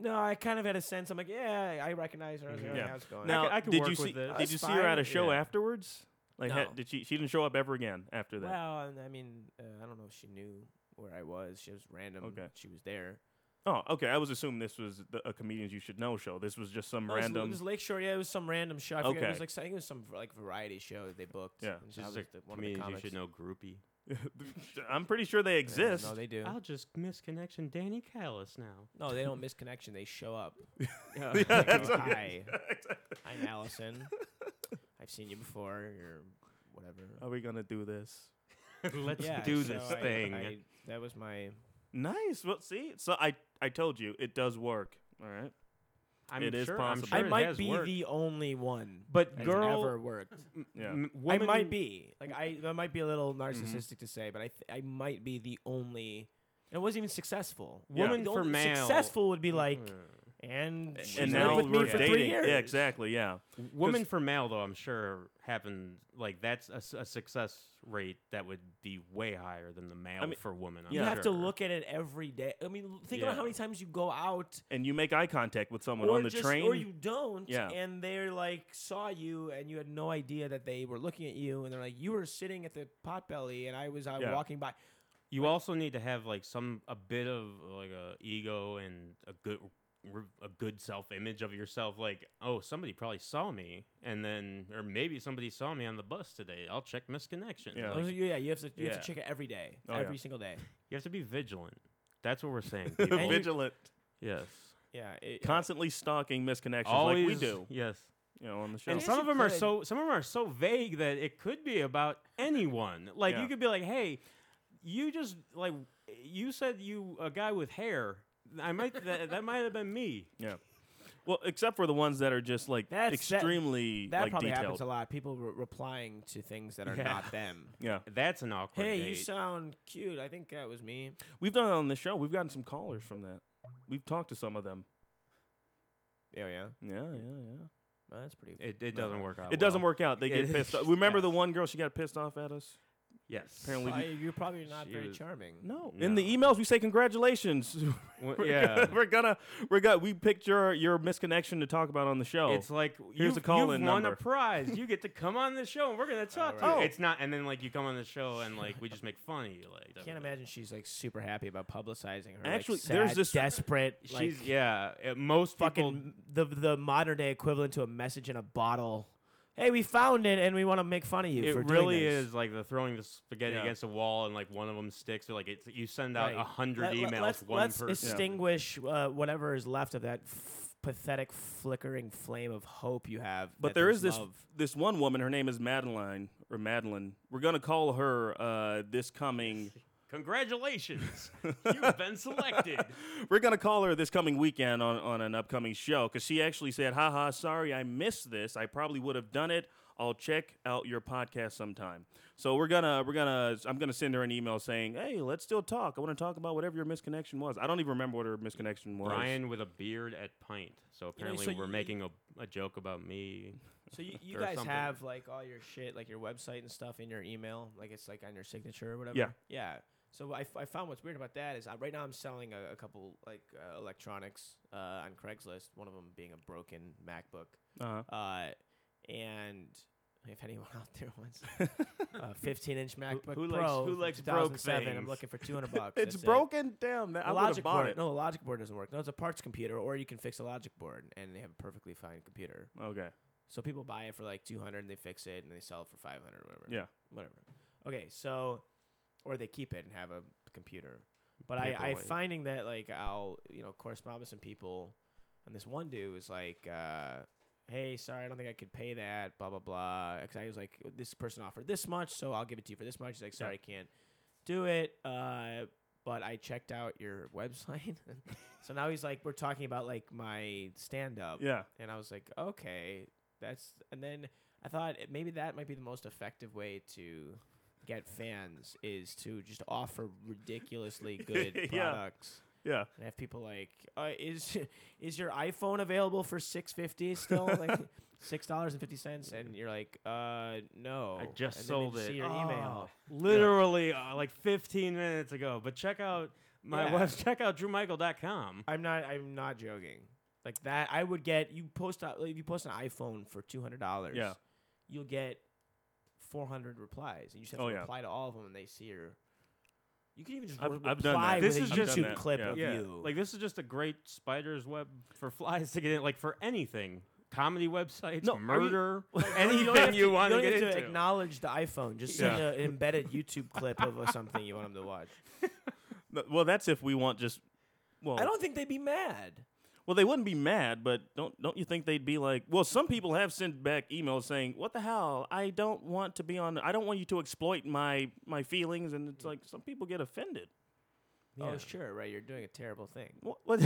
No, I kind of had a sense. I'm like, yeah, I recognize her. I was like, Mhm. "Oh, Yeah. how's it going? Now, could- I could did work you see? with it. Did That's you see her at a show yeah. afterwards? Like, ha- No. did she? She didn't show up ever again after that. Well, and I mean, uh, I don't know if she knew where I was. She was random. Okay. She was there. Oh, okay. I was assuming this was the, a comedians you should know show. This was just some No, it was- random. It was Lakeshore. Yeah, it was some random show. I forget, It Okay. was like I think it was some like variety show that they booked. Yeah. and I just was like the- one of the comedians you comics. should know groupie. I'm pretty sure they Yeah, exist. no, they do. I'll just miss connection Danny Callis now. No, they don't miss connection. They show up. yeah, They that's go, okay. Hi, I'm Allison. I've seen you before. You're whatever. Are we gonna do this? Let's yeah, do so this I- thing. I- that was my. Nice. Well, see, so I I told you it does work. All right. I'm It is sure, possible. I'm I sure it might be worked. the only one but that's girl, ever worked. Yeah. m- I woman- might be like I. That might be a little Mm-hmm. narcissistic to say, but I. Th- I might be the only. And it wasn't even successful. Yeah. Woman The for only male. Successful would be like, Uh, and she's and been now with me we're for dating. three years. Yeah, exactly. Yeah. Woman for male, though, I'm sure happened like that's a success rate that would be way higher than the male mean, for woman. I'm You have to look at it every day. I mean, think about how many times you go out And you make eye contact with someone or on the just, train. or you don't, Yeah. and they're like saw you and you had no idea that they were looking at you, and they're like, you were sitting at the potbelly, and I was uh, Yeah. walking by. You also need to have like some a bit of like a ego and a good r- a good self image of yourself. Like, oh, somebody probably saw me, and then or maybe somebody saw me on the bus today. I'll check misconnection. Yeah. Like, yeah, you have to you have to check it every day, Oh, every yeah. single day. you have to be vigilant. That's what we're saying. Vigilant. yes. Yeah, it, Constantly stalking misconnections Always like we do. Yes. You know, on the show. And some of them are so some of them are so vague that it could be about anyone. Like Yeah. you could be like, "Hey, you just like you said you a guy with hair. I might that, that might have been me." yeah. Well, except for the ones that are just like That's- that- extremely that like probably detailed. happens a lot. People re- replying to things that are Yeah. not them. Yeah. That's an awkward Hey, date. you sound cute. I think that was me. We've done it on the show. We've gotten some callers from that. We've talked to some of them. Oh yeah, Yeah, yeah, yeah. well, that's pretty. it, it doesn't work out. It doesn't well. work out. They get pissed off. Remember the one girl? She got pissed off at us. Yes. Apparently, Why, we, you're probably not very was- charming. no. In the emails, we say congratulations. Well, we're yeah. gonna, we're gonna, we're gonna, we picked your your misconnection to talk about on the show. It's like Here's a call-in you've won a prize. You get to come on the show, and we're gonna talk to right. you. Oh. It's not, and then like you come on the show, and like we just make fun of you. Like I can't imagine she's like super happy about publicizing her. Actually, like, there's this- desperate, like She's yeah. uh, most people fucking the the modern day equivalent to a message in a bottle. Hey, we found it, and we want to make fun of you. It for really doing this. is like the throwing the spaghetti Yeah. against a wall and like one of them sticks. Or like it's you send out a Right. hundred Let- let- emails, let's, one let's person. extinguish uh, whatever is left of that f- pathetic flickering flame of hope you have. But that there there's is this love. this one woman. Her name is Madeline or Madeline. We're gonna call her uh, this coming. Congratulations, you've been selected. We're gonna call her this coming weekend on, on an upcoming show because she actually said, "Haha, sorry I missed this. I probably would have done it. I'll check out your podcast sometime." So we're gonna we're gonna I'm gonna send her an email saying, "Hey, let's still talk. I want to talk about whatever your misconnection was. I don't even remember what her misconnection was." Brian with a beard at Pint. So know, apparently so we're you- making a, a joke about me. So you, you guys something. have like all your shit, like your website and stuff in your email, like it's like on your signature or whatever. Yeah. Yeah. So I, I found what's weird about that is I, right now I'm selling a, a couple like uh, electronics uh, on Craigslist. One of them being a broken MacBook. Uh-huh. Uh, and if anyone out there wants a 15 inch MacBook who likes- Pro, who from likes broke 2007, I'm looking for 200 bucks. It's That's it. broken. Damn, that, I logic bought board, it. no, the logic board doesn't work. No, it's a parts computer, or you can fix a logic board, and they have a perfectly fine computer. Okay. So people buy it for like 200 and they fix it and they sell it for 500 or whatever. Yeah. Whatever. Okay, so or they keep it and have a computer. But I I finding that like I'll, you know, correspond with some people and this one dude was like uh Hey, sorry, I don't think I could pay that. Blah blah blah. Because I was like, this person offered this much, so I'll give it to you for this much. He's like, sorry, I can't do it. Uh, but I checked out your website, so now he's like, we're talking about like my stand up. Yeah. And I was like, okay, that's. And then I thought it- maybe that might be the most effective way to get fans is to just offer ridiculously good Yeah. products. Yeah. And have people like, uh, is is your iPhone available for six fifty still? like six dollars and fifty cents, and you're like, uh, no. I just and sold then it. See your email. Oh, Literally uh, like 15 minutes ago. But check out my Yeah. web. Check out drewmichael.com. I'm not. I'm not joking. Like that, I would get. You post a- if you post an iPhone for two hundred dollars. Yeah. You'll get four hundred replies, and you just have Oh, to yeah. reply to all of them, and they see your. You can even just I've- re- I've done reply that. with This a is just- YouTube I've done that, clip yeah. of yeah, you. like this is just a great spider's web for flies to get in. Like for anything, comedy websites, No, are you- murder, anything have you, to- want don't to get have into. to acknowledge the iPhone. Just send Yeah. a- an embedded YouTube clip of uh, something you want them to watch. No, Well, that's if we want just. Well, I don't think they'd be mad. Well, they wouldn't be mad, but don't don't you think they'd be like? Well, some people have sent back emails saying, "What the hell? I don't want to be on. I don't want you to exploit my my feelings." And it's like some people get offended. Oh, sure, right. You're doing a terrible thing. What, what,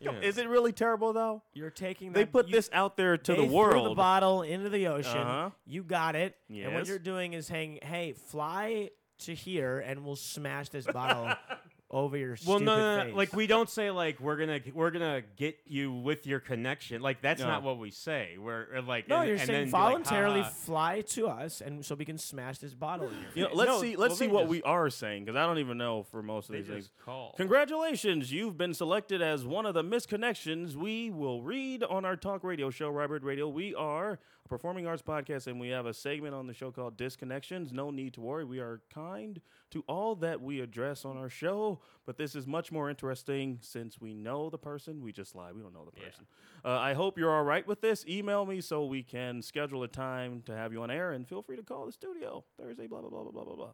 Yeah. Is it really terrible though? You're taking. They put you- this out there to they the threw world. the bottle into the ocean. Uh-huh. You got it. And what you're doing is saying, "Hey, fly to here, and we'll smash this bottle over your Well, stupid no, no, no, face." like we don't say like we're gonna we're gonna get you with your connection. Like that's No. not what we say. We're uh, like no, and, you're and saying then be like, voluntarily "Ha-ha." fly to us, and so we can smash this bottle in your face. you know, let's No, see. Let's see they what just- we are saying because I don't even know for most of They these things. just call. Congratulations, you've been selected as one of the misconnections we will read on our talk radio show, Rye Bread Radio. We are a performing arts podcast and we have a segment on the show called Disconnections. No need to worry, we are kind to all that we address on our show, but this is much more interesting since we know the person. We just lie, we don't know the person. Uh, I hope you're all right with this. Email me so we can schedule a time to have you on air and feel free to call the studio Thursday, blah, blah, blah, blah, blah, blah, blah.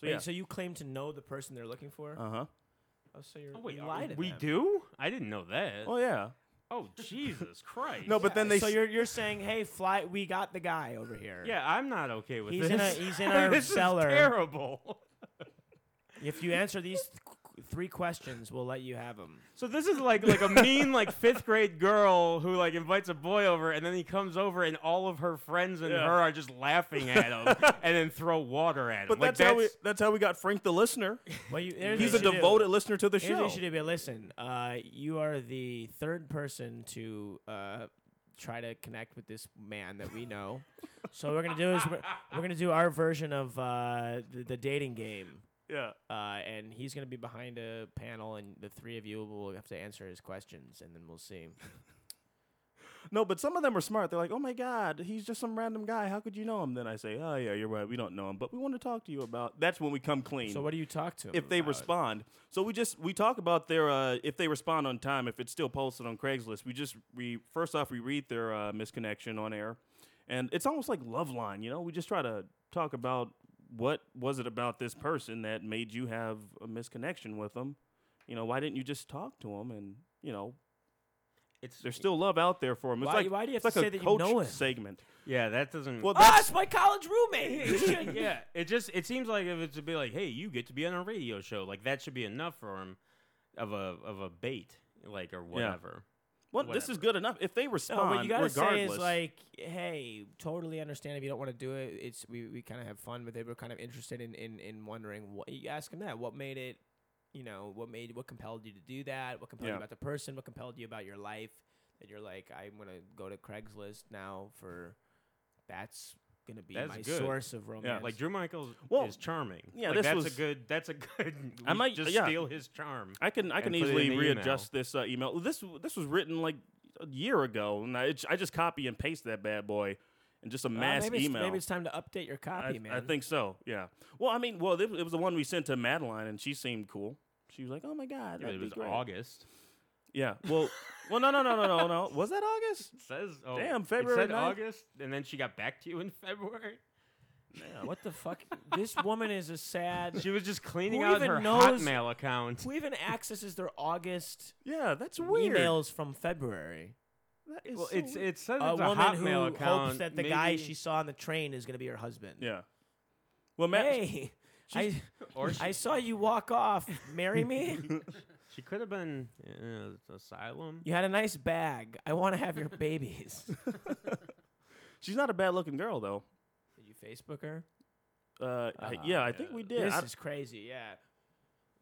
So, Wait, yeah. so you claim to know the person they're looking for? Uh huh. oh, so you're Oh, wait, you are- lie to we them. do? I didn't know that. Oh, yeah. Oh Jesus Christ! No, but then they so s- you're you're saying, "Hey, fly, we got the guy over here." yeah, I'm not okay with He's this. in a- he's in our this cellar. Is terrible. If you answer these th- three questions, we'll let you have them. So this is like like a mean like fifth grade girl who like invites a boy over and then he comes over and all of her friends and Yeah. her are just laughing at him and then throw water at him. But like that's, how we that's how we got Frank the listener. Well, you, here's He's a what you do. devoted listener to the Here's show. you should do. Listen, uh, you are the third person to uh, try to connect with this man that we know. so what we're gonna do is we're, we're gonna do our version of uh, the, the dating game. Yeah. Uh, and he's gonna be behind a panel, and the three of you will have to answer his questions, and then we'll see. No, but some of them are smart. They're like, "Oh my God, he's just some random guy. How could you know him?" Then I say, "Oh yeah, you're right. We don't know him, but we want to talk to you about." That's when we come clean. So what do you talk to if they respond. So we just we talk about their uh, if they respond on time. If it's still posted on Craigslist, we just we first off we read their uh, misconnection on air, and it's almost like Loveline. You know, we just try to talk about what was it about this person that made you have a misconnection with them. You know, why didn't you just talk to them and you know it's There's still love out there for him. It's Why- like why do you it's have to like say a that you coach know him? segment. yeah, that doesn't. Well, Ah, that's it's my college roommate. You should- yeah, it just it seems like if it's to be like, hey, you get to be on a radio show, like that should be enough for him, of a of a bait, like or whatever. well, this is good enough. If they No, respond, what you gotta regardless, say is like, hey, totally understand if you don't want to do it. It's we, we kind of have fun with it. We're kind of interested in, in in wondering what you ask him that. What made it, you know, what made what compelled you to do that? What compelled Yeah. you about the person? What compelled you about your life? That you're like, I'm gonna go to Craigslist now for that's gonna be That's my good. source of romance. Like Drew Michaels Well, is charming. yeah, like, this that's was- a good. That's a good. I might- just yeah. steal his charm. I can I can and put it easily in the email. readjust this uh, email. This this was written like a year ago, and I, it's- I just copy and paste that bad boy and just a Well, mass maybe email. It's, maybe it's time to update your copy, I, man. I think so. Yeah. Well, I mean, well, it, it was the one we sent to Madeline, and she seemed cool. She was like, "Oh my god, Yeah, that'd it be was great." August. Yeah. Well, well, no, no, no, no, no, no. Was that August? It says oh, Damn, it February said 9th? August, and then she got back to you in February. Yeah, what the fuck? this woman is a sad. She was just cleaning Who out even her knows- Hotmail account. Who even accesses their August Yeah, that's weird. emails from February? That is Well, so it's weird. it says A it's a woman who Hotmail account. hopes that the guy maybe- she saw on the train is going to be her husband. yeah. Well, Matt, Hey, I, or she, I saw you walk off. Marry me? she could have been in uh, asylum. You had a nice bag. I want to have your babies. she's not a bad-looking girl though. Did you Facebook her? Uh, I- Ah, yeah, I think we did. This I- is crazy. Yeah.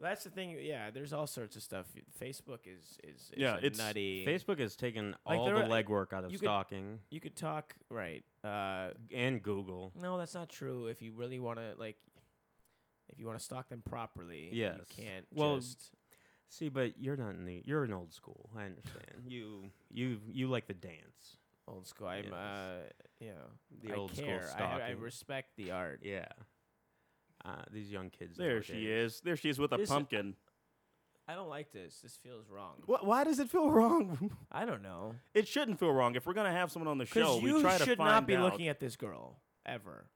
That's the thing. Yeah, there's all sorts of stuff. Facebook is is, is Yeah, a it's- nutty. Facebook has taken Like, all there the are- legwork out of you could- stalking you could talk right. Uh, and Google. no, that's not true. If you really want to like, if you want to stock them properly, Yes. you can't Well, just. See, but you're not in the. You're an old school. I understand. you you you like the dance. Old school. I'm, Yes. uh, you know, The I old school care. I, I respect the art. Yeah. Uh, these young kids. there she is. There she is with a This- pumpkin. I don't like this. This feels wrong. Wh- why does it feel wrong? I don't know. it shouldn't feel wrong. If we're gonna have someone on the show, Because we you try to should find not be out. looking at this girl ever.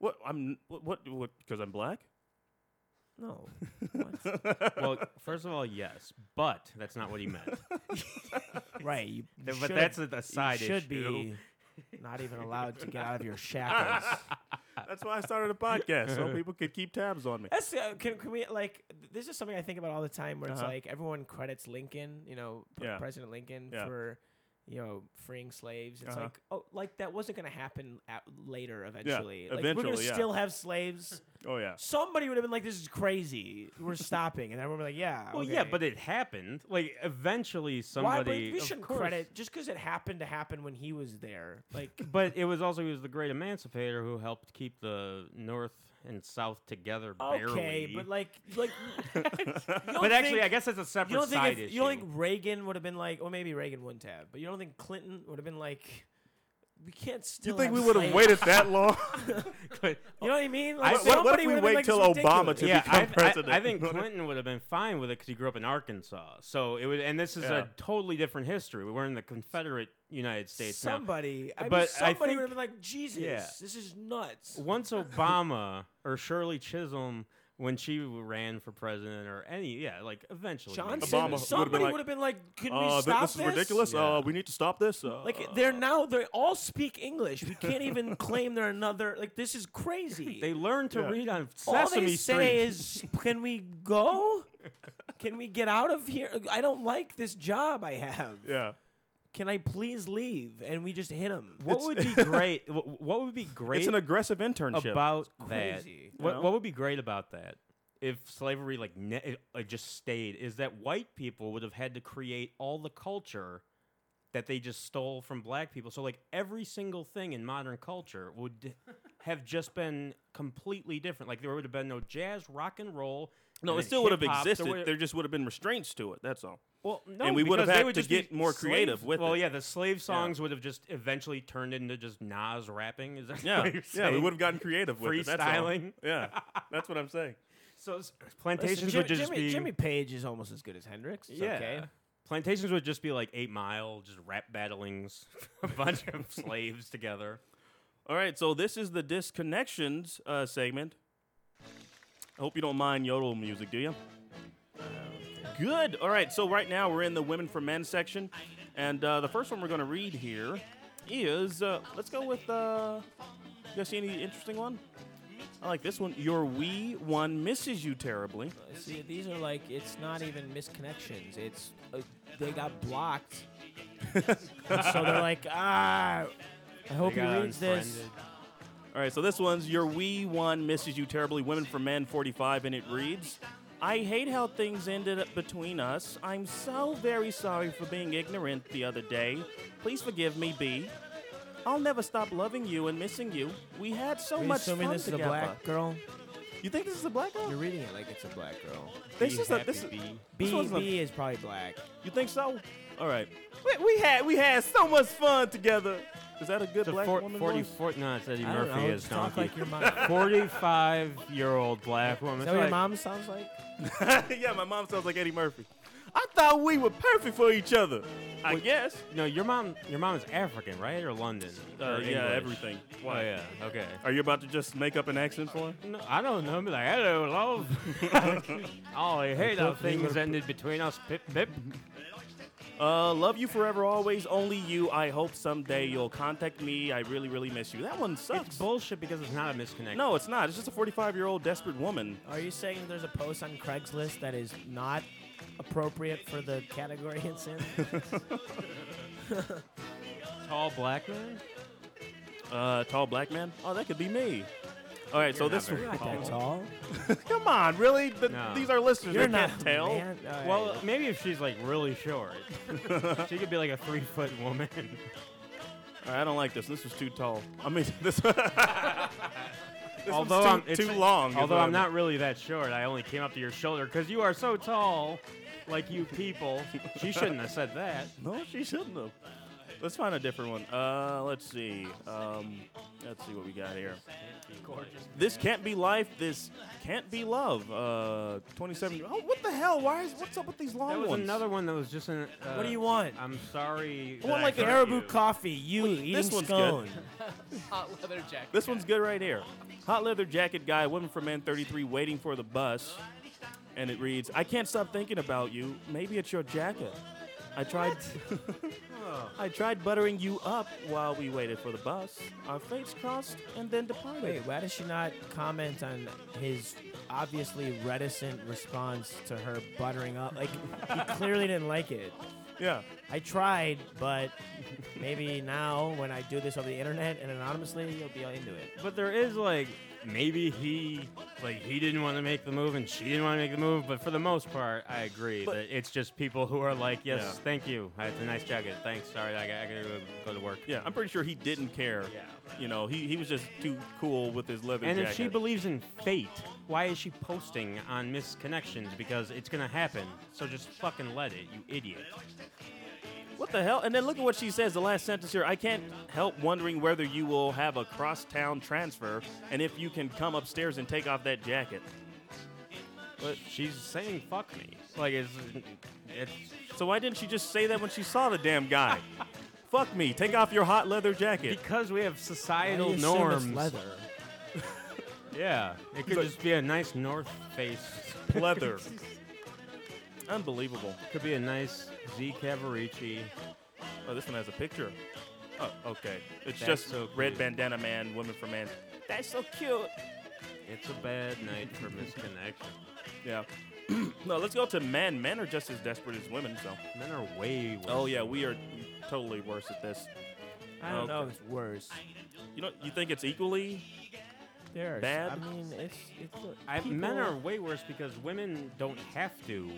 What I'm what what what? Because I'm black. No. Well, first of all, yes, but that's not what he meant. right. You, you but should- that's a, a you side should issue. be not even allowed to get out of your shackles. That's why I started a podcast so people could keep tabs on me. That's uh, can, can we like this is something I think about all the time where it's Uh-huh. like everyone credits Lincoln, you know, P- Yeah. President Lincoln Yeah. for you know freeing slaves. It's Uh-huh. like oh, like that wasn't going to happen at, later eventually. like, we're going to yeah. still have slaves. Oh yeah. Somebody would have been like, "This is crazy. We're stopping," and everyone would be like, "Yeah, Well, yeah, okay." but it happened. Like eventually, Why? somebody. We of shouldn't course- credit just because it happened to happen when he was there. Like, But it was also he was the great emancipator who helped keep the North and South together barely. okay, but like, like, you but actually, think- I guess that's a You separate don't think side if, issue. you don't think Reagan would have been like, well, maybe Reagan wouldn't have, but you don't think Clinton would have been like, we can't still. You think have we would have waited that long? You know what I mean? I- Like, what- what if we wait been like, till Obama to yeah, become I, president? I, I think Clinton would have been fine with it because he grew up in Arkansas. So it would, and this is Yeah. a totally different history. We were in the Confederate United States now. Somebody, I mean, But I somebody think- would have been like, Jesus, Yeah. this is nuts. Once Obama or Shirley Chisholm, when she ran for president, or any, yeah, like eventually. maybe. Johnson, Obama would've been somebody like, would have been like, can Uh, we th- stop this is ridiculous. Yeah. Uh, we need to stop this. Uh, Like they're now they all speak English. We can't even claim they're another. Like this is crazy. They learned to Yeah. read on all Sesame they say is, "Can we go? Can we get out of here? I don't like this job I have. yeah. Can I please leave?" And we just hit him. what would be great? wh- What would be great It's an aggressive internship. about that? crazy, What, know? what would be great about that? If slavery like ne- like just stayed, is that white people would have had to create all the culture that they just stole from black people. So like every single thing in modern culture would have just been completely different. Like there would have been no jazz, rock and roll. no, and it still would have hip-hop. There existed. would- There just would have been restraints to it. That's all. Well, no, And we would have—they had would to just get more creative with Well, it. yeah, the slave songs would have just eventually turned into just Nas rapping. Is that Yeah. what you're yeah, we would have gotten creative with it. That's. Freestyling. Yeah. That's what I'm saying. So s- Listen, plantations Jim- would just Jimmy, be Jimmy Page is almost as good as Hendrix. It's yeah. okay. Plantations would just be like Eight Mile, just rap battlings, a bunch of slaves together. All right, so this is the disconnections uh, segment. I hope you don't mind yodel music, do you? Good. All right, so right now we're in the women for men section, And uh, the first one we're going to read here is uh, let's go with. Uh, you guys see any interesting one? I like this one. Your wee one misses you terribly. See, these are like it's not even misconnections. It's uh, they got blocked, so they're like, ah. I hope he They reads this. All right, so this one's Your wee one misses you terribly. Women for Men 45, and it reads. I hate how things ended up between us. I'm so very sorry for being ignorant the other day. Please forgive me, B. I'll never stop loving you and missing you. We had so Are you much assuming fun this together. is a black girl? You think this is a black girl? You're reading it like it's a black girl. This is a, this is, B. this B, one's a- B is probably black. You think so? All right. We, we had we had so much fun together. Is that a good It's a black four, woman 40, voice? 40, no, it's Eddie I don't Murphy know. as just talk donkey. like your mom. 45 year old black woman. Is that what your like- mom sounds like? yeah, my mom sounds like Eddie Murphy. I thought we were perfect for each other. I guess. No, your mom. Your mom is African, right, or London? Uh, Or yeah, English? everything. Oh yeah. Okay. Are you about to just make up an accent for her? No, I don't know. Be like, hello, love. oh, I hate how things ended between us. Pip, pip. Uh, love you forever, always, only you. I hope someday you'll contact me. I really, really miss you. That one sucks. It's bullshit because it's not a misconnection. no, it's not. It's just a 45 year old desperate woman. Are you saying there's a post on Craigslist that is not appropriate for the category it's in? tall black man. Uh, tall black man. Oh, that could be me. All right, so You're not this. very You're not that tall. tall. Come on, really? The, No. These are listeners. You're they not. can't tell. Man. All right. Well, maybe if she's like really short, she could be like a three foot woman. All right, I don't like this. This was too tall. I mean, this. this although one's I'm too, it's- too long. is Although what I'm not really that short, I only came up to your shoulder because you are so tall, like you people. She shouldn't have said that. No, she shouldn't have. Let's find a different one. Uh, let's see. Um, let's see what we got here. This can't be life. This can't be love. Uh, 27. Oh, what the hell? Why is what's up with these long That was ones? another one that was just in. Uh, What do you want? I'm sorry. I want that like hurt an Caribou you. coffee. You eating this one's scone. Hot leather jacket. This one's good right here. Hot leather jacket guy, woman for man 33, waiting for the bus. And it reads, I can't stop thinking about you. Maybe it's your jacket. I tried I tried buttering you up while we waited for the bus. Our fates crossed and then departed. Wait, why does she not comment on his obviously reticent response to her buttering up? Like he clearly didn't like it. Yeah. I tried, but maybe now when I do this over the internet and anonymously, you'll be into it. But there is like maybe he like he didn't want to make the move and she didn't want to make the move. But for the most part, I agree But- that it's just people who are like, yes, Yeah. thank you. It's a nice jacket. Thanks. Sorry, I, I gotta go, go to work. Yeah, I'm pretty sure he didn't care. Yeah. You know, he, he was just too cool with his leather And jacket. if she believes in fate, why is she posting on misconnections? Because it's gonna happen. So just fucking let it, you idiot. What the hell? And then look at what she says, the last sentence here. I can't help wondering whether you will have a cross-town transfer and if you can come upstairs and take off that jacket. But she's saying fuck me. Like it's it's So why didn't she just say that when she saw the damn guy? Fuck me. Take off your hot leather jacket. because we have Why do societal you assume norms. Leather. Yeah, it could But- just be a nice North Face. Leather. Unbelievable. Could be a nice Z Cavaricci. Oh, this one has a picture. Oh, okay. It's That's just so red cute. bandana man, woman for man. That's so cute. It's a bad night for misconnection. Yeah. no, let's go to men. Men are just as desperate as women, so. Men are way worse. Oh yeah, we are totally worse at this. I don't know if it's worse. You know, you think it's equally? There's, Bad? I mean, it's it's. I, people- men are way worse because women don't have to.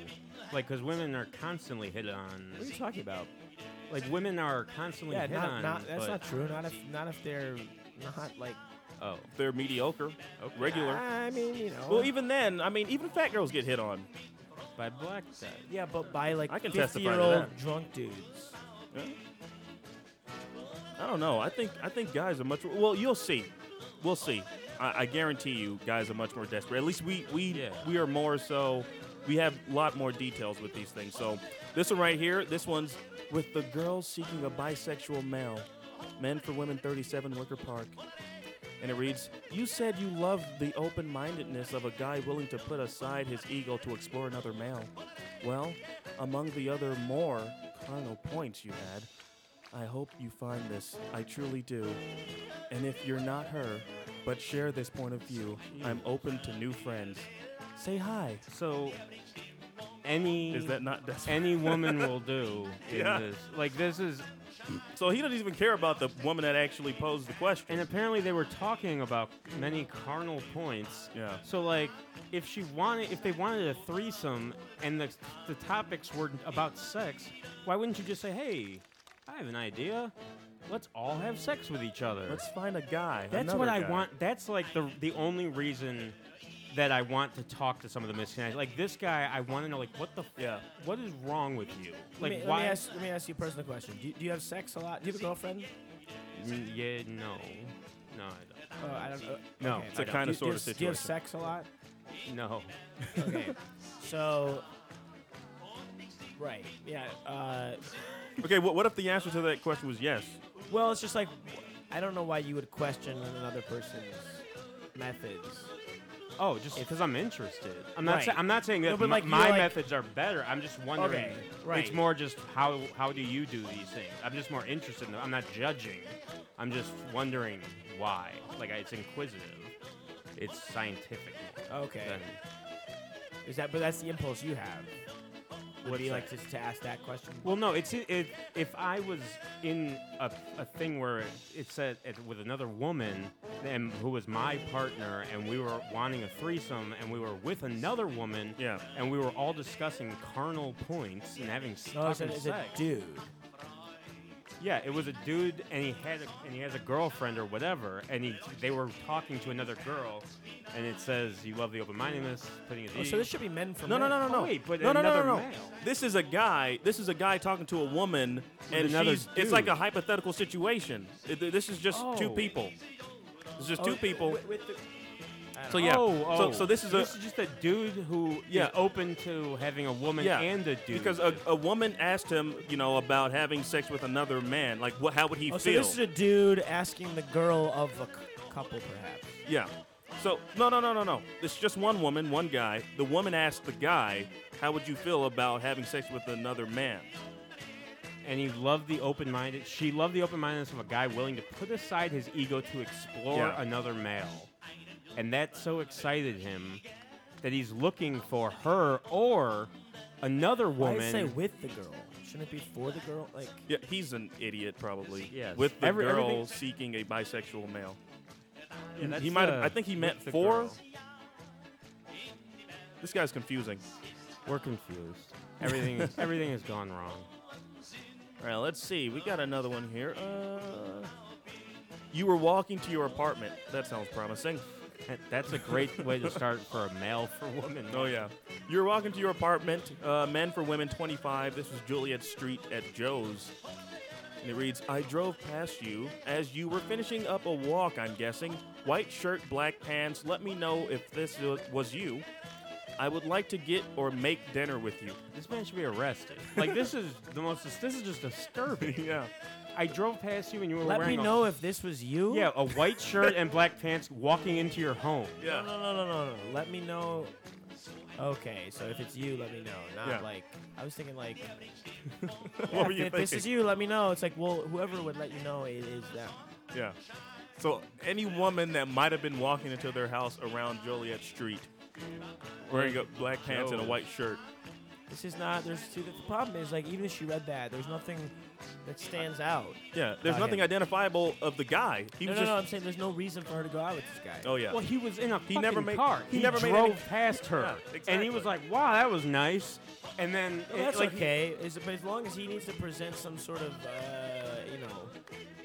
Like, because women are constantly hit on. What are you talking about? Like, women are constantly Yeah, hit not, on. not that's but- not true. Not if not if they're not like Oh. They're mediocre, regular. I mean, you know. Well, even then, I mean, even fat girls get hit on. By black guys. yeah, but by like I can fifty-year-old drunk dudes. I don't know. I think I think guys are much. Well, you'll see. We'll see. I, I guarantee you, guys are much more desperate. At least we we Yeah. we are more so. We have a lot more details with these things. So this one right here, this one's with the girl seeking a bisexual male. Men for Women 37 Wicker Park. And it reads, You said you loved the open mindedness of a guy willing to put aside his ego to explore another male. Well, among the other more carnal points you had. I hope you find this. I truly do. And if you're not her, but share this point of view, I'm open to new friends. Say hi. So any Is that not desperate? any woman will do in Yeah. this. Like this is So he doesn't even care about the woman that actually posed the question. and apparently they were talking about many carnal points. Yeah. So like if she wanted if they wanted a threesome and the the topics were about sex, why wouldn't you just say, "Hey, I have an idea. Let's all have sex with each other." Let's find a guy. That's another what I guy. want. That's like the the only reason that I want to talk to some of the misconnected. Like this guy, I want to know like what the f- Yeah. what is wrong with you? Let Like me, why? Let me, ask, let me ask you a personal question. Do you, do you have sex a lot? Do you have a girlfriend? Mm, yeah, no, no, I Oh, I don't know. No, okay. it's a I don't. kinda sorta situation. you Do you have sex a lot? No. Okay. so, right. Yeah. Uh, Okay, what, what if the answer to that question was yes? well, it's just like I don't know why you would question another person's methods. Oh, just because I'm interested. I'm not. Right. Sa- I'm not saying that No, but m- like, my like- methods are better. I'm just wondering. Okay, right. It's more just how how do you do these things? I'm just more interested. In them. I'm not judging. I'm just wondering why. Like I, it's inquisitive. It's scientific. Okay. than- Is that? But that's the impulse you have. Would What's be like to, to ask that question. Well, no, it's it, it. If I was in a, a thing where it said it, with another woman, and who was my partner, and we were wanting a threesome, and we were with another woman, Yeah. and we were all discussing carnal points and having s- No, it's a, a sex. dude. Yeah, it was a dude, and he had a, and he has a girlfriend or whatever, and he they were talking to another girl, and it says you love the open mindedness, putting D. Oh, so this should be men for No, no, no, no, no. Oh, wait, but no, no, no, another no, no. male. This is a guy. This is a guy talking to a woman, and another she's, it's like a hypothetical situation. It- this is just two Oh. people. It's just Oh, two people. With, with the, So yeah. Oh, So oh. so this is a this is just a dude who Yeah. is open to having a woman yeah and a dude. because a, a woman asked him, you know, about having sex with another man. Like, what? How would he Oh, so feel? this is a dude asking the girl of a c- couple, perhaps. Yeah. So no, no, no, no, no. It's just one woman, one guy. The woman asked the guy, "How would you feel about having sex with another man?" and he loved the open minded. She loved the open mindedness of a guy willing to put aside his ego to explore Yeah. another male, and that so excited him that he's looking for her or another woman. did it say with the girl? Shouldn't it be for the girl? Like, Yeah, he's an idiot probably. Yes. With the Every- girl everything- seeking a bisexual male. Yeah, he might. the- I think he meant that's the four. girl. This guy's confusing. We're confused. Everything is, everything has gone wrong. All right, let's see. We got another one here. Uh, you were walking to your apartment. That sounds promising. That- That's a great way to start for a male for woman. Oh yeah. You're walking to your apartment. Uh, men for women, 25. This was Juliet Street at Joe's. And it reads, I drove past you as you were finishing up a walk, I'm guessing. White shirt, black pants. Let me know if this was you. I would like to get or make dinner with you. This man should be arrested. Like this is the most. This is just disturbing. yeah. I drove past you and you were let me wearing a- know if this was you. Yeah, a white shirt and black pants walking into your home. Yeah. No, no, no, no, no. Let me know. Okay, so if it's you, let me know. Not Yeah. like I was thinking like. What were if, you if this is you, let me know. It's like, well, whoever would let you know it is them. Yeah. So any woman that might have been walking into their house around Joliet Street wearing a black pants and a white shirt. This is not. There's see, the problem is like even if she read that, there's nothing that stands out. Yeah, there's About nothing him. identifiable of the guy. He no, was no, just no. I'm saying there's no reason for her to go out with this guy. Oh yeah. Well, he was in a He never made- car. he He, never made drove any- past her, Yeah, and he was like, "Wow, that was nice." And then, Well, it- that's like, okay. Is but as long as he needs to present some sort of uh, you know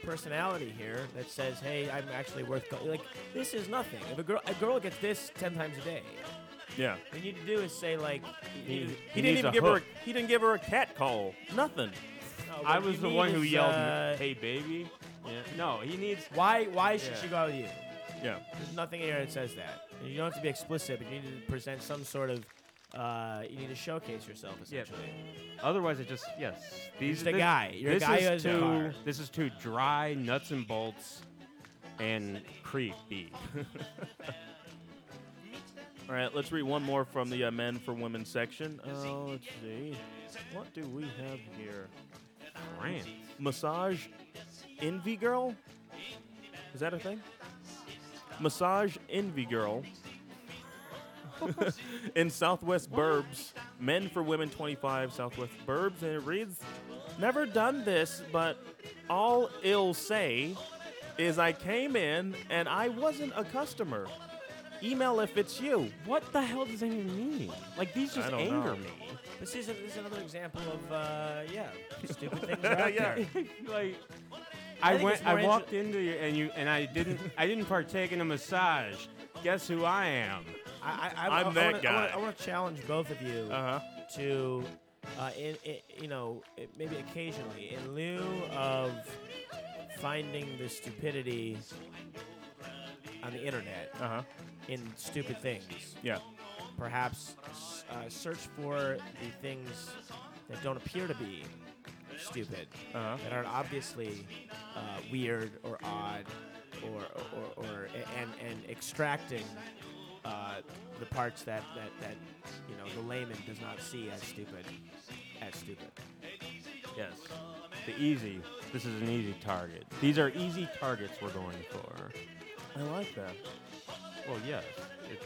personality here that says, "Hey, I'm actually worth." Go-. Like this is nothing. If a girl a girl gets this ten times a day, yeah. what you need to do is say like, you need to- He, didn't even a give her. A, he didn't give her a cat call. Nothing. No, I was the one who is, yelled, uh, "Hey, baby." Yeah. No, he needs. Why? Why should Yeah. she go out with you? Yeah. There's nothing here that says that. And you don't have to be explicit, but you need to present some sort of. Uh, you need to showcase yourself Yeah. essentially. Otherwise, it just yes. These Just a this- guy. You're a this guy is who has a too. car. This is too dry, nuts and bolts, and creepy. All right. Let's read one more from the uh, men for women section. Uh, let's see. What do we have here? France. Massage Envy Girl. Is that a thing? Massage Envy Girl. in Southwest Burbs, men for women 25 Southwest Burbs, and it reads, "Never done this, but all ill say is I came in and I wasn't a customer. Email if it's you. What the hell does that even mean? Like these I just don't anger know. me. This is, a, this is another example of uh, yeah, stupid things. Are out Yeah. there. like I I, think went it's more I walked into you and you and I didn't I didn't partake in a massage. Guess who I am? I, I, I'm I, I that wanna, guy. I want to challenge both of you Uh huh. to, uh, in, in, you know, it, maybe occasionally, in lieu of finding the stupidity on the internet Uh huh. In stupid things, Yeah. perhaps uh, search for the things that don't appear to be stupid, Uh huh. that aren't obviously uh, weird or odd, or or, or a- and and extracting uh, the parts that, that that you know the layman does not see as stupid as stupid. Yes. The easy. This is an easy target. These are easy targets we're going for. I like that. Well, yes. It's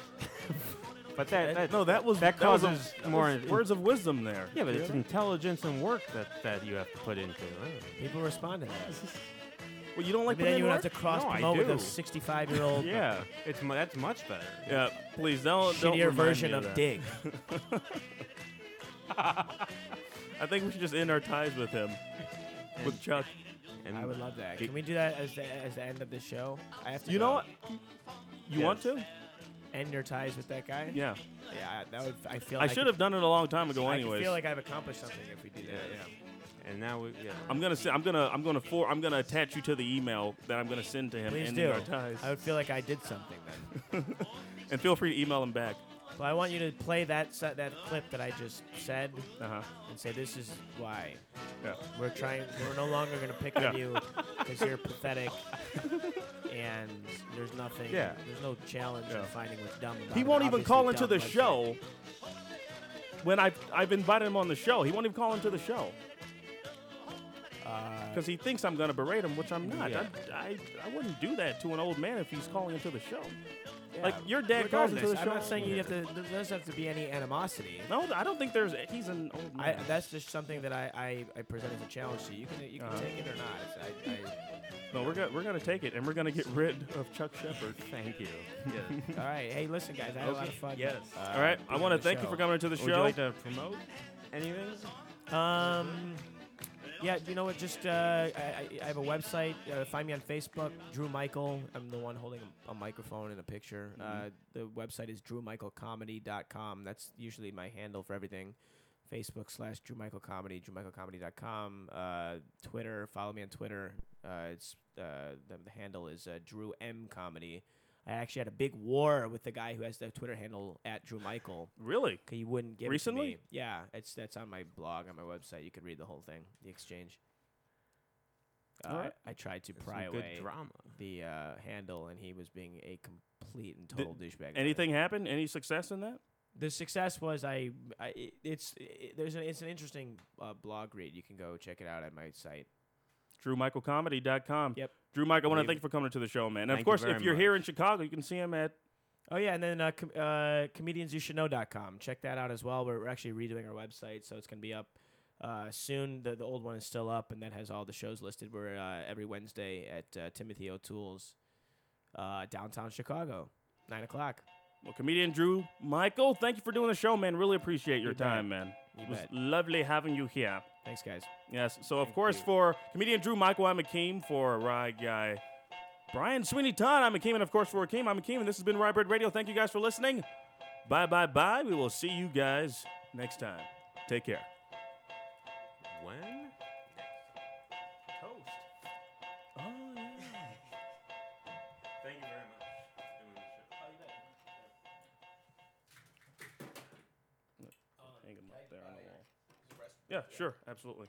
but that, that no, that was that that was a- causes that more was words of wisdom there. Yeah, but You it's intelligence and work that, that you have to put into it. People respond to that. well, you don't like Maybe then you in would have to cross No, promote with a 65 year old Yeah, it's that's much better. Yeah, please don't. don't shittier remind version me of that. Dig. I think we should just end our ties with him, with Chuck. And I would love that. Can we do that as the as the end of the show? I have to. You go. know what? You want to? End your ties with that guy. Yeah. Yeah, that would. I feel. I like should have done it a long time ago, anyways. I anyways. feel like I've accomplished something if we do that. Yeah. and now we yeah. I'm gonna say, I'm gonna I'm gonna for I'm gonna attach you to the email that I'm gonna send to him. Please ending do. Our ties. I would feel like I did something then. and feel free to email him back. Well, I want you to play that se- that clip that I just said Uh huh. and say this is why Yeah. we're trying. We're no longer going to pick on Yeah. you because you're pathetic and there's nothing. Yeah. There's no challenge Yeah. in finding what's dumb. About He won't even obviously call into dumb the show. When I've I've invited him on the show, he won't even call into the show Uh, because he thinks I'm gonna berate him, which I'm not. Yeah. I, I I wouldn't do that to an old man if he's calling into the show. Yeah. Like your dad calls into Regardless, the show. I'm not saying you have to. There doesn't have to be any animosity. No, I don't think there's. He's an old I, man. that's just something that I, I, I present as a challenge to you. You can you can Uh-huh. take it or not. It's, I, I, no, we're gonna we're gonna take it, and we're gonna get rid of Chuck Shepherd. Thank you. Yes. all right. Hey, listen, guys. I had a lot of fun. Yes. uh, All right, I want to the thank you for coming to the Would you show. like to promote anything? Um, yeah, you know what? Just uh, I, I- have a website. Uh, find me on Facebook, Drew Michael. I'm the one holding a, a microphone and a picture. Uh, the website is drewmichaelcomedy.com. That's usually my handle for everything. Facebook slash Drew Michael Comedy, drewmichaelcomedy.com. Uh, Twitter, follow me on Twitter. Uh, it's uh, the, the handle is uh, Drew M Comedy. I actually had a big war with the guy who has the Twitter handle at Drew Michael. Really? 'cause He wouldn't give it Recently? to me. Yeah, it's that's on my blog on my website. You can read the whole thing, the exchange. Uh. I, tried to pry away drama. the uh, handle, and he was being a complete and total douchebag. about it. Anything happened? Any success in that? The success was I. I it's it, there's an it's an interesting uh, blog read. You can go check it out at my site. DrewMichaelComedy.com. Yep. Drew Michael, I want to thank you for coming to the show, man. And Thank of you course, very if you're here in Chicago, you can see him at. Oh yeah, and then uh, com- uh, comediansyoushouldknow.com. Check that out as well. We're, we're actually redoing our website, so it's gonna be up uh, soon. The the old one is still up, and that has all the shows listed. We're uh, every Wednesday at uh, Timothy O'Toole's uh, downtown Chicago, nine o'clock. Well, comedian Drew Michael, thank you for doing the show, man. Really appreciate your You bet. time, man. You it was bet. lovely having you here. Thanks, guys. Yes. So, of Thank course, you. for comedian Drew Michael, I'm Akeem. For Rye Guy Brian Sweeney Todd, I'm Akeem. And of course, for Akeem, I'm Akeem. And this has been Rye Bread Radio. Thank you guys for listening. Bye, bye, bye. We will see you guys next time. Take care. Yeah, sure, absolutely.